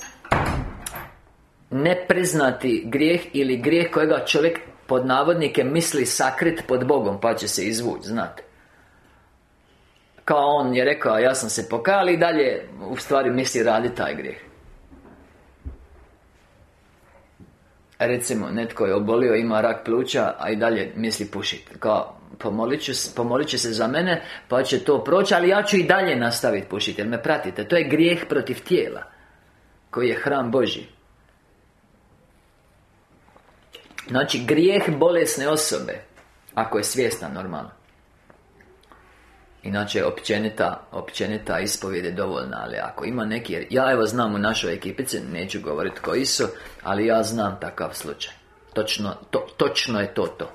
Nepriznati grijeh ili grijeh kojega čovjek pod navodnike misli sakrit pod Bogom pa će se izvući, znate. Kao on je rekao, ja sam se pokajao i dalje u stvari misli radi taj grijeh. Recimo, netko je obolio, ima rak pluća, a i dalje misli pušiti Kao, pomolit ću, pomolit će se za mene, pa će to proći, ali ja ću i dalje nastaviti pušiti, jer me pratite. To je grijeh protiv tijela Koji je hram Boži Znači, grijeh bolesne osobe Ako je svjesna normalno Inače, općenita, općenita ispovijed je dovoljna, ali ako ima neki... Ja evo znam u našoj ekipici, neću govoriti koji su, ali ja znam takav slučaj. Točno, to, točno je to to.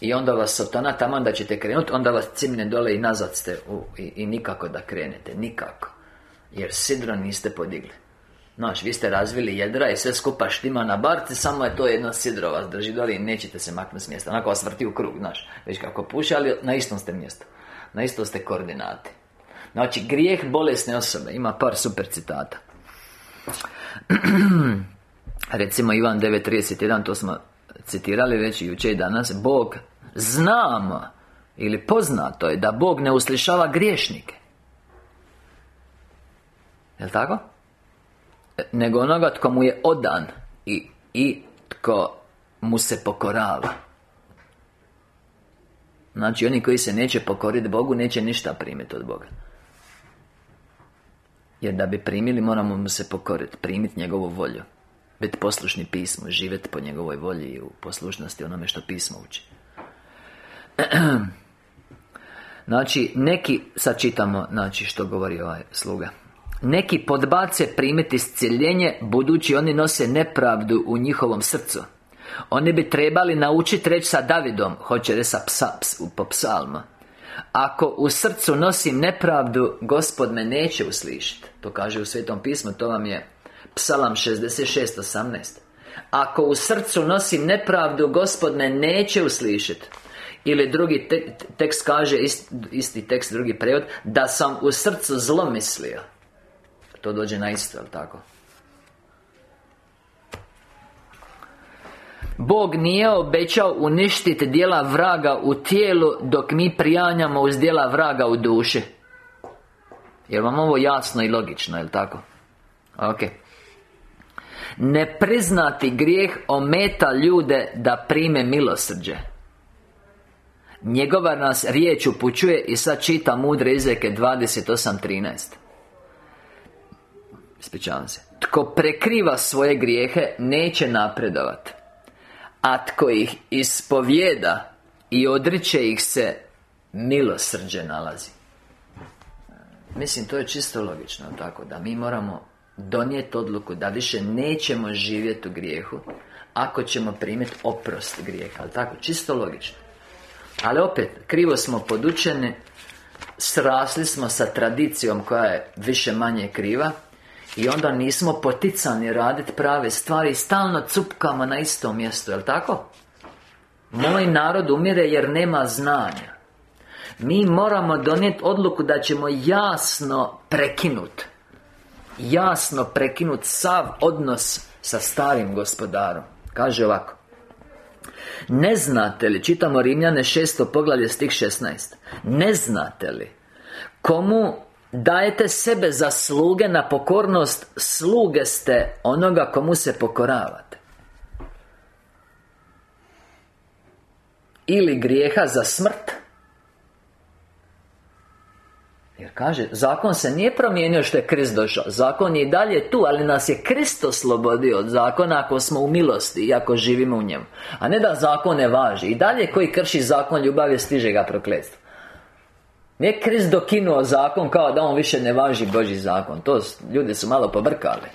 I onda vas satana tamo da ćete krenuti, onda vas cimne dole i nazad ste u, i, i nikako da krenete, nikako. Jer sidro niste podigli. Znaš, vi ste razvili jedra i sve skupa štima na barci, samo je to jedno sidro vas drži dole i nećete se maknuti s mjesta. Onako vas vrti u krug, znaš. Već kako puše, ali na istom ste mjestu. Na istom ste koordinati. Znači, grijeh bolesne osobe. Ima par super citata. Recimo Ivan 9.31, to smo citirali već jučer i danas. Bog znamo ili poznato je da Bog ne uslišava griješnike. Jel' tako? Nego onoga tko mu je odan i, i tko mu se pokorava. Znači oni koji se neće pokoriti Bogu Neće ništa primiti od Boga. Jer da bi primili moramo mu se pokoriti Primiti njegovu volju. Biti poslušni pismu Živjeti po njegovoj volji i u poslušnosti onome što pismo uči. Znači, neki, sad čitamo, znači, što govori ovaj sluga neki podbace primiti iscjeljenje Budući oni nose nepravdu u njihovom srcu. Oni bi trebali naučiti reći sa Davidom Hoće reći sa psa, po psalma. Ako u srcu nosim nepravdu Gospod me neće uslišiti To kaže u Svetom pismu To vam je Psalam 66.18 Ako u srcu nosim nepravdu Gospod me neće uslišiti ili drugi tekst kaže, isti tekst, drugi prevod Da sam u srcu zlo mislio to dođe na isto, jel tako? Bog nije obećao uništiti dijela vraga u tijelu Dok mi prijanjamo uz dijela vraga u duši Jer vam ovo jasno i logično, jel tako? Ok Ne priznati grijeh ometa ljude da prime milosrđe Njegova nas riječ upućuje i sad čita mudre izreke 28.13 Ispričavam se. Tko prekriva svoje grijehe Neće napredovat A tko ih ispovjeda I odriče ih se Milosrđe nalazi. Mislim, to je čisto logično Tako da mi moramo Donijeti odluku da više nećemo živjeti u grijehu Ako ćemo primiti oprost grijeha Ali tako, čisto logično. Ali opet, krivo smo podučeni Srasli smo sa tradicijom koja je više manje kriva i onda nismo poticani raditi prave stvari Stalno cupkamo na istom mjestu, jel tako? Moj narod umire jer nema znanja Mi moramo donijeti odluku da ćemo jasno prekinut Jasno prekinut sav odnos sa starim gospodarom Kaže ovako Ne znate li, čitamo Rimljane 6. poglavlje stih 16 Ne znate li Komu Dajete sebe za sluge na pokornost Sluge ste onoga komu se pokoravate. Ili grijeha za smrt. Jer kaže, zakon se nije promijenio što je Krist došao. Zakon je i dalje tu, ali nas je Krist oslobodio od zakona Ako smo u milosti i ako živimo u njemu. A ne da zakon ne važi. I dalje koji krši zakon ljubavi stiže ga prokletstvo nije Krist dokinuo zakon kao da on više ne važi Boži zakon. To ljudi su malo pobrkali.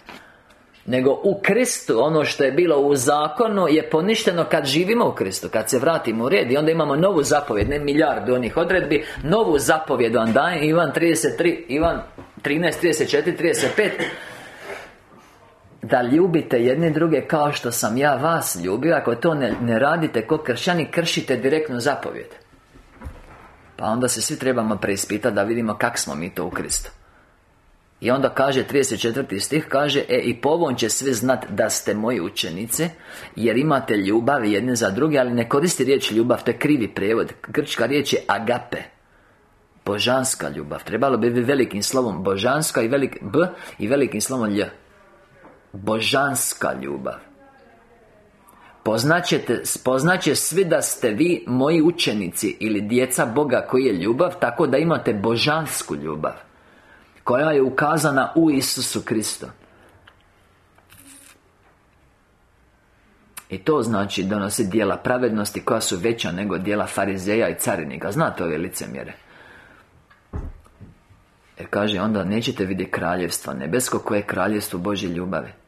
Nego u Kristu ono što je bilo u zakonu je poništeno kad živimo u Kristu Kad se vratimo u red. I onda imamo novu zapovjed Ne milijardu onih odredbi Novu zapovjed vam dajem Ivan 33 Ivan 13, 34, 35 da ljubite jedni druge kao što sam ja vas ljubio. Ako to ne, ne radite ko kršćani Kršite direktnu zapovjed pa onda se svi trebamo preispitati da vidimo kak smo mi to u Kristu. I onda kaže 34. stih kaže E i po ovom će svi znat da ste moji učenice Jer imate ljubav jedne za druge Ali ne koristi riječ ljubav, to je krivi prijevod Grčka riječ je agape Božanska ljubav. Trebalo bi velikim slovom božanska i velik B i velikim slovom lj. Božanska ljubav Poznaćete, spoznaće svi da ste vi moji učenici Ili djeca Boga koji je ljubav Tako da imate božansku ljubav Koja je ukazana u Isusu Kristu. I to znači donosi dijela pravednosti koja su veća nego dijela farizeja i carinika. Znate ove licemjere? Jer kaže, onda nećete vidjeti kraljevstva nebesko koje je kraljevstvo Božje ljubavi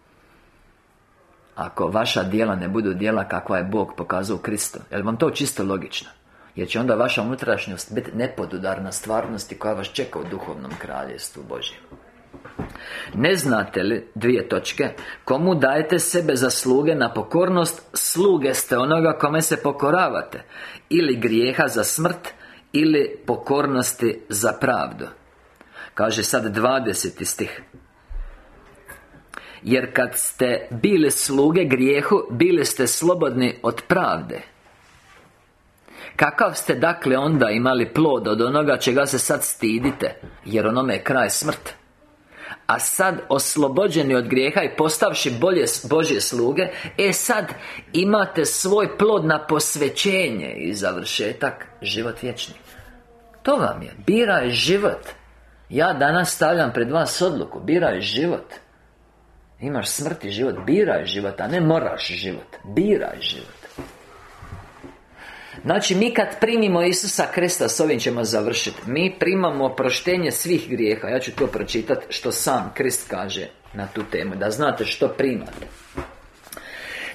Ako vaša dijela ne budu dijela kakva je Bog pokazao u Kristu Jel vam to čisto logično? Jer će onda vaša unutrašnjost biti nepodudarna stvarnosti koja vas čeka u duhovnom kraljevstvu Božjem ne znate li, dvije točke Komu dajete sebe za sluge na pokornost Sluge ste onoga kome se pokoravate Ili grijeha za smrt Ili pokornosti za pravdu Kaže sad 20. stih Jer kad ste bili sluge grijehu Bili ste slobodni od pravde. Kakav ste dakle onda imali plod od onoga čega se sad stidite? Jer onome je kraj smrt. A sad oslobođeni od grijeha i postavši bolje Božje sluge E sad imate svoj plod na posvećenje i završetak život vječni. To vam je, biraj život. Ja danas stavljam pred vas odluku, biraj život Imaš smrt i život, biraj život, a ne moraš život. Biraj život. Znači, mi kad primimo Isusa Krista, s ovim ćemo završiti Mi primamo oproštenje svih grijeha. Ja ću to pročitati što sam Krist kaže na tu temu Da znate što primate.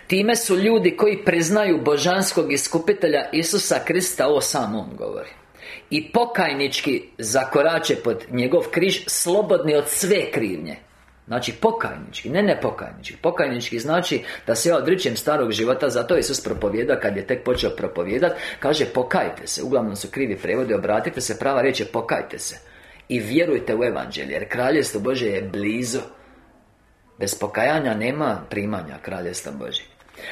Time su ljudi koji priznaju božanskog iskupitelja Isusa Krista Ovo sam on govori I pokajnički zakorače pod njegov križ Slobodni od sve krivnje Znači pokajnički, ne nepokajnički. Pokajnički znači da se ja odričem starog života Zato Isus propovjeda kad je tek počeo propovijedat Kaže pokajte se. Uglavnom su krivi prevode Obratite se, prava riječ je pokajte se. I vjerujte u evanđelje Jer kraljestvo Bože je blizu. Bez pokajanja nema primanja kraljestva Božje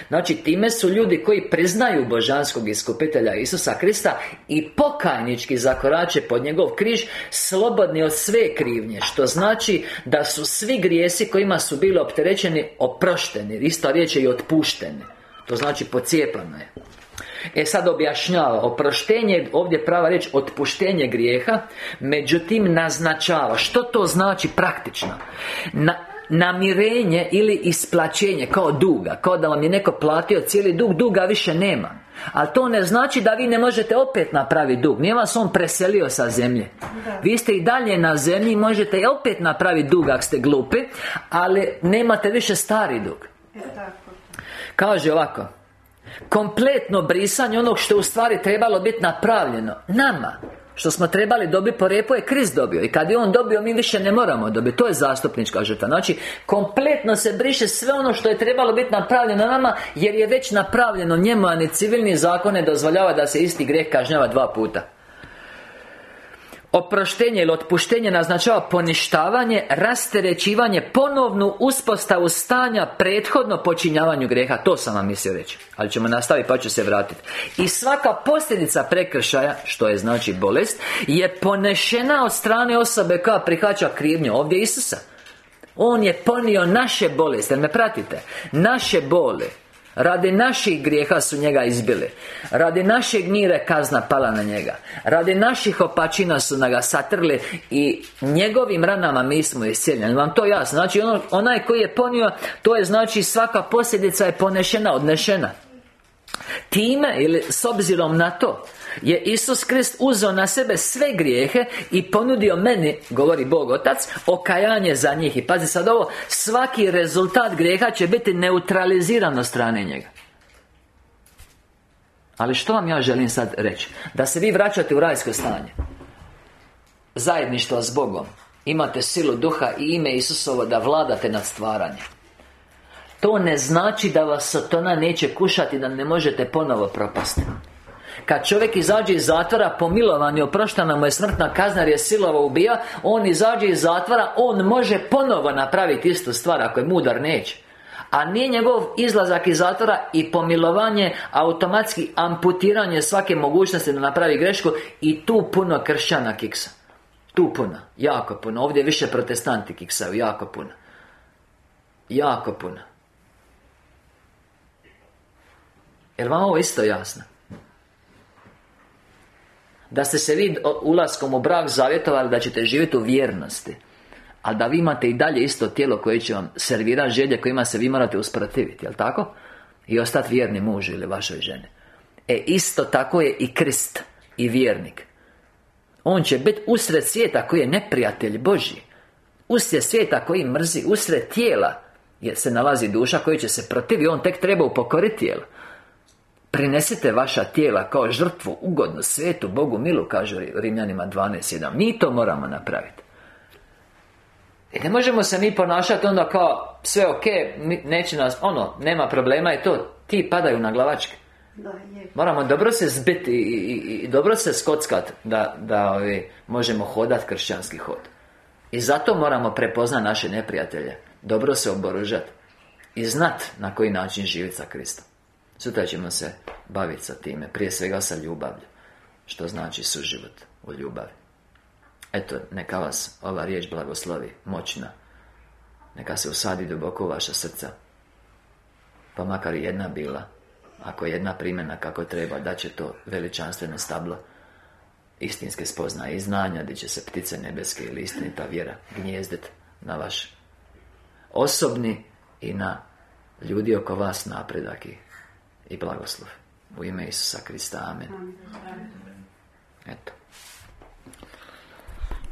Znači, time su ljudi koji priznaju božanskog iskupitelja Isusa Krista I pokajnički zakorače pod njegov križ Slobodni od sve krivnje Što znači da su svi grijesi kojima su bili opterećeni Oprošteni Ista riječ je i otpušteni. To znači pocijepano je. E sad objašnjava Oproštenje, ovdje prava riječ Otpuštenje grijeha Međutim naznačava. Što to znači praktično? Na, namirenje ili isplaćenje kao duga Kao da vam je neko platio cijeli dug, duga više nema. Ali to ne znači da vi ne možete opet napraviti dug Nije vas on preselio sa zemlje. Vi ste i dalje na zemlji Možete i opet napraviti dug ako ste glupi Ali nemate više stari dug. Kaže ovako Kompletno brisanje onog što u stvari trebalo biti napravljeno Nama što smo trebali dobiti po repu je Krist dobio I kad je On dobio, mi više ne moramo dobiti. To je zastupnička žrtva. Znači, kompletno se briše sve ono što je trebalo biti napravljeno nama Jer je već napravljeno njemu A ni civilni zakon ne dozvoljava da se isti grijeh kažnjava dva puta Oproštenje ili otpuštenje naznačava poništavanje, rasterećivanje, ponovnu uspostavu stanja prethodno počinjavanju grijeha To sam vam mislio reći Ali ćemo nastaviti pa ću se vratiti. I svaka posljedica prekršaja, što je znači bolest Je ponešena od strane osobe koja prihvaća krivnju Ovdje Isusa. On je ponio naše bolesti, jel me pratite? Naše bole Radi naših grijeha su njega izbili. Radi našeg mire kazna pala na njega. Radi naših opačina su na ga satrli I njegovim ranama mi smo iscijeljeni. Vam to jasno? Znači ono, onaj koji je ponio To je znači svaka posljedica je ponešena, odnešena. Time ili s obzirom na to je Isus Krist uzeo na sebe sve grijehe I ponudio meni, govori Bog Otac Okajanje za njih. I pazi sad ovo Svaki rezultat grijeha će biti neutraliziran od strane njega. Ali što vam ja želim sad reći? Da se vi vraćate u rajsko stanje. Zajedništvo s Bogom. Imate silu duha i ime Isusovo da vladate nad stvaranjem. To ne znači da vas Satana neće kušati Da ne možete ponovo propasti kad čovjek izađe iz zatvora Pomilovan je oproštena mu je smrtna kazna Jer je silova ubija On izađe iz zatvora On može ponovo napraviti istu stvar Ako je mudar neće. A nije njegov izlazak iz zatvora i pomilovanje Automatski amputiranje svake mogućnosti da napravi grešku I tu puno kršćana kiksa. Tu puno, jako puno. Ovdje više protestanti kiksaju, jako puno. Jako puno. Jer vam ovo isto jasno da ste se vi ulaskom u brak zavjetovali da ćete živjeti u vjernosti A da vi imate i dalje isto tijelo koje će vam servirati želje kojima se vi morate usprotiviti, jel tako? I ostati vjerni muž ili vašoj ženi. E isto tako je i Krist I vjernik. On će biti usred svijeta koji je neprijatelj Boži Usred svijeta koji mrzi Usred tijela Jer se nalazi duša koji će se protivi On tek treba upokoriti tijelo Prinesite vaša tijela kao žrtvu ugodnu svetu Bogu milu Kažu Rimljanima 12.1 Mi to moramo napraviti i ne možemo se mi ponašati onda kao sve ok, neće nas, ono, nema problema i to, ti padaju na glavačke. Moramo dobro se zbiti i, i, i dobro se skockat da, da ovi, možemo hodati kršćanski hod. I zato moramo prepoznati naše neprijatelje. Dobro se oboružati. I znat na koji način živjeti sa Kristom. Sutra ćemo se baviti sa time. Prije svega sa ljubavlju. Što znači suživot u ljubavi. Eto, neka vas ova riječ blagoslovi, moćna. Neka se usadi duboko u vaša srca. Pa makar jedna bila. Ako jedna primjena kako treba, da će to veličanstveno stablo istinske spoznaje i znanja, gdje će se ptice nebeske ili istinita vjera gnjezdet na vaš osobni i na ljudi oko vas napredak i, i blagoslov. U ime Isusa Krista. Amen. Eto.